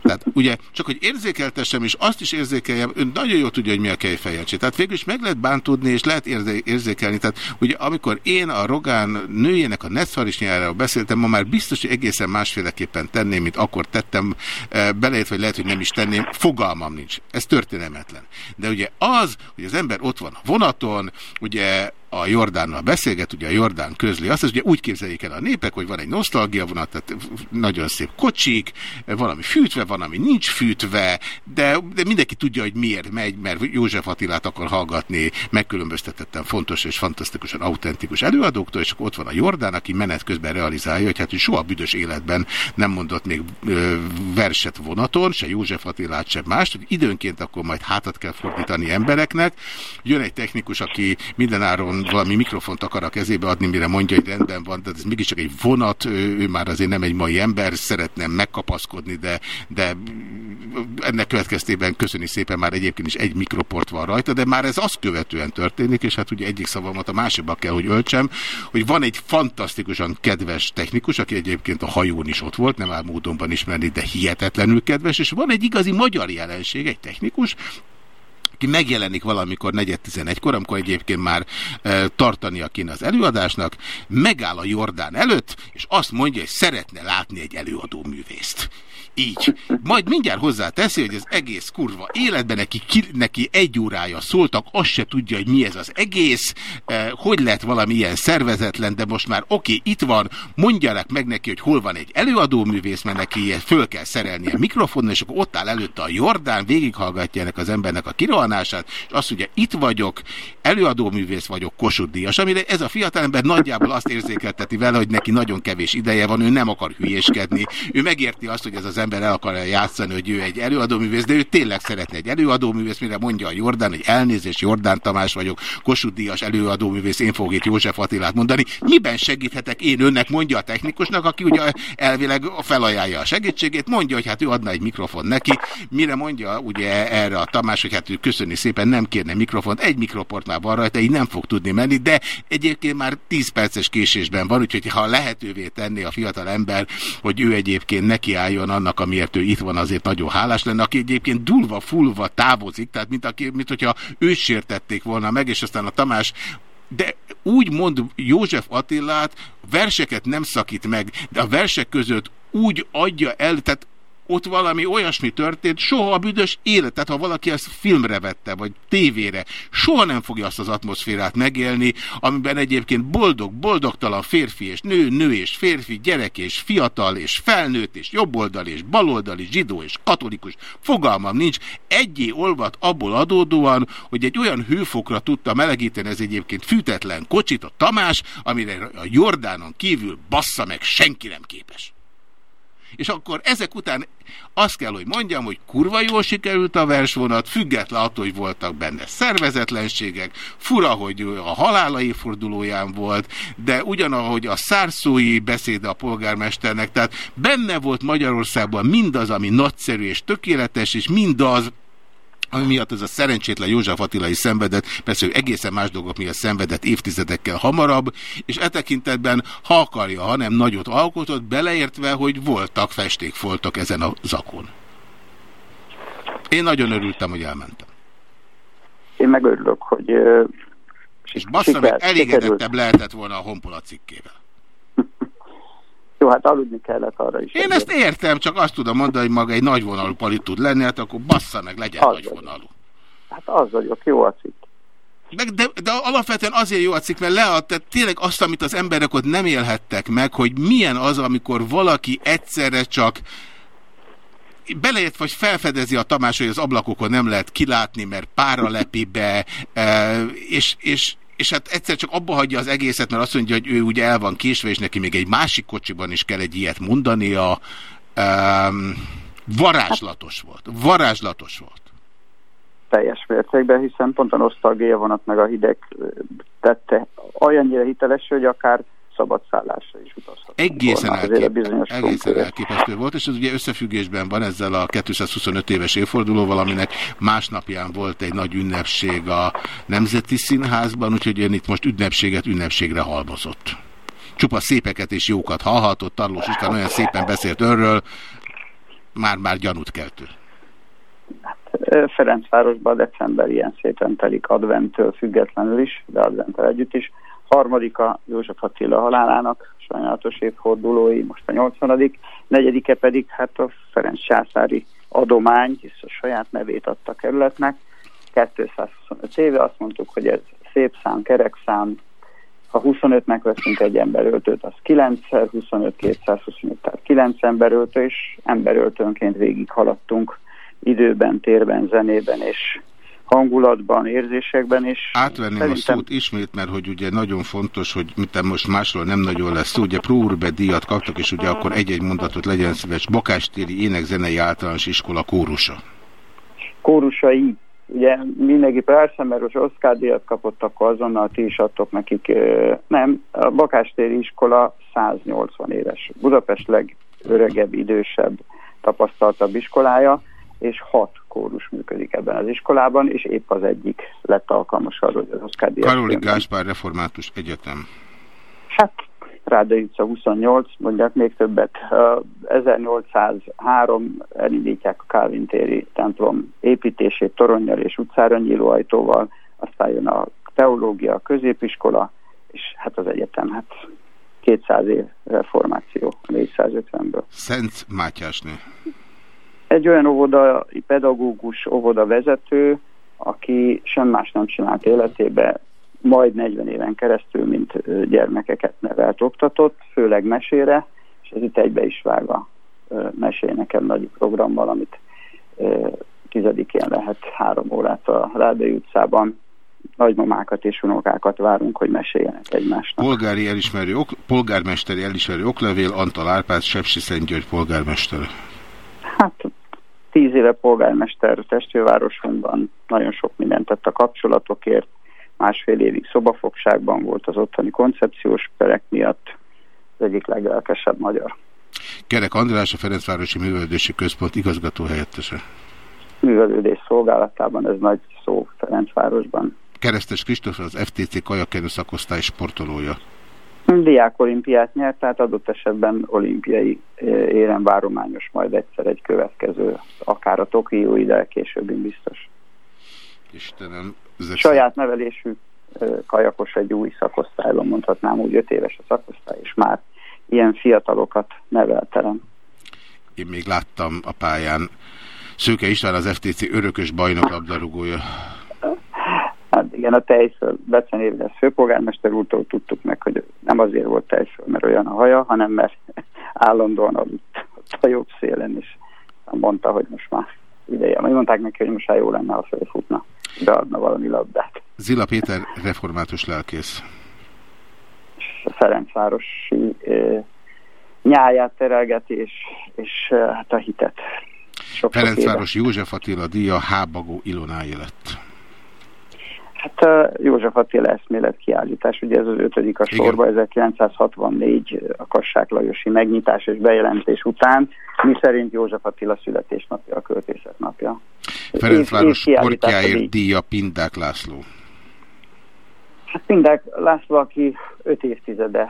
Tehát ugye, csak hogy érzékeltessem, és azt is érzékeljem, ön nagyon jól tudja, hogy mi a kejfejelcsé. Tehát végül is meg lehet bántódni, és lehet érzékelni. Tehát ugye, amikor én a Rogán nőjének a Netfarisnyáról beszéltem, ma már biztos, hogy egészen másféleképpen tenném, mint akkor tettem, e, belejött, vagy lehet, hogy nem is tenném, fogalmam nincs. Ez történelmetlen. De ugye az, hogy az ember ott van a vonaton, ugye a, Jordánnal beszélget, ugye a Jordán közli azt, hogy ugye úgy képzeljék el a népek, hogy van egy nosztalgia vonat, tehát nagyon szép kocsik, valami fűtve, van, ami nincs fűtve, de, de mindenki tudja, hogy miért megy, mert József Attilát akar hallgatni megkülönböztetettem fontos és fantasztikusan autentikus előadóktól, és akkor ott van a Jordán, aki menet közben realizálja, hogy hát hogy soha büdös életben nem mondott még ö, verset vonaton, se József Attilát, se mást, hogy időnként akkor majd hátat kell fordítani embereknek. Jön egy technikus, aki mindenáron valami mikrofont akar a kezébe adni, mire mondja, hogy rendben van, de ez mégiscsak egy vonat, ő, ő már azért nem egy mai ember, szeretne megkapaszkodni, de, de ennek következtében köszöni szépen már egyébként is egy mikroport van rajta, de már ez azt követően történik, és hát ugye egyik szavamat a másikba kell, hogy öltsem, hogy van egy fantasztikusan kedves technikus, aki egyébként a hajón is ott volt, nem áll módonban ismerni, de hihetetlenül kedves, és van egy igazi magyar jelenség, egy technikus, aki megjelenik valamikor 4.11-kor, amikor egyébként már e, tartania kéne az előadásnak, megáll a Jordán előtt, és azt mondja, hogy szeretne látni egy előadó művészt. Így. Majd mindjárt hozzá teszi, hogy az egész kurva életben neki, ki, neki egy órája szóltak, azt se tudja, hogy mi ez az egész, eh, hogy lett valami ilyen szervezetlen, de most már oké, okay, itt van, mondják meg neki, hogy hol van egy előadóművész, mert neki föl kell szerelni a mikrofonon, és akkor ott áll előtte a Jordán, végighallgatja ennek az embernek a kirohanását, és azt ugye itt vagyok, előadóművész vagyok, Kossuth Díjas, amire ez a fiatalember nagyjából azt érzékelteti vele, hogy neki nagyon kevés ideje van, ő nem akar hülyéskedni, ő megérti azt, hogy ez az ember el akarja játszani, hogy ő egy előadóművész, de ő tényleg szeretne egy előadóművész, mire mondja a Jordán, hogy elnézést, Jordán Tamás vagyok, Kossuth Díjas előadóművész, én fogok itt József Attilát mondani. Miben segíthetek én önnek, mondja a technikusnak, aki ugye elvileg felajánlja a segítségét, mondja, hogy hát ő adna egy mikrofon neki, mire mondja ugye erre a Tamás, hogy hát ő köszöni szépen, nem kérne mikrofont, egy mikroport már van rajta, így nem fog tudni menni, de egyébként már 10 perces késésben van, úgyhogy ha lehetővé tenni a fiatal ember, hogy ő egyébként nekiálljon annak, amiért ő itt van, azért nagyon hálás lenne, aki egyébként dulva, fulva távozik, tehát mint, aki, mint hogyha őt sértették volna meg, és aztán a Tamás de úgy mond József Attilát, verseket nem szakít meg, de a versek között úgy adja el, tehát ott valami olyasmi történt, soha a büdös életet, ha valaki ezt filmre vette, vagy tévére, soha nem fogja azt az atmoszférát megélni, amiben egyébként boldog, boldogtalan férfi és nő, nő és férfi, gyerek és fiatal és felnőtt és jobboldal és baloldali, zsidó és katolikus, fogalmam nincs, egyé olvat abból adódóan, hogy egy olyan hőfokra tudta melegíteni ez egyébként fűtetlen kocsit a Tamás, amire a Jordánon kívül bassza meg senki nem képes. És akkor ezek után azt kell, hogy mondjam, hogy kurva jól sikerült a versvonat, független attól, hogy voltak benne szervezetlenségek, fura, hogy a halálai fordulóján volt, de ugyanahogy a szárszói beszéde a polgármesternek, tehát benne volt Magyarországban mindaz, ami nagyszerű és tökéletes, és mindaz, ami miatt ez a szerencsétlen József Attila is szenvedett, persze ő egészen más dolgok miatt szenvedett évtizedekkel hamarabb, és e tekintetben, ha akarja, hanem nagyot alkotott, beleértve, hogy voltak festékfoltok ezen a zakon. Én nagyon örültem, hogy elmentem. Én meg örülök, hogy... És bassza meg, elégedettebb lehetett volna a honpola cikkével. Jó, hát aludni kellett arra is. Én ezt értem, csak azt tudom mondani, hogy maga egy nagyvonalú palit tud lenni, hát akkor bassza meg, legyen az nagyvonalú. Hát az vagyok, jó a cikk. De, de, de alapvetően azért jó a cikk, mert lead, tehát tényleg azt, amit az emberek ott nem élhettek meg, hogy milyen az, amikor valaki egyszerre csak beleért vagy felfedezi a Tamás, hogy az ablakokon nem lehet kilátni, mert pára lepi be, e, és, és, és hát egyszer csak abba hagyja az egészet, mert azt mondja, hogy ő ugye el van késve, és neki még egy másik kocsiban is kell egy ilyet mondania. Um, varázslatos volt. Varázslatos volt. Teljes mértékben, hiszen pont a nosztalgia vonat meg a hideg tette olyannyira hiteles, hogy akár szabad szállásra is utazhat. Egészen, elkép... egészen elképesztő volt, és ez ugye összefüggésben van ezzel a 225 éves évfordulóval, aminek másnapján volt egy nagy ünnepség a Nemzeti Színházban, úgyhogy ön itt most ünnepséget ünnepségre halmozott. Csupa szépeket és jókat hallhatott, Tarlós István olyan szépen beszélt önről, már-már gyanút keltő. Hát, Ferencvárosban december ilyen szépen telik adventtől függetlenül is, de adventtel együtt is harmadika József Attila halálának sajnálatos évfordulói, most a 80 negyedike pedig hát a Ferenc császári adomány, hisz a saját nevét adta kerületnek, 225 éve, azt mondtuk, hogy ez szép szám, kerek szám, Ha 25-nek veszünk egy emberöltőt, az 9-szer, 25 225, tehát 9 emberöltő, és emberöltőnként végig haladtunk időben, térben, zenében, és hangulatban, érzésekben, és Átvenném szerintem... a szót ismét, mert hogy ugye nagyon fontos, hogy mit most másról nem nagyon lesz szó, ugye Próurbe díjat kaptak, és ugye akkor egy-egy mondatot legyen szíves, Bakástéri Énekzenei Általános Iskola kórusa. Kórusai, ugye mindenki most Oszkár díjat kapott, akkor azonnal ti is adtok nekik. Nem, a Bakástéri iskola 180 éves. Budapest legöregebb, idősebb, tapasztaltabb iskolája, és hat kórus működik ebben az iskolában, és épp az egyik lett alkalmas arra, hogy az Oszkár díjat. Karolik Gáspár Református Egyetem. Hát, Rádai utca 28, mondják még többet. 1803 elindítják a Calvin téri templom építését toronyjal és utcára nyíló ajtóval, aztán jön a teológia, a középiskola, és hát az egyetem, hát 200 év reformáció, 450-ből. Szent Mátyásné. Egy olyan óvodai pedagógus, óvoda vezető, aki sem más nem csinált életébe, majd 40 éven keresztül, mint gyermekeket nevelt, oktatott, főleg mesére, és ez itt egybe is vág a mesé nekem nagy programmal, amit tizedikén lehet három órát a Rádai utcában nagymamákat és unokákat várunk, hogy meséljenek egymásnak. Polgári elismerő, ok, polgármesteri elismerő oklevél, Antal Árpád, Sepsi Szentgyörgy polgármester. Hát tíz éve polgármester testvérvárosunkban nagyon sok mindent tett a kapcsolatokért, másfél évig szobafogságban volt az ottani koncepciós perek miatt, az egyik leglelkesebb magyar. Kerek András, a Ferencvárosi Művelődési Központ igazgató helyettese. Művelődés szolgálatában, ez nagy szó Ferencvárosban. Keresztes Kristóf az FTC kajakenő szakosztály sportolója. Diák olimpiát nyert, tehát adott esetben olimpiai eh, éren várományos majd egyszer egy következő, akár a Tokiói, de később biztos. Istenem. Ezek Saját nevelésű eh, kajakos egy új szakosztályban, mondhatnám úgy, öt éves a szakosztály, és már ilyen fiatalokat nevelterem. Én még láttam a pályán Szőke István az FTC örökös bajnok labdarúgója. Hát igen, a tejszöl, Becenévres főpolgármester úrtól tudtuk meg, hogy nem azért volt tejszöl, mert olyan a haja, hanem mert [LAUGHS] állandóan aludt a jobb szélen, és mondta, hogy most már ideje. Majd mondták neki, hogy most már jó lenne, ha felfutna, beadna valami labdát. Zila Péter, református lelkész. Ferencvárosi e, nyáját terelgeti, és, és hát a hitet. Sok Ferencváros József Attila díja Hábagó Ilonáé lett. Hát József Attila eszmélet kiállítás, ugye ez az ötödik a sorba, 1964 a Kassák Lajosi megnyitás és bejelentés után, mi szerint József Attila születésnapja, a költészet napja. Ferencváros Kortyáért díja Pindák László. Hát Pindák László, aki öt évtizede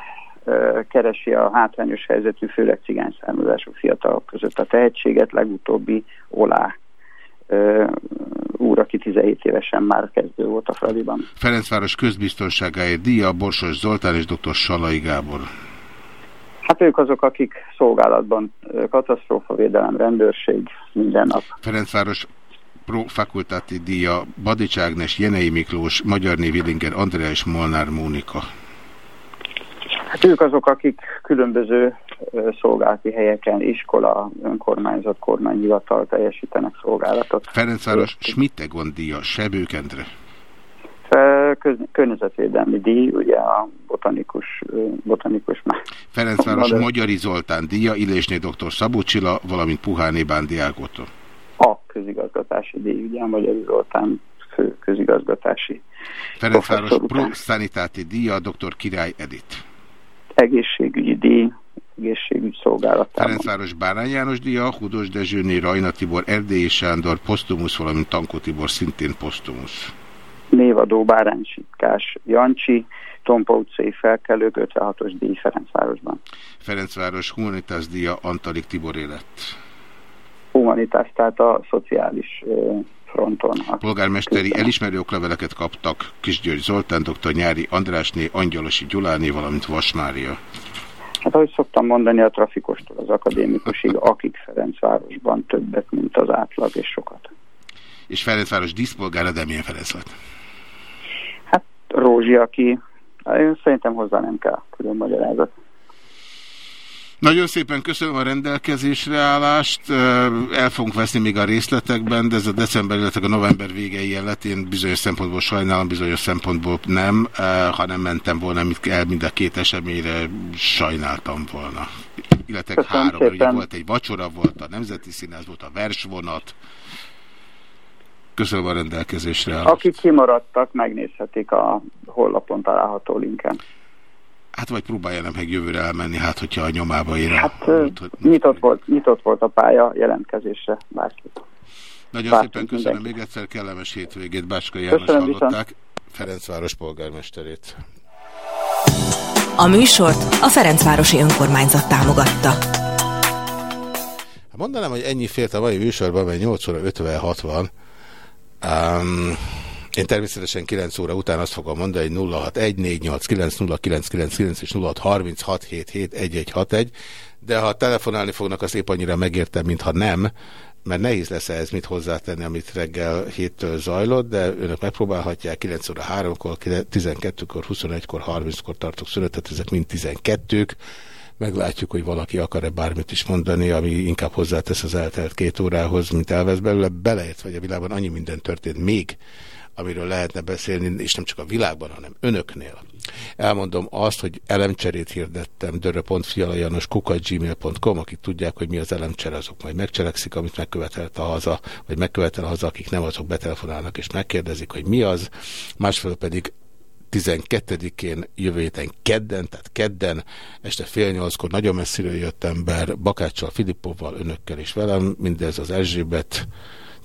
keresi a hátrányos helyzetű, főleg cigány származású fiatalok között a tehetséget, legutóbbi Olá úr, aki 17 évesen már kezdő volt a Fradiban. Ferencváros közbiztonságáért díja, Borsos Zoltán és dr. Salai Gábor. Hát ők azok, akik szolgálatban katasztrófavédelem, rendőrség minden nap. Ferencváros Pro Fakultáti díja, Badics Ágnes, Jenei Miklós, Magyar Willinger, Andrea és Molnár Mónika. Hát ők azok, akik különböző szolgálati helyeken, iskola, önkormányzat, kormányhivatal teljesítenek szolgálatot. Ferencváros Schmittegon díja, Sebőkendre. Környezetvédelmi díj, ugye a botanikus, botanikus már. Ferencváros de... Magyari Zoltán díja, Illésné dr. Szabó Csilla, valamint Puháné Bándi Ágótól. A közigazgatási díj, ugye a Magyari Zoltán fő közigazgatási Ferencváros Pro Szanitáti díja, dr. Király Edith egészségügyi díj, egészségügy szolgálatában. Ferencváros Bárány János díja, Hudos Dezsőné, Rajna Tibor, Erdélyi Sándor, Posztumusz, valamint Tankó Tibor, szintén Posztumusz. Névadó Bárány Sitkás Jancsi, Tompa utcai felkelők, 56-os díj Ferencvárosban. Ferencváros Humanitas díja Antalik Tibor élet. Humanitas, tehát a szociális fronton. Polgármesteri elismerő okleveleket kaptak Kisgyörgy Zoltán, dr. Nyári Andrásné, Angyalosi Gyuláné, valamint Vasmária. Hát ahogy szoktam mondani, a trafikostól az akadémikusig, akik Ferencvárosban többet, mint az átlag, és sokat. És Ferencváros díszpolgára, de milyen Ferenc? Hát Rózsi, aki Én szerintem hozzá nem kell külön magyarázat. Nagyon szépen köszönöm a rendelkezésre állást. El fogunk veszni még a részletekben, de ez a december, illetve a november vége jelet. Én bizonyos szempontból sajnálom, bizonyos szempontból nem. Ha nem mentem volna el mind a két eseményre, sajnáltam volna. Illetve Köszönöm három, szépen. ugye volt egy vacsora, volt a Nemzeti Színház, volt a versvonat. Köszönöm a rendelkezésre állást. Akik kimaradtak, megnézhetik a honlapon található linken. Hát vagy próbálja meg jövőre elmenni, hát hogyha a nyomába ér. Hát út, nyitott, volt, nyitott volt a pálya jelentkezésre, bárki. Nagyon Bárki szépen köszönöm mindenki. még egyszer, kellemes hétvégét. Báska János köszönöm hallották, viszont. Ferencváros polgármesterét. A műsort a Ferencvárosi Önkormányzat támogatta. Mondanám, hogy ennyi félt a mai műsorban, mert 8 óra 56 van. Um, én természetesen 9 óra után azt fogom mondani, hogy 0614890999 és 0636771161, de ha telefonálni fognak, az épp annyira megértem, mintha nem, mert nehéz lesz ez mit hozzátenni, amit reggel héttől zajlott, de önök megpróbálhatják 9 óra 3-kor, 12-kor, 21-kor, 30-kor tartok szünetet, ezek mind 12-k. Meglátjuk, hogy valaki akar-e bármit is mondani, ami inkább hozzátesz az eltelt két órához, mint elvesz belőle. Beleért, vagy a világban annyi minden történt még, amiről lehetne beszélni, és nem csak a világban, hanem önöknél. Elmondom azt, hogy elemcserét hirdettem dörö.fialajanos.gmail.com, akik tudják, hogy mi az elemcsere, azok majd megcselekszik, amit megkövetelt a haza, vagy megkövetel a haza, akik nem azok betelefonálnak és megkérdezik, hogy mi az. Másfelől pedig 12-én jövő héten kedden, tehát kedden, este fél nyolckor nagyon messziről jött ember, Bakáccsal, Filippovval, önökkel és velem, mindez az Erzsébet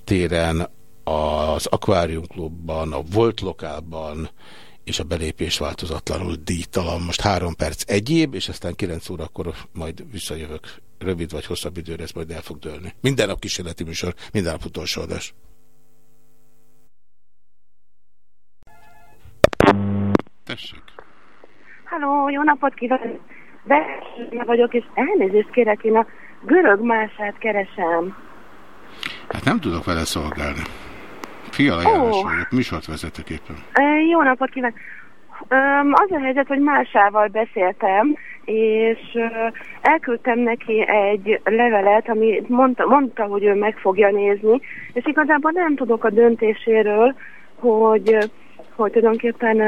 téren, az Aquarium Klubban, a Volt Lokálban, és a belépés változatlanul díjtalan. Most három perc egyéb, és aztán kilenc órakor majd visszajövök. Rövid vagy hosszabb időre ez majd el fog dőlni. Minden nap kísérleti műsor, minden nap utolsó adás. Tessék. Halló, jó napot kívánok! Versenye vagyok, és elnézést kérek, én a görög mását keresem. Hát nem tudok vele szolgálni. Fiala János oh. vagyok, műsort vezetek éppen. Jó napot kívánok! Az a helyzet, hogy másával beszéltem, és elküldtem neki egy levelet, ami mondta, mondta, hogy ő meg fogja nézni, és igazából nem tudok a döntéséről, hogy hogy tulajdonképpen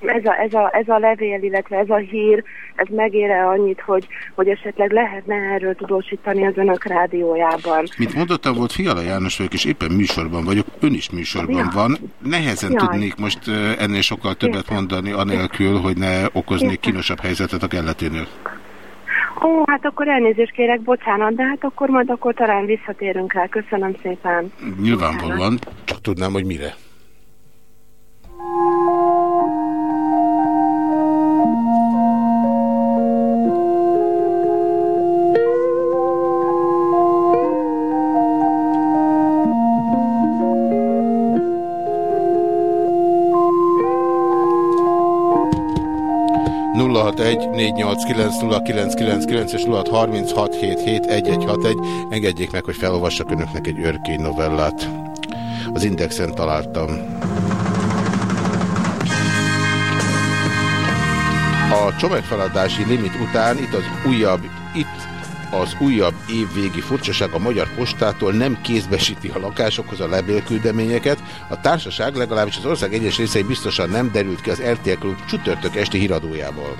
ez a, ez, a, ez a levél, illetve ez a hír, ez megére annyit, hogy, hogy esetleg lehetne erről tudósítani az önök rádiójában. Mint mondottam, volt Fiala János vagyok, és éppen műsorban vagyok, ön is műsorban ja. van. Nehezen Jaj. tudnék most ennél sokkal többet Értem. mondani, anélkül, hogy ne okoznék Értem. kínosabb helyzetet a kelleténél. Ó, hát akkor elnézést kérek, bocsánat, de hát akkor majd akkor talán visszatérünk rá. Köszönöm szépen. Nyilvánvalóan, csak tudnám, hogy mire. 0614890999 és 0636771161. Engedjék meg, hogy felolvassak önöknek egy örkény novellát. Az Indexen találtam. A csomagfeladási limit után itt az újabb, itt az újabb évvégi furcsaság a Magyar Postától nem kézbesíti a lakásokhoz a levélküldeményeket. A társaság legalábbis az ország egyes részei biztosan nem derült ki az RTL Klub csütörtök esti híradójából.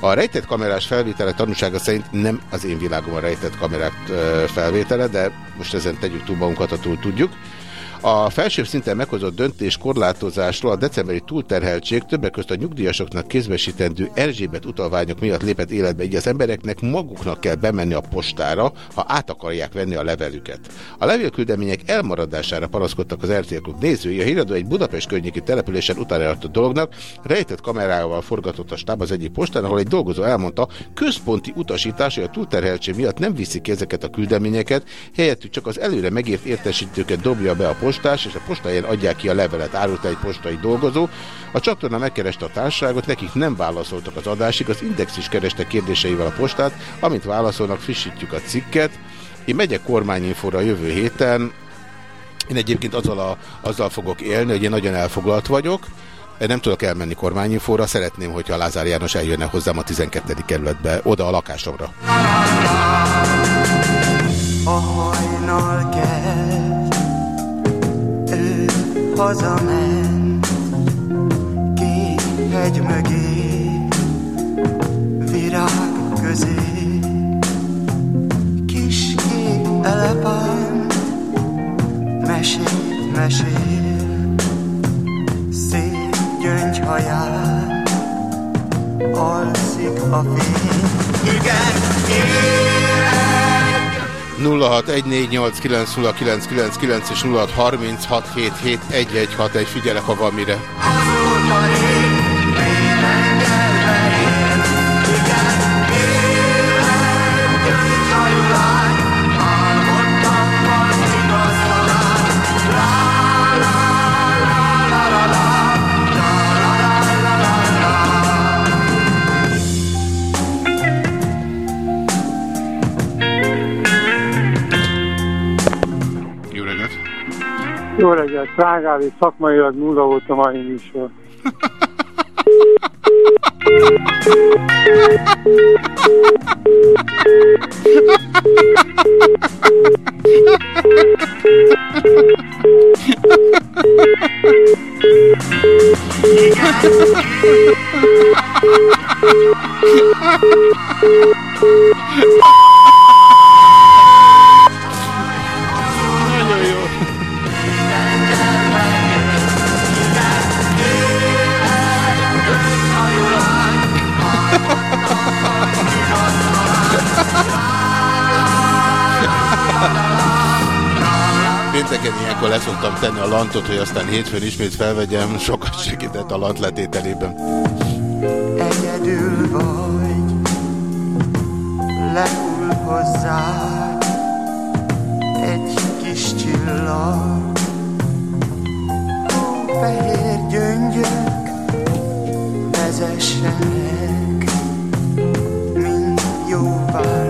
A rejtett kamerás felvétele tanúsága szerint nem az én világom a rejtett kamerák felvétele, de most ezen tegyük túl magunkat, ha túl tudjuk. A felsőbb szinten meghozott döntés korlátozásról a decemberi túlterheltség többek között a nyugdíjasoknak kézbesítendő Erzsébet utalványok miatt lépett életbe, így az embereknek maguknak kell bemenni a postára, ha át akarják venni a levelüket. A levélküldemények elmaradására panaszkodtak az RTL Klub nézői, a híradó egy Budapest környéki településen utána a dolognak, rejtett kamerával forgatott a stáb az egyik postán, ahol egy dolgozó elmondta, központi utasítás, hogy a túlterheltség miatt nem viszik ki ezeket a küldeményeket, helyettük csak az előre megért értesítőket dobja be a postás, és a postáján adják ki a levelet, árult egy postai dolgozó. A csatorna megkereste a társaságot, nekik nem válaszoltak az adásig, az Index is kereste kérdéseivel a postát, amint válaszolnak, frissítjük a cikket. Én megyek kormányinfóra jövő héten, én egyébként azzal, a, azzal fogok élni, hogy én nagyon elfoglalt vagyok, Nem tudok elmenni kormányinfóra, szeretném, hogyha Lázár János eljönne hozzám a 12. kerületbe, oda a lakásomra. A hajnal kell, hazament, két hegy mögé, virág közé, kis kék elepánt, mesél, mesél, szép gyöngyhaján, alszik a fény. Igen, élek, 0614890999 és 0636771161, figyelek, ha van mire. Jó reggelt, Prágál és szakmailag nulla volt a mai műsor. [LAUGHS] Pénteken ilyenkor leszoktam tenni a lantot, hogy aztán hétfőn ismét felvegyem, sokat segített a lant letételében. Egyedül vagy, lehull hozzá egy kis csillag. Hófehér gyöngyök vezessenek, mint jó vándor.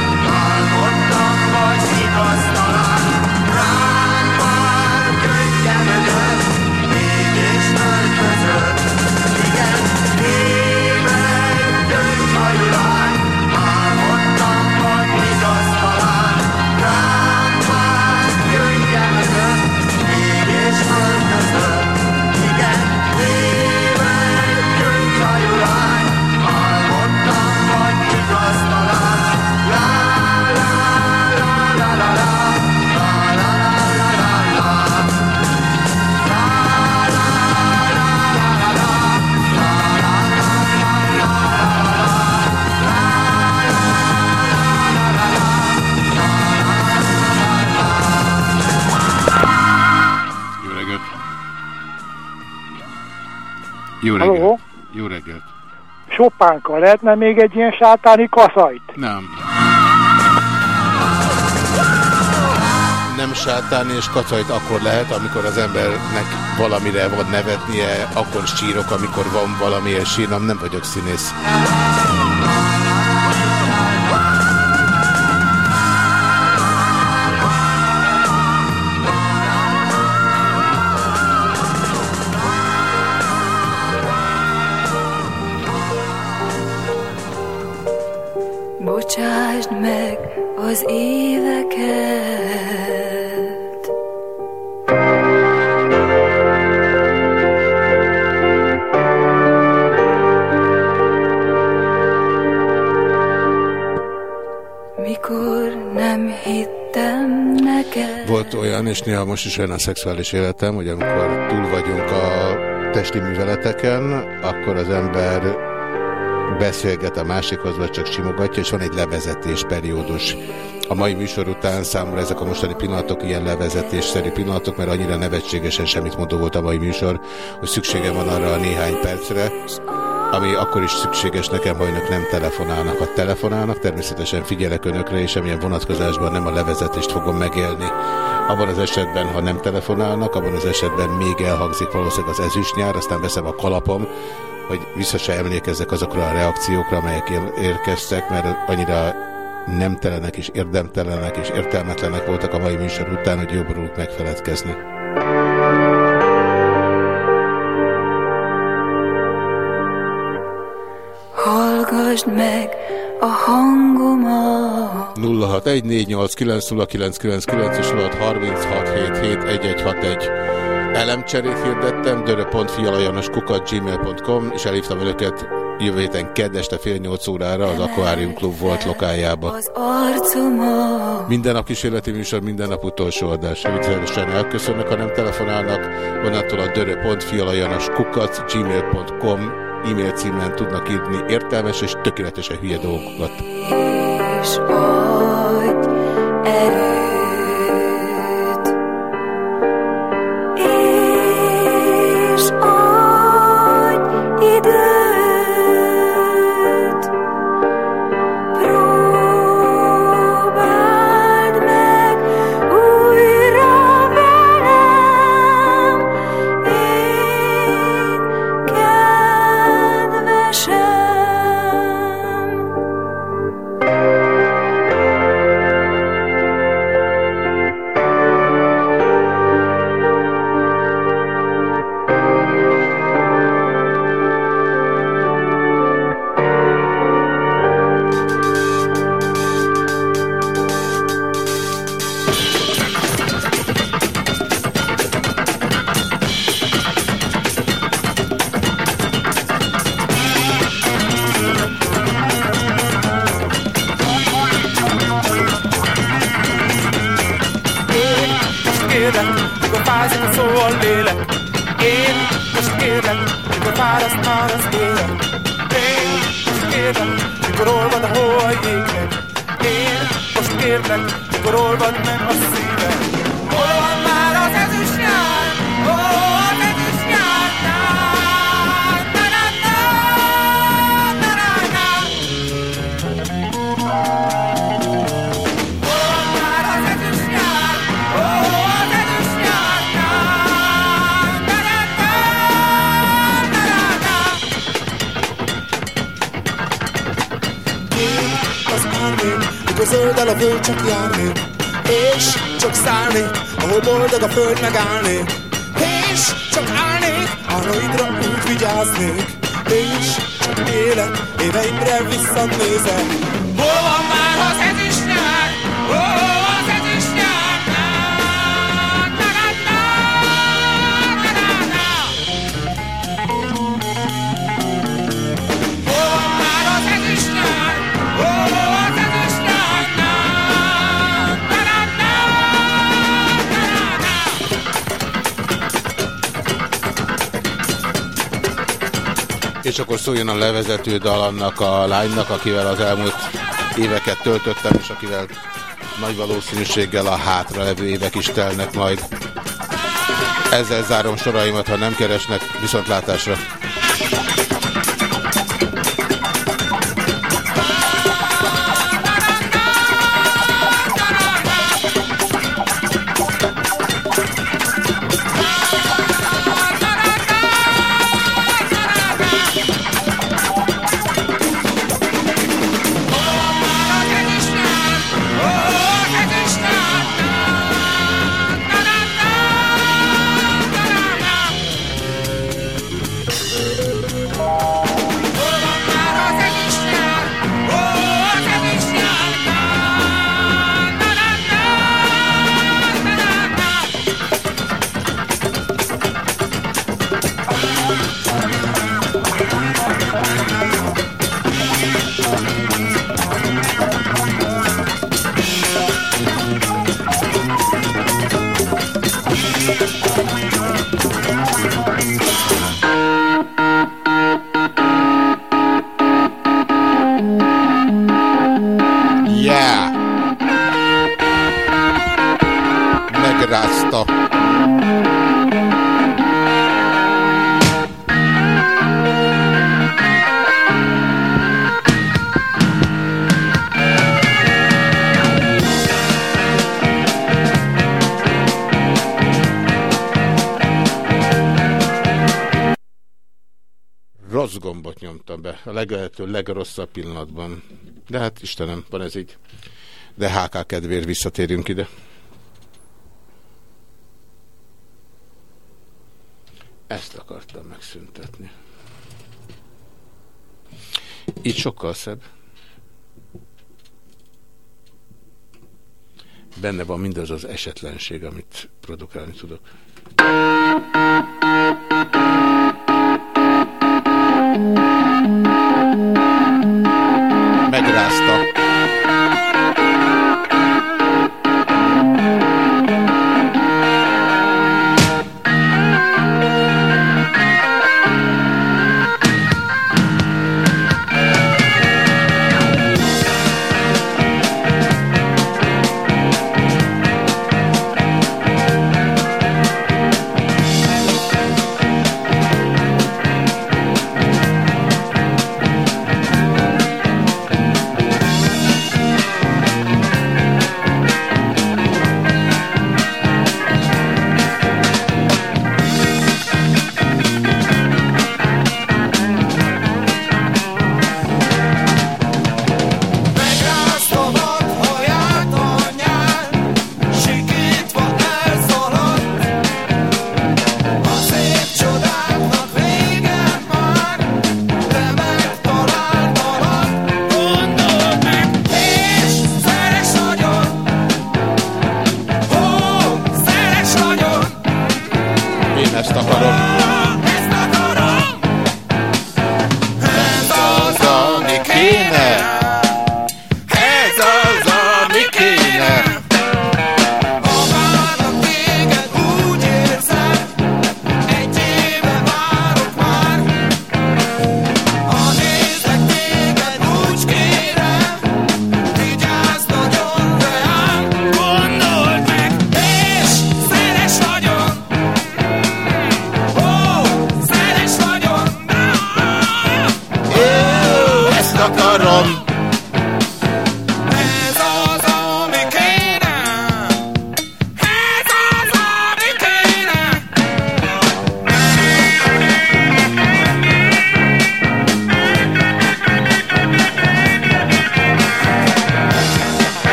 Sopánkkal lehetne még egy ilyen sátáni kaszajt? Nem. Nem sátán és kacajt akkor lehet, amikor az embernek valamire van nevetnie, akkor sírok, amikor van valamilyen sírnom, nem vagyok színész. Az éveket. Mikor nem hittem neked. Volt olyan, és néha most is olyan a szexuális életem, hogy amikor túl vagyunk a testi műveleteken, akkor az ember beszélget a másikhoz, vagy csak simogatja, és van egy levezetés periódus. A mai műsor után számomra ezek a mostani pillanatok ilyen levezetésszerű pillanatok, mert annyira nevetségesen semmit mondó volt a mai műsor, hogy szükségem van arra a néhány percre, ami akkor is szükséges nekem, ha önök nem telefonálnak. Ha telefonálnak, természetesen figyelek önökre, és semmilyen vonatkozásban nem a levezetést fogom megélni. Abban az esetben, ha nem telefonálnak, abban az esetben még elhangzik valószínűleg az ezüstnyár, aztán veszem a kalapom, hogy vissza se emlékezzek azokra a reakciókra, amelyek ér- érkeztek, mert annyira nemtelenek és érdemtelenek és értelmetlenek voltak a mai műsor után, hogy jobb róluk megfeledkezni. Hallgassd meg a hangomat 0614890999 és 0636771161. Elemcserét hirdettem, dörö.fialajanoskukat gmail.com és elhívtam önöket jövő héten kedd este fél nyolc órára az Aquarium Club volt lokájába. Minden nap kísérleti műsor, minden nap utolsó adás. Rövidszeresen elköszönnek, ha nem telefonálnak. Vonattal a dörö.fialajanoskukat gmail.com e-mail címen tudnak írni értelmes és tökéletesen hülye dolgokat. és adj erőt. Levezető dal annak a lánynak, akivel az elmúlt éveket töltöttem, és akivel nagy valószínűséggel a hátra levő évek is telnek majd. Ezzel zárom soraimat, ha nem keresnek, viszontlátásra. Legelhető legrosszabb pillanatban. De hát Istenem, van ez így. De HK kedvéért visszatérünk ide. Ezt akartam megszüntetni. Így sokkal szebb. Benne van mindaz az esetlenség, amit produkálni tudok.